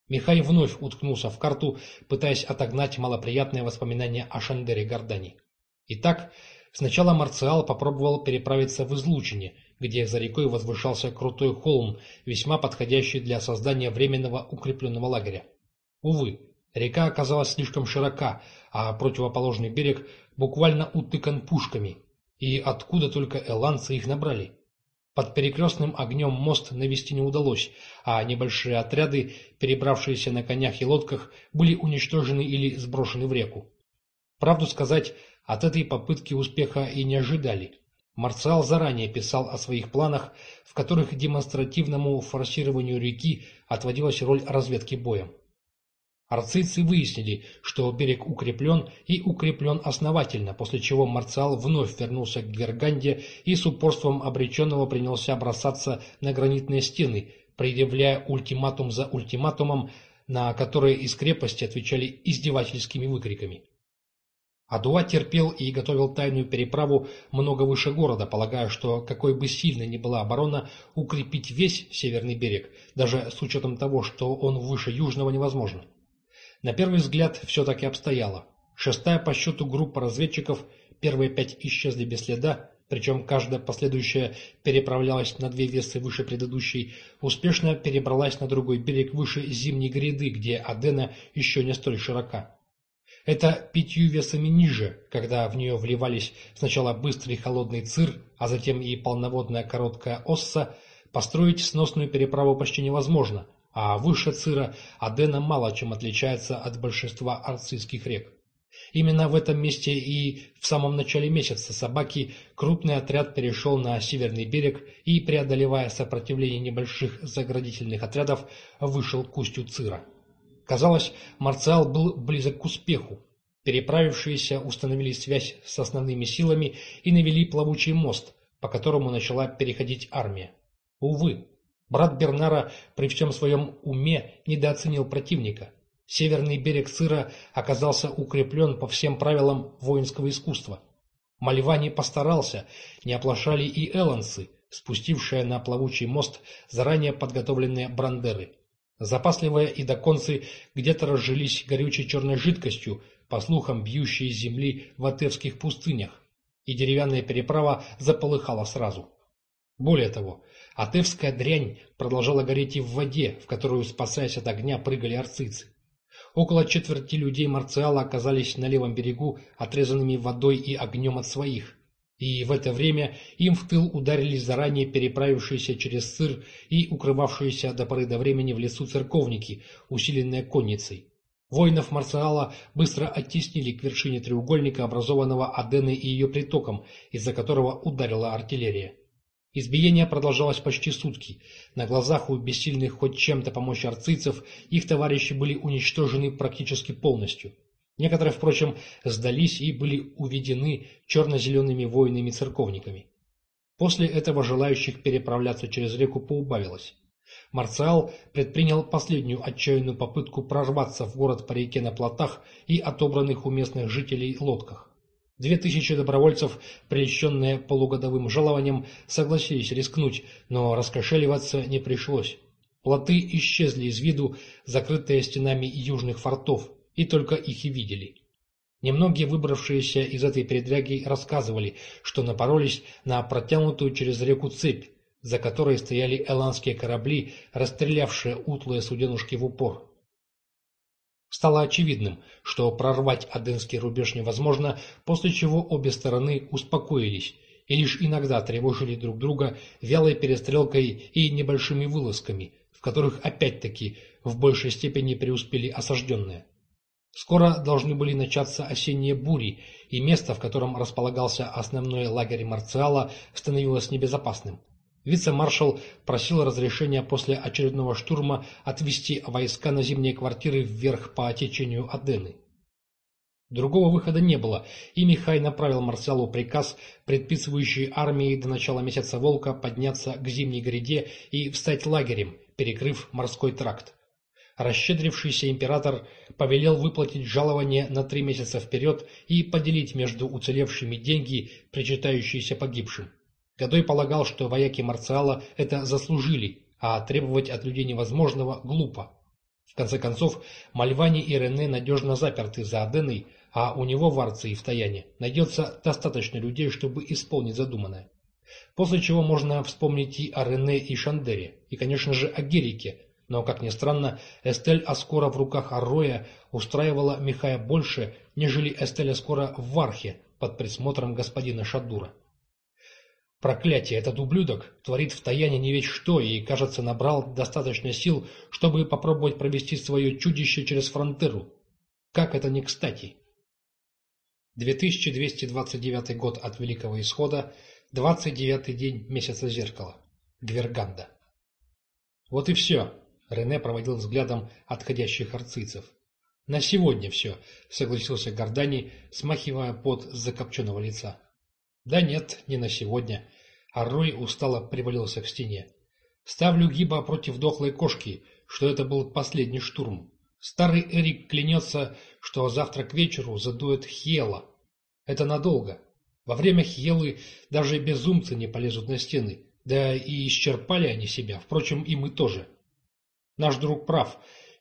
Михай вновь уткнулся в карту, пытаясь отогнать малоприятные воспоминания о Шандере Гордани. Итак, сначала Марциал попробовал переправиться в Излучине – где за рекой возвышался крутой холм, весьма подходящий для создания временного укрепленного лагеря. Увы, река оказалась слишком широка, а противоположный берег буквально утыкан пушками, и откуда только эланцы их набрали. Под перекрестным огнем мост навести не удалось, а небольшие отряды, перебравшиеся на конях и лодках, были уничтожены или сброшены в реку. Правду сказать, от этой попытки успеха и не ожидали. Марциал заранее писал о своих планах, в которых демонстративному форсированию реки отводилась роль разведки боем. Арцийцы выяснили, что берег укреплен и укреплен основательно, после чего Марциал вновь вернулся к Герганде и с упорством обреченного принялся бросаться на гранитные стены, предъявляя ультиматум за ультиматумом, на которые из крепости отвечали издевательскими выкриками. Адуа терпел и готовил тайную переправу много выше города, полагая, что какой бы сильной ни была оборона, укрепить весь северный берег, даже с учетом того, что он выше южного, невозможно. На первый взгляд все так и обстояло. Шестая по счету группа разведчиков, первые пять исчезли без следа, причем каждая последующая переправлялась на две весы выше предыдущей, успешно перебралась на другой берег выше зимней гряды, где Адена еще не столь широка. Это пятью весами ниже, когда в нее вливались сначала быстрый холодный цир, а затем и полноводная короткая осса, построить сносную переправу почти невозможно, а выше цира Адена мало чем отличается от большинства арцийских рек. Именно в этом месте и в самом начале месяца собаки крупный отряд перешел на северный берег и, преодолевая сопротивление небольших заградительных отрядов, вышел к устью Цира. Казалось, Марциал был близок к успеху. Переправившиеся установили связь с основными силами и навели плавучий мост, по которому начала переходить армия. Увы, брат Бернара при всем своем уме недооценил противника. Северный берег Сыра оказался укреплен по всем правилам воинского искусства. Мальвани постарался, не оплошали и элансы, спустившие на плавучий мост заранее подготовленные брандеры. Запасливые идоконцы где-то разжились горючей черной жидкостью, по слухам бьющей земли в Атевских пустынях, и деревянная переправа заполыхала сразу. Более того, Атевская дрянь продолжала гореть и в воде, в которую, спасаясь от огня, прыгали арцийцы. Около четверти людей Марциала оказались на левом берегу, отрезанными водой и огнем от своих. И в это время им в тыл ударились заранее переправившиеся через сыр и укрывавшиеся до поры до времени в лесу церковники, усиленные конницей. Воинов Марциала быстро оттеснили к вершине треугольника, образованного Аденой и ее притоком, из-за которого ударила артиллерия. Избиение продолжалось почти сутки. На глазах у бессильных хоть чем-то помочь арцийцев их товарищи были уничтожены практически полностью. Некоторые, впрочем, сдались и были уведены черно-зелеными воинами-церковниками. После этого желающих переправляться через реку поубавилось. Марциал предпринял последнюю отчаянную попытку прорваться в город по реке на плотах и отобранных у местных жителей лодках. Две тысячи добровольцев, прельщенные полугодовым жалованием, согласились рискнуть, но раскошеливаться не пришлось. Плоты исчезли из виду, закрытые стенами южных фортов, и только их и видели. Немногие выбравшиеся из этой передряги рассказывали, что напоролись на протянутую через реку цепь, за которой стояли эландские корабли, расстрелявшие утлые суденушки в упор. Стало очевидным, что прорвать Аденский рубеж невозможно, после чего обе стороны успокоились и лишь иногда тревожили друг друга вялой перестрелкой и небольшими вылазками, в которых опять-таки в большей степени преуспели осажденные. Скоро должны были начаться осенние бури, и место, в котором располагался основной лагерь Марциала, становилось небезопасным. Вице-маршал просил разрешения после очередного штурма отвести войска на зимние квартиры вверх по течению Адены. Другого выхода не было, и Михай направил Марселу приказ, предписывающий армии до начала месяца Волка подняться к зимней гряде и встать лагерем, перекрыв морской тракт. Расщедрившийся император повелел выплатить жалование на три месяца вперед и поделить между уцелевшими деньги, причитающиеся погибшим. Годой полагал, что вояки Марциала это заслужили, а требовать от людей невозможного глупо. В конце концов, Мальвани и Рене надежно заперты за Аденой, а у него в Арции и в Таяне найдется достаточно людей, чтобы исполнить задуманное. После чего можно вспомнить и о Рене и Шандере, и, конечно же, о Герике, но, как ни странно, Эстель Аскора в руках Арроя устраивала Михая больше, нежели Эстель Аскора в Вархе под присмотром господина Шадура. Проклятие, этот ублюдок творит в таяне не ведь что и, кажется, набрал достаточно сил, чтобы попробовать провести свое чудище через фронтеру. Как это не кстати? 2229 год от Великого Исхода, 29 день месяца зеркала. Гверганда. Вот и все. Рене проводил взглядом отходящих арцийцев. На сегодня все, согласился Гордани, смахивая пот с закопченного лица. Да нет, не на сегодня. А Рой устало привалился к стене. Ставлю гиба против дохлой кошки, что это был последний штурм. Старый Эрик клянется, что завтра к вечеру задует Хьела. Это надолго. Во время Хьелы даже безумцы не полезут на стены, да и исчерпали они себя, впрочем, и мы тоже. Наш друг прав.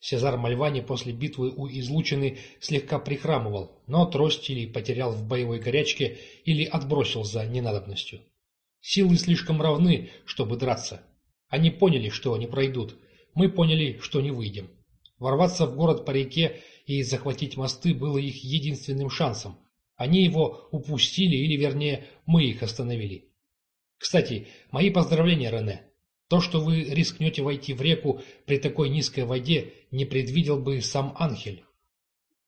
Сезар Мальвани после битвы у излучины слегка прихрамывал, но трость или потерял в боевой горячке, или отбросил за ненадобностью. Силы слишком равны, чтобы драться. Они поняли, что они пройдут. Мы поняли, что не выйдем. Ворваться в город по реке и захватить мосты было их единственным шансом. Они его упустили, или, вернее, мы их остановили. Кстати, мои поздравления, Рене. То, что вы рискнете войти в реку при такой низкой воде, не предвидел бы сам Анхель.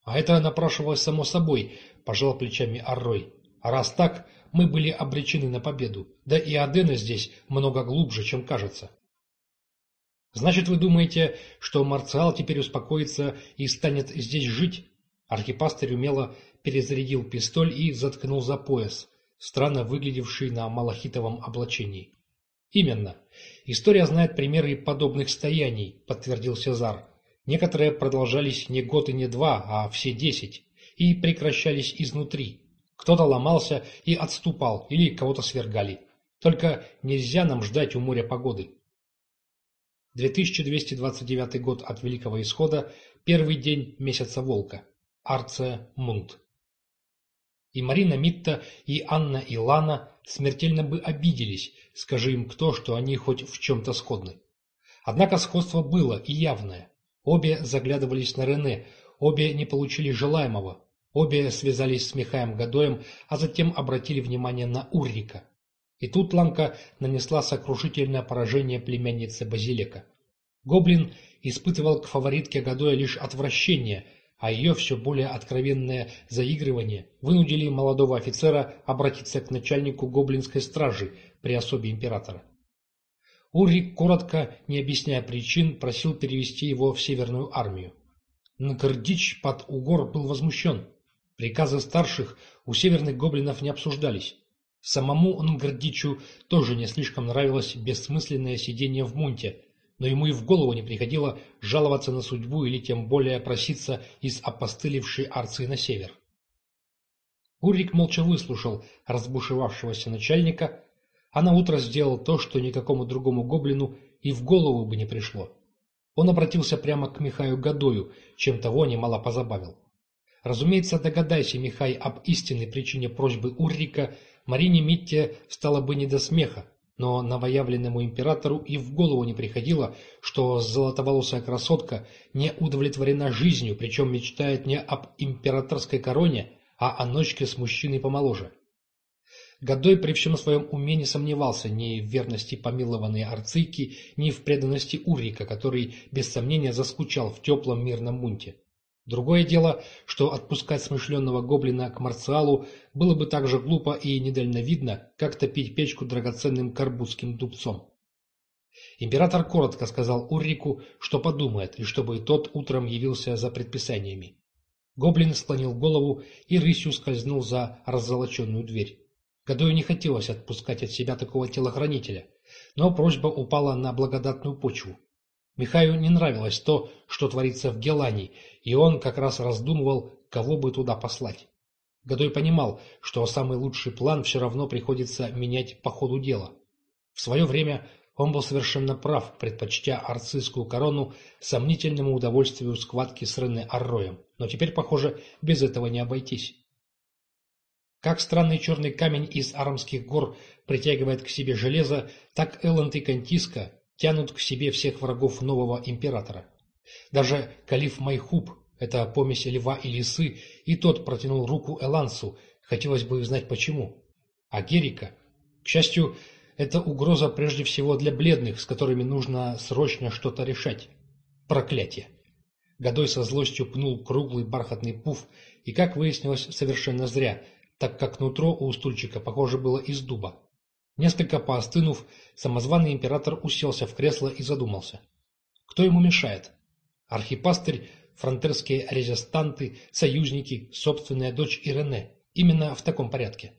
А это напрашивалось само собой, пожал плечами Аррой. Раз так, мы были обречены на победу. Да и Адена здесь много глубже, чем кажется. Значит, вы думаете, что Марциал теперь успокоится и станет здесь жить? Архипастырь умело перезарядил пистоль и заткнул за пояс, странно выглядевший на малахитовом облачении. Именно. История знает примеры подобных стояний, подтвердил Сезар. Некоторые продолжались не год и не два, а все десять, и прекращались изнутри. Кто-то ломался и отступал, или кого-то свергали. Только нельзя нам ждать у моря погоды. 2229 год от Великого Исхода, первый день месяца Волка. Арция Мунт. И Марина Митта, и Анна и Лана смертельно бы обиделись, скажи им кто, что они хоть в чем-то сходны. Однако сходство было и явное. Обе заглядывались на Рене, обе не получили желаемого, обе связались с Михаем Гадоем, а затем обратили внимание на Уррика. И тут Ланка нанесла сокрушительное поражение племяннице Базилека. Гоблин испытывал к фаворитке Гадоя лишь отвращение, а ее все более откровенное заигрывание вынудили молодого офицера обратиться к начальнику гоблинской стражи при особе императора. Уррик, коротко, не объясняя причин, просил перевести его в Северную армию. Нкрдич под Угор был возмущен. Приказы старших у северных гоблинов не обсуждались. Самому Нгрдичу тоже не слишком нравилось бессмысленное сидение в мунте, но ему и в голову не приходило жаловаться на судьбу или тем более проситься из опостылевшей Арции на север. Урик молча выслушал разбушевавшегося начальника, а на утро сделал то, что никакому другому гоблину и в голову бы не пришло. Он обратился прямо к Михаю Гадою, чем того немало позабавил. Разумеется, догадайся, Михай, об истинной причине просьбы Уррика, Марине Митте стало бы не до смеха, но новоявленному императору и в голову не приходило, что золотоволосая красотка не удовлетворена жизнью, причем мечтает не об императорской короне, а о ночке с мужчиной помоложе. Годой при всем своем уме не сомневался ни в верности помилованной Арцийки, ни в преданности Уррика, который без сомнения заскучал в теплом мирном мунте. Другое дело, что отпускать смышленного гоблина к Марциалу было бы так же глупо и недальновидно, как топить печку драгоценным карбузским дубцом. Император коротко сказал Уррику, что подумает, и чтобы тот утром явился за предписаниями. Гоблин склонил голову и рысью скользнул за раззолоченную дверь. Гадою не хотелось отпускать от себя такого телохранителя, но просьба упала на благодатную почву. Михаю не нравилось то, что творится в Гелании, и он как раз раздумывал, кого бы туда послать. Годой понимал, что самый лучший план все равно приходится менять по ходу дела. В свое время он был совершенно прав, предпочтя арцистскую корону сомнительному удовольствию схватки с Рене Арроем, но теперь, похоже, без этого не обойтись. Как странный черный камень из Арамских гор притягивает к себе железо, так Элланд и Кантиска тянут к себе всех врагов нового императора. Даже калиф Майхуб, это помесь льва и лисы, и тот протянул руку Элансу, хотелось бы узнать почему. А Герика? К счастью, это угроза прежде всего для бледных, с которыми нужно срочно что-то решать. Проклятие! Годой со злостью пнул круглый бархатный пуф, и, как выяснилось, совершенно зря, так как нутро у стульчика, похоже, было из дуба. Несколько поостынув, самозваный император уселся в кресло и задумался. Кто ему мешает? Архипастырь, фронтерские резистанты, союзники, собственная дочь Ирене. Именно в таком порядке.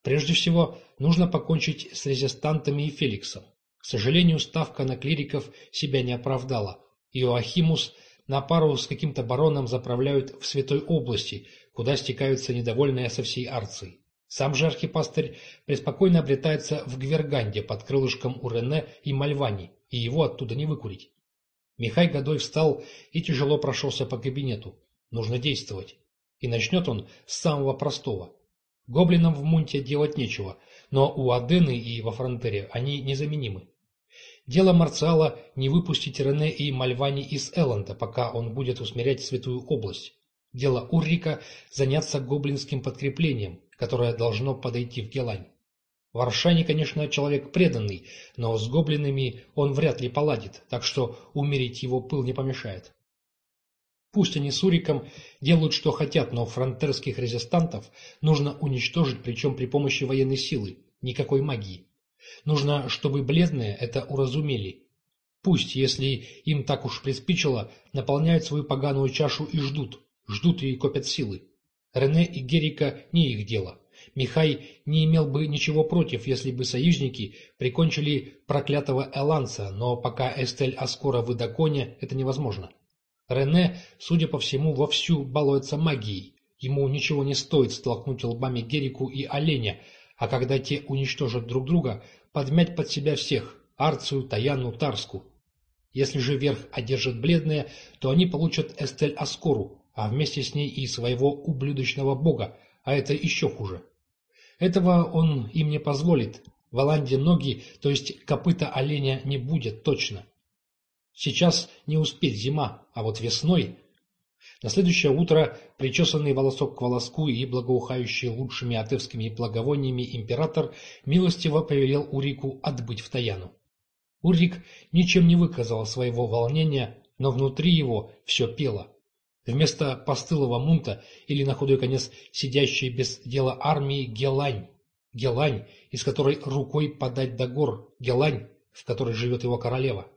Прежде всего, нужно покончить с резистантами и Феликсом. К сожалению, ставка на клириков себя не оправдала. Иоахимус на пару с каким-то бароном заправляют в Святой области, куда стекаются недовольные со всей Арции. Сам же архипастырь преспокойно обретается в Гверганде под крылышком у Рене и Мальвани, и его оттуда не выкурить. Михай Годой встал и тяжело прошелся по кабинету. Нужно действовать. И начнет он с самого простого. Гоблинам в Мунте делать нечего, но у Адены и во Фронтере они незаменимы. Дело Марциала не выпустить Рене и Мальвани из Элланда, пока он будет усмирять Святую область. Дело Уррика заняться гоблинским подкреплением, которое должно подойти в Гелань. Варшани, конечно, человек преданный, но с гоблинами он вряд ли поладит, так что умерить его пыл не помешает. Пусть они с Уриком делают, что хотят, но фронтерских резистантов нужно уничтожить, причем при помощи военной силы, никакой магии. Нужно, чтобы бледные это уразумели. Пусть, если им так уж приспичило, наполняют свою поганую чашу и ждут, ждут и копят силы. Рене и Герика не их дело. Михай не имел бы ничего против, если бы союзники прикончили проклятого Эланса, но пока Эстель Аскора в Идаконе, это невозможно. Рене, судя по всему, вовсю балуется магией. Ему ничего не стоит столкнуть лбами Герику и Оленя, а когда те уничтожат друг друга, подмять под себя всех – Арцию, Таяну, Тарску. Если же верх одержит бледные, то они получат Эстель Аскору, а вместе с ней и своего ублюдочного бога, а это еще хуже. Этого он им не позволит. В Аланде ноги, то есть копыта оленя, не будет точно. Сейчас не успеть зима, а вот весной... На следующее утро, причесанный волосок к волоску и благоухающий лучшими атевскими благовониями император милостиво повелел Урику отбыть в Таяну. Урик ничем не выказал своего волнения, но внутри его все пело. Вместо постылого мунта или, на худой конец, сидящей без дела армии Гелань. Гелань, из которой рукой подать до гор. Гелань, в которой живет его королева.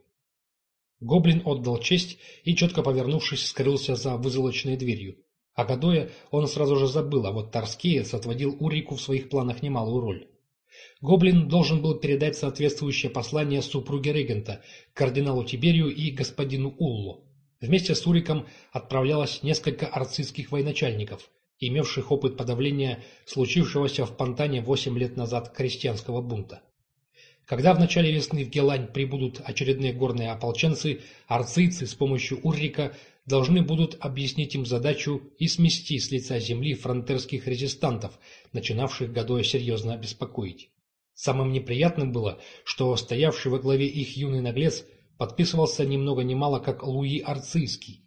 Гоблин отдал честь и, четко повернувшись, скрылся за вызолоченной дверью. А Гадоя он сразу же забыл, а вот Тарскеец отводил Урику в своих планах немалую роль. Гоблин должен был передать соответствующее послание супруге регента, кардиналу Тиберию и господину Уллу. Вместе с Уриком отправлялось несколько арцистских военачальников, имевших опыт подавления случившегося в Пантане восемь лет назад крестьянского бунта. Когда в начале весны в Гелань прибудут очередные горные ополченцы, арцийцы с помощью Уррика должны будут объяснить им задачу и смести с лица земли фронтерских резистантов, начинавших Гадоя серьезно беспокоить. Самым неприятным было, что стоявший во главе их юный наглец подписывался ни много ни мало как Луи Арцийский.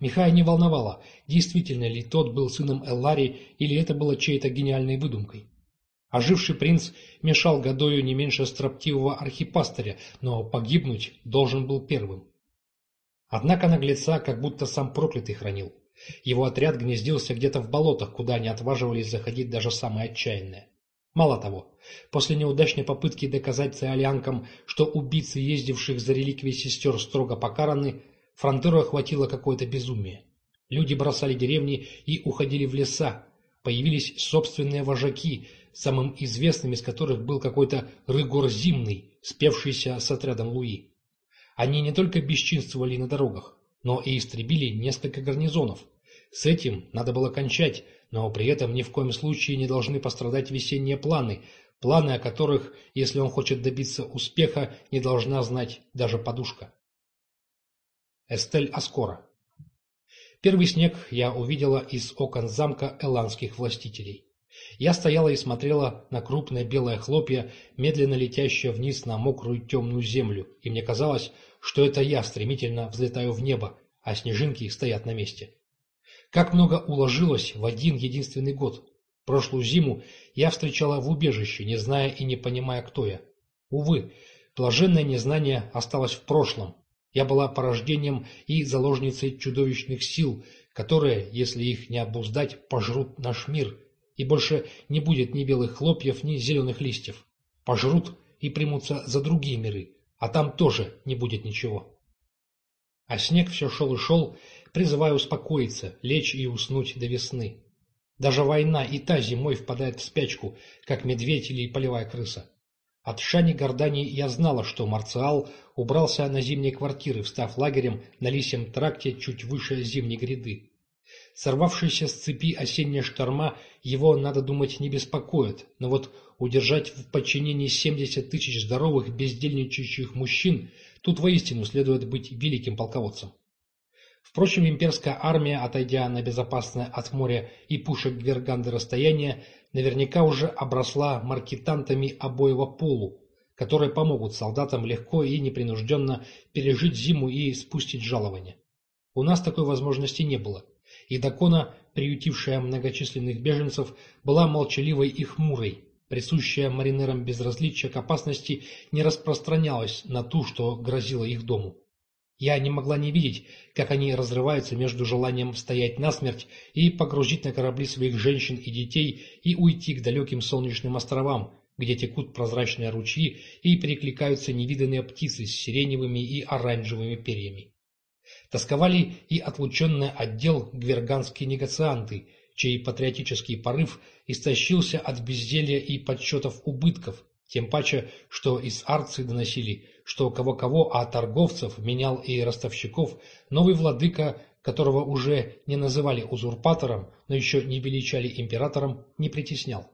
Михая не волновало, действительно ли тот был сыном Эллари или это было чьей-то гениальной выдумкой. Оживший принц мешал Гадою не меньше строптивого архипастыря, но погибнуть должен был первым. Однако наглеца как будто сам проклятый хранил. Его отряд гнездился где-то в болотах, куда не отваживались заходить даже самые отчаянные. Мало того, после неудачной попытки доказать циолянкам, что убийцы, ездивших за реликвией сестер, строго покараны, фронтеру охватило какое-то безумие. Люди бросали деревни и уходили в леса. Появились собственные вожаки, самым известным из которых был какой-то Рыгор Зимный, спевшийся с отрядом Луи. Они не только бесчинствовали на дорогах, но и истребили несколько гарнизонов. С этим надо было кончать, но при этом ни в коем случае не должны пострадать весенние планы, планы о которых, если он хочет добиться успеха, не должна знать даже подушка. Эстель Аскора Первый снег я увидела из окон замка эландских властителей. Я стояла и смотрела на крупное белое хлопья, медленно летящее вниз на мокрую темную землю, и мне казалось, что это я стремительно взлетаю в небо, а снежинки стоят на месте. Как много уложилось в один единственный год. Прошлую зиму я встречала в убежище, не зная и не понимая, кто я. Увы, блаженное незнание осталось в прошлом. Я была порождением и заложницей чудовищных сил, которые, если их не обуздать, пожрут наш мир, и больше не будет ни белых хлопьев, ни зеленых листьев. Пожрут и примутся за другие миры, а там тоже не будет ничего. А снег все шел и шел, призывая успокоиться, лечь и уснуть до весны. Даже война и та зимой впадает в спячку, как медведь или полевая крыса. От Шани Гордани я знала, что Марциал убрался на зимние квартиры, встав лагерем на лисьем тракте чуть выше зимней гряды. Сорвавшиеся с цепи осенняя шторма его, надо думать, не беспокоит, но вот удержать в подчинении 70 тысяч здоровых бездельничающих мужчин тут воистину следует быть великим полководцем. Впрочем, имперская армия, отойдя на безопасное от моря и пушек Гверганды расстояние, наверняка уже обросла маркетантами обоего полу, которые помогут солдатам легко и непринужденно пережить зиму и спустить жалование. У нас такой возможности не было и Дакона, приютившая многочисленных беженцев, была молчаливой и хмурой. Присущая маринерам безразличие к опасности не распространялось на ту, что грозило их дому. Я не могла не видеть, как они разрываются между желанием стоять насмерть и погрузить на корабли своих женщин и детей и уйти к далеким солнечным островам, где текут прозрачные ручьи и перекликаются невиданные птицы с сиреневыми и оранжевыми перьями. Тосковали и отлученные отдел гверганские негацианты, чей патриотический порыв истощился от безделья и подсчетов убытков, тем паче, что из Арции доносили, что кого-кого, а торговцев, менял и ростовщиков, новый владыка, которого уже не называли узурпатором, но еще не величали императором, не притеснял.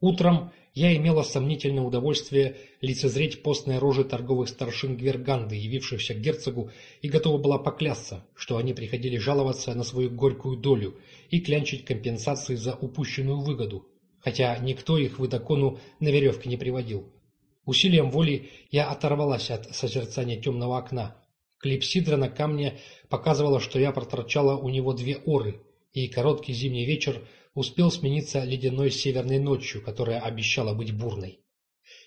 Утром я имела сомнительное удовольствие лицезреть постные рожи торговых старшин Гверганды, явившихся к герцогу, и готова была поклясться, что они приходили жаловаться на свою горькую долю и клянчить компенсации за упущенную выгоду, хотя никто их в Идакону на веревке не приводил. Усилием воли я оторвалась от созерцания темного окна. Клипсидра на камне показывала, что я проторчала у него две оры, и короткий зимний вечер успел смениться ледяной северной ночью, которая обещала быть бурной.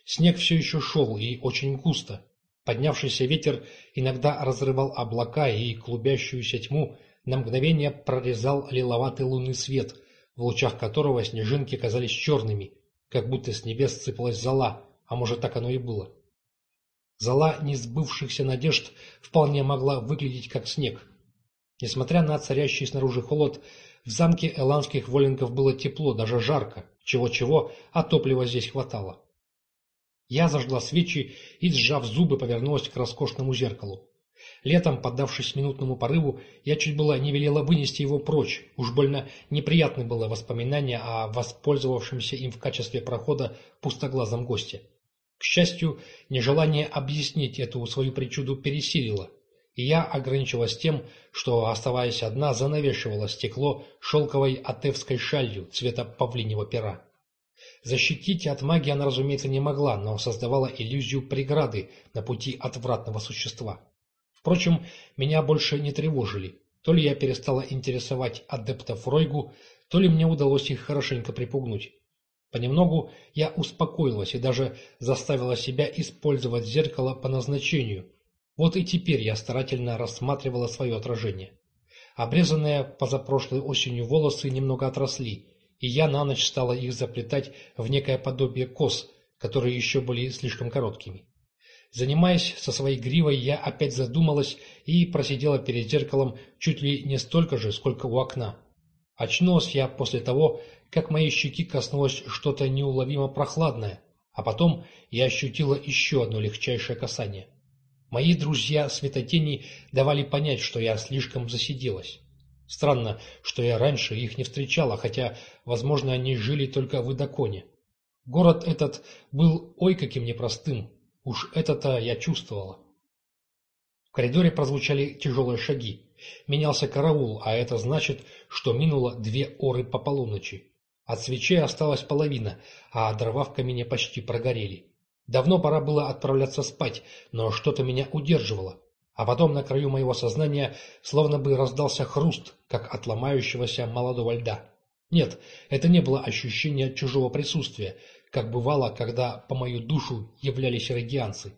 Снег все еще шел и очень густо. Поднявшийся ветер иногда разрывал облака и клубящуюся тьму на мгновение прорезал лиловатый лунный свет, в лучах которого снежинки казались черными, как будто с небес сыпалась зола, а может так оно и было. Зола несбывшихся надежд вполне могла выглядеть как снег. Несмотря на царящий снаружи холод, в замке эландских воленков было тепло, даже жарко, чего-чего, а топлива здесь хватало. Я зажгла свечи и, сжав зубы, повернулась к роскошному зеркалу. Летом, поддавшись минутному порыву, я чуть было не велела вынести его прочь. Уж больно неприятно было воспоминание о воспользовавшемся им в качестве прохода пустоглазом госте. К счастью, нежелание объяснить эту свою причуду пересилило и я ограничилась тем, что, оставаясь одна, занавешивала стекло шелковой атевской шалью цвета павлинего пера. Защитить от магии она, разумеется, не могла, но создавала иллюзию преграды на пути отвратного существа. Впрочем, меня больше не тревожили. То ли я перестала интересовать адептов Ройгу, то ли мне удалось их хорошенько припугнуть. Понемногу я успокоилась и даже заставила себя использовать зеркало по назначению – вот и теперь я старательно рассматривала свое отражение. Обрезанные позапрошлой осенью волосы немного отросли, и я на ночь стала их заплетать в некое подобие кос, которые еще были слишком короткими. Занимаясь со своей гривой, я опять задумалась и просидела перед зеркалом чуть ли не столько же, сколько у окна. Очнулась я после того, как моей щеки коснулось что-то неуловимо прохладное, а потом я ощутила еще одно легчайшее касание. Мои друзья-светотени давали понять, что я слишком засиделась. Странно, что я раньше их не встречала, хотя, возможно, они жили только в Идаконе. Город этот был ой каким непростым. Уж это-то я чувствовала. В коридоре прозвучали тяжелые шаги. Менялся караул, а это значит, что минуло две оры по полуночи. От свечей осталась половина, а дрова в камине почти прогорели. Давно пора было отправляться спать, но что-то меня удерживало. А потом на краю моего сознания словно бы раздался хруст, как от ломающегося молодого льда. Нет, это не было ощущение чужого присутствия, как бывало, когда по мою душу являлись регианцы.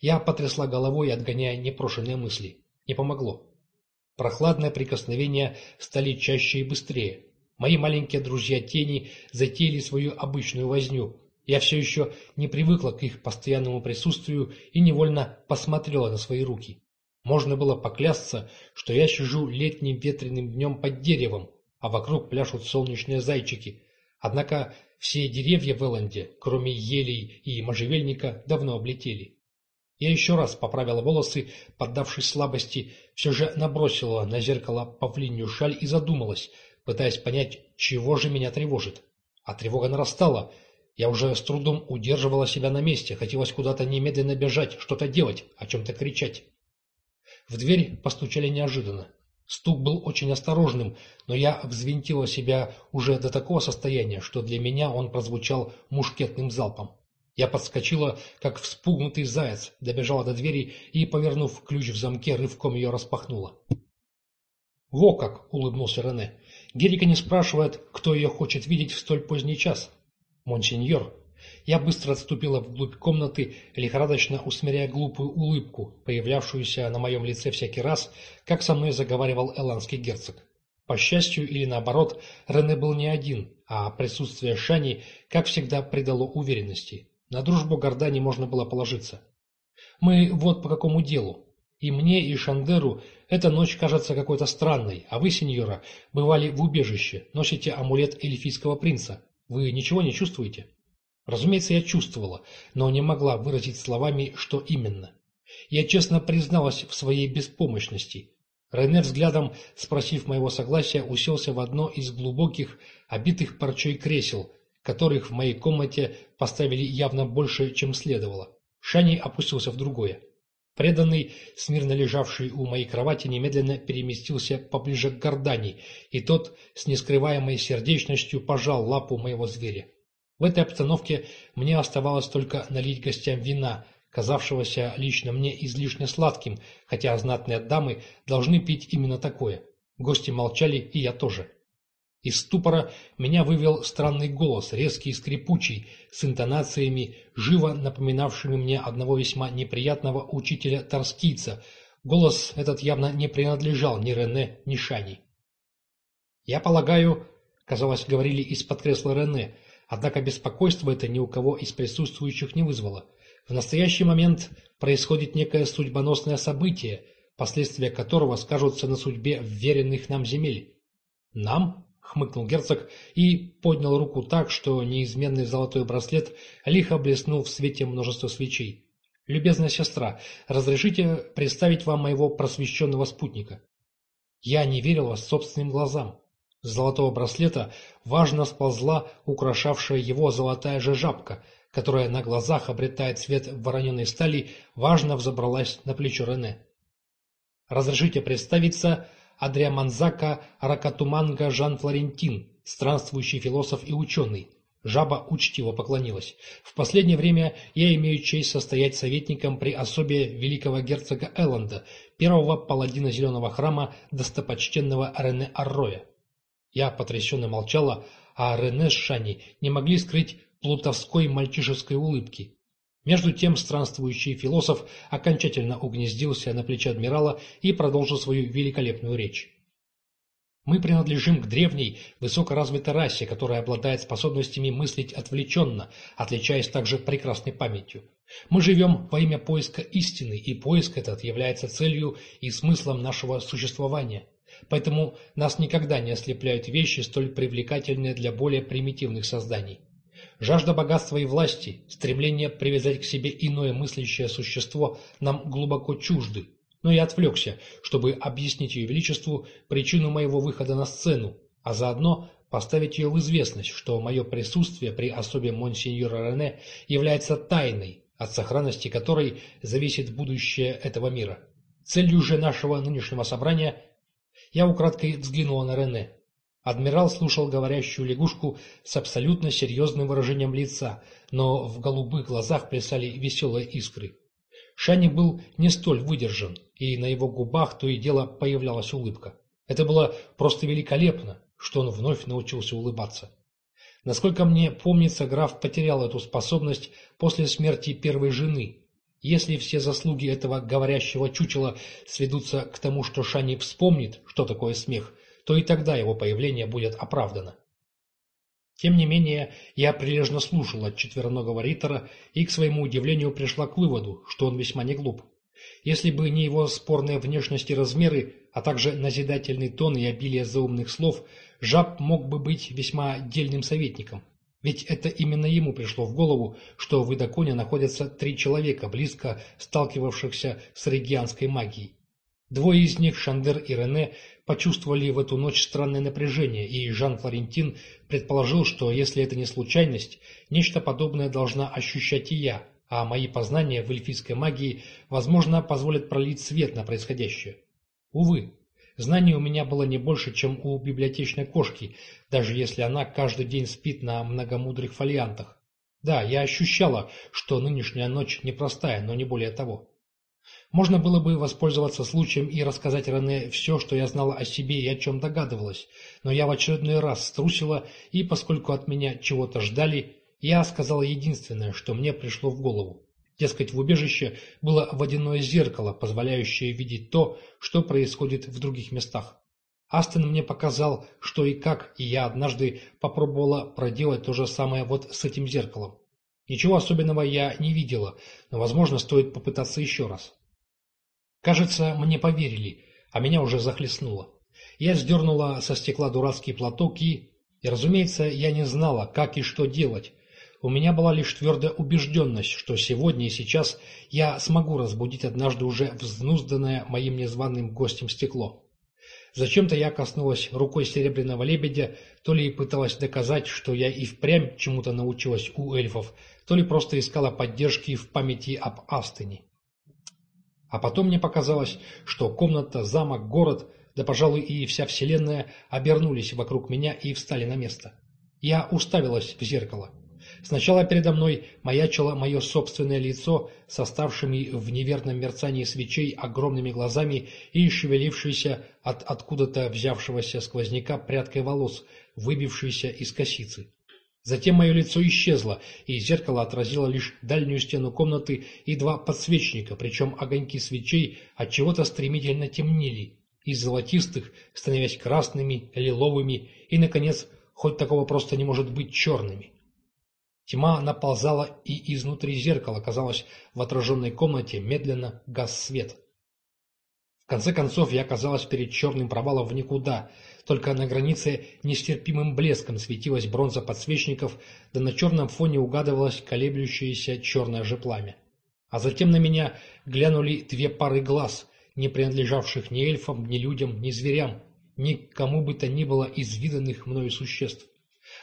Я потрясла головой, отгоняя непрошенные мысли. Не помогло. Прохладное прикосновение стали чаще и быстрее. Мои маленькие друзья-тени затеяли свою обычную возню, я все еще не привыкла к их постоянному присутствию и невольно посмотрела на свои руки. Можно было поклясться, что я сижу летним ветреным днем под деревом, а вокруг пляшут солнечные зайчики. Однако все деревья в Элленде, кроме елей и можжевельника, давно облетели. Я еще раз поправила волосы, поддавшись слабости, все же набросила на зеркало павлинью шаль и задумалась, пытаясь понять, чего же меня тревожит. А тревога нарастала — я уже с трудом удерживала себя на месте, хотелось куда-то немедленно бежать, что-то делать, о чем-то кричать. В дверь постучали неожиданно. Стук был очень осторожным, но я взвинтила себя уже до такого состояния, что для меня он прозвучал мушкетным залпом. Я подскочила, как вспугнутый заяц, добежала до двери и, повернув ключ в замке, рывком ее распахнула. «Во как!» — улыбнулся Рене. «Герика не спрашивает, кто ее хочет видеть в столь поздний час. «Монсеньор, Я быстро отступила вглубь комнаты, лихорадочно усмиряя глупую улыбку, появлявшуюся на моем лице всякий раз, как со мной заговаривал эландский герцог. По счастью или наоборот, Рене был не один, а присутствие Шани, как всегда, придало уверенности. На дружбу Гордани можно было положиться. Мы вот по какому делу. И мне, и Шандеру эта ночь кажется какой-то странной, а вы, сеньора, бывали в убежище, носите амулет эльфийского принца. Вы ничего не чувствуете? Разумеется, я чувствовала, но не могла выразить словами, что именно. Я честно призналась в своей беспомощности. Рене взглядом, спросив моего согласия, уселся в одно из глубоких, обитых парчой кресел, которых в моей комнате поставили явно больше, чем следовало. Шани опустился в другое. Преданный, смирно лежавший у моей кровати, немедленно переместился поближе к Гордани, и тот с нескрываемой сердечностью пожал лапу моего зверя. В этой обстановке мне оставалось только налить гостям вина, казавшегося лично мне излишне сладким, хотя знатные дамы должны пить именно такое. Гости молчали, и я тоже. Из ступора меня вывел странный голос, резкий и скрипучий, с интонациями, живо напоминавшими мне одного весьма неприятного учителя Торскийца. Голос этот явно не принадлежал ни Рене, ни Шани. «Я полагаю», — казалось, говорили из-под кресла Рене, — Однако беспокойство это ни у кого из присутствующих не вызвало. В настоящий момент происходит некое судьбоносное событие, последствия которого скажутся на судьбе вверенных нам земель. «Нам?» — хмыкнул герцог и поднял руку так, что неизменный золотой браслет лихо блеснул в свете множества свечей. «Любезная сестра, разрешите представить вам моего просвещенного спутника?» Я не верил собственным глазам. С золотого браслета важно сползла украшавшая его золотая же жабка, которая на глазах обретает цвет вороненой стали, важно взобралась на плечо Рене. «Разрешите представиться Адриаманзака Ракатуманга Жан Флорентин, странствующий философ и ученый». Жаба учтиво поклонилась. «В последнее время я имею честь состоять советником при особе великого герцога Элленда, первого паладина Зеленого храма, достопочтенного Рене Арроя. Я потрясенно молчала, а Рене с Шани не могли скрыть плутовской мальчишеской улыбки. Между тем странствующий философ окончательно угнездился на плече адмирала и продолжил свою великолепную речь. Мы принадлежим к древней, высокоразвитой расе, которая обладает способностями мыслить отвлеченно, отличаясь также прекрасной памятью. Мы живем во имя поиска истины, и поиск этот является целью и смыслом нашего существования. Поэтому нас никогда не ослепляют вещи, столь привлекательные для более примитивных созданий. Жажда богатства и власти, стремление привязать к себе иное мыслящее существо нам глубоко чужды. Но я отвлекся, чтобы объяснить ее величеству причину моего выхода на сцену, а заодно поставить ее в известность, что мое присутствие при особе монсеньора Рене является тайной, от сохранности которой зависит будущее этого мира. Целью же нашего нынешнего собрания я украдкой взглянула на Рене. Адмирал слушал говорящую лягушку с абсолютно серьезным выражением лица, но в голубых глазах плясали веселые искры. Шани был не столь выдержан, и на его губах то и дело появлялась улыбка. Это было просто великолепно, что он вновь научился улыбаться. Насколько мне помнится, граф потерял эту способность после смерти первой жены, если все заслуги этого говорящего чучела сведутся к тому, что Шани вспомнит, что такое смех, то и тогда его появление будет оправдано. Тем не менее, я прилежно слушал от четвероногого ритора и, к своему удивлению, пришла к выводу, что он весьма не глуп. Если бы не его спорные внешность и размеры, а также назидательный тон и обилие заумных слов, жаб мог бы быть весьма дельным советником. Ведь это именно ему пришло в голову, что в Идаконе находятся три человека, близко сталкивавшихся с регианской магией. Двое из них, Шандер и Рене, почувствовали в эту ночь странное напряжение, и Жан Флорентин предположил, что если это не случайность, нечто подобное должна ощущать и я, а мои познания в эльфийской магии, возможно, позволят пролить свет на происходящее. Увы, Знаний у меня было не больше, чем у библиотечной кошки, даже если она каждый день спит на многомудрых фолиантах. Да, я ощущала, что нынешняя ночь непростая, но не более того. Можно было бы воспользоваться случаем и рассказать Рене все, что я знала о себе и о чем догадывалась, но я в очередной раз струсила, и поскольку от меня чего-то ждали, Я сказал единственное, что мне пришло в голову. Дескать, в убежище было водяное зеркало, позволяющее видеть то, что происходит в других местах. Астон мне показал, что и как, и я однажды попробовала проделать то же самое вот с этим зеркалом. Ничего особенного я не видела, но, возможно, стоит попытаться еще раз. Кажется, мне поверили, а меня уже захлестнуло. Я сдернула со стекла дурацкий платок и... И, разумеется, я не знала, как и что делать. У меня была лишь твердая убежденность, что сегодня и сейчас я смогу разбудить однажды уже взнузданное моим незваным гостем стекло. Зачем-то я коснулась рукой серебряного лебедя, то ли пыталась доказать, что я и впрямь чему-то научилась у эльфов, то ли просто искала поддержки в памяти об Астыне. А потом мне показалось, что комната, замок, город, да, пожалуй, и вся вселенная обернулись вокруг меня и встали на место. Я уставилась в зеркало. Сначала передо мной маячило мое собственное лицо с оставшими в неверном мерцании свечей огромными глазами и шевелившейся от откуда-то взявшегося сквозняка прядкой волос, выбившейся из косицы. Затем мое лицо исчезло, и зеркало отразило лишь дальнюю стену комнаты и два подсвечника, причем огоньки свечей от чего-то стремительно темнели, из золотистых, становясь красными, лиловыми и, наконец, хоть такого просто не может быть черными. Тьма наползала и изнутри зеркала, казалось, в отраженной комнате медленно гас свет. В конце концов я оказалась перед черным провалом в никуда, только на границе нестерпимым блеском светилась бронза подсвечников, да на черном фоне угадывалось колеблющееся черное же пламя. А затем на меня глянули две пары глаз, не принадлежавших ни эльфам, ни людям, ни зверям, ни кому бы то ни было из виданных мною существ.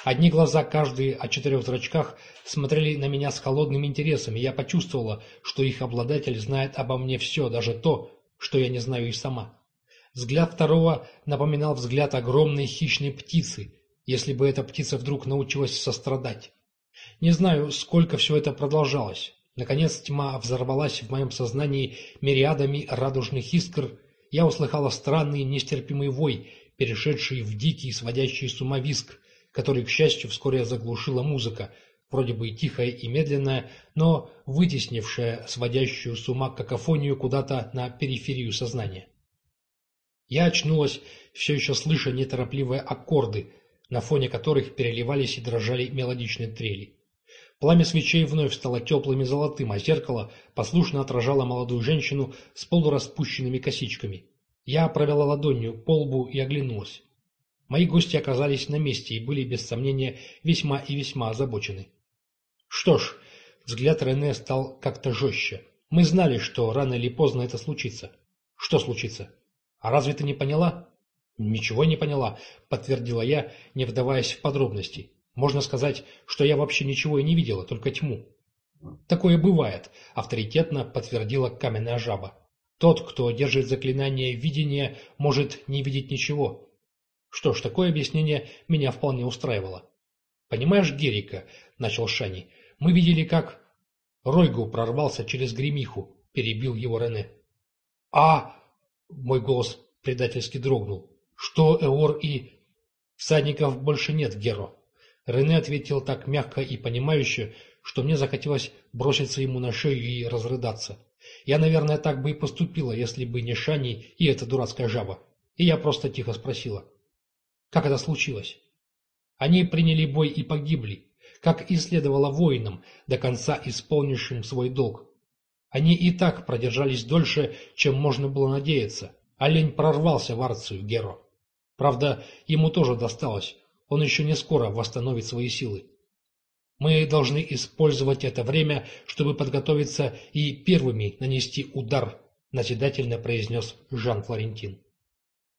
Одни глаза, каждые о четырех зрачках, смотрели на меня с холодным интересом, и я почувствовала, что их обладатель знает обо мне все, даже то, что я не знаю и сама. Взгляд второго напоминал взгляд огромной хищной птицы, если бы эта птица вдруг научилась сострадать. Не знаю, сколько все это продолжалось. Наконец тьма взорвалась в моем сознании мириадами радужных искр. Я услыхала странный нестерпимый вой, перешедший в дикий, сводящий с ума виск, который, к счастью, вскоре заглушила музыка, вроде бы и тихая и медленная, но вытеснившая сводящую с ума какофонию куда-то на периферию сознания. Я очнулась, все еще слыша неторопливые аккорды, на фоне которых переливались и дрожали мелодичные трели. Пламя свечей вновь стало теплым и золотым, а зеркало послушно отражало молодую женщину с полураспущенными косичками. Я провела ладонью по лбу и оглянулась. Мои гости оказались на месте и были, без сомнения, весьма и весьма озабочены. Что ж, взгляд Рене стал как-то жестче. Мы знали, что рано или поздно это случится. Что случится? А разве ты не поняла? Ничего не поняла, подтвердила я, не вдаваясь в подробности. Можно сказать, что я вообще ничего и не видела, только тьму. Такое бывает, авторитетно подтвердила каменная жаба. Тот, кто держит заклинание видения, может не видеть ничего, что ж, такое объяснение меня вполне устраивало. «Понимаешь, Герика», — начал Шани, — «мы видели, как...» Ройгу прорвался через гремиху, перебил его Рене. «А...» — мой голос предательски дрогнул. «Что, Эор и...» «Всадников больше нет, Геро». Рене ответил так мягко и понимающе, что мне захотелось броситься ему на шею и разрыдаться. Я, наверное, так бы и поступила, если бы не Шани и эта дурацкая жаба. И я просто тихо спросила. Как это случилось? Они приняли бой и погибли, как и следовало воинам, до конца исполнившим свой долг. Они и так продержались дольше, чем можно было надеяться. Олень прорвался в Арцию Геро. Правда, ему тоже досталось, он еще не скоро восстановит свои силы. Мы должны использовать это время, чтобы подготовиться и первыми нанести удар, назидательно произнес Жан Флорентин.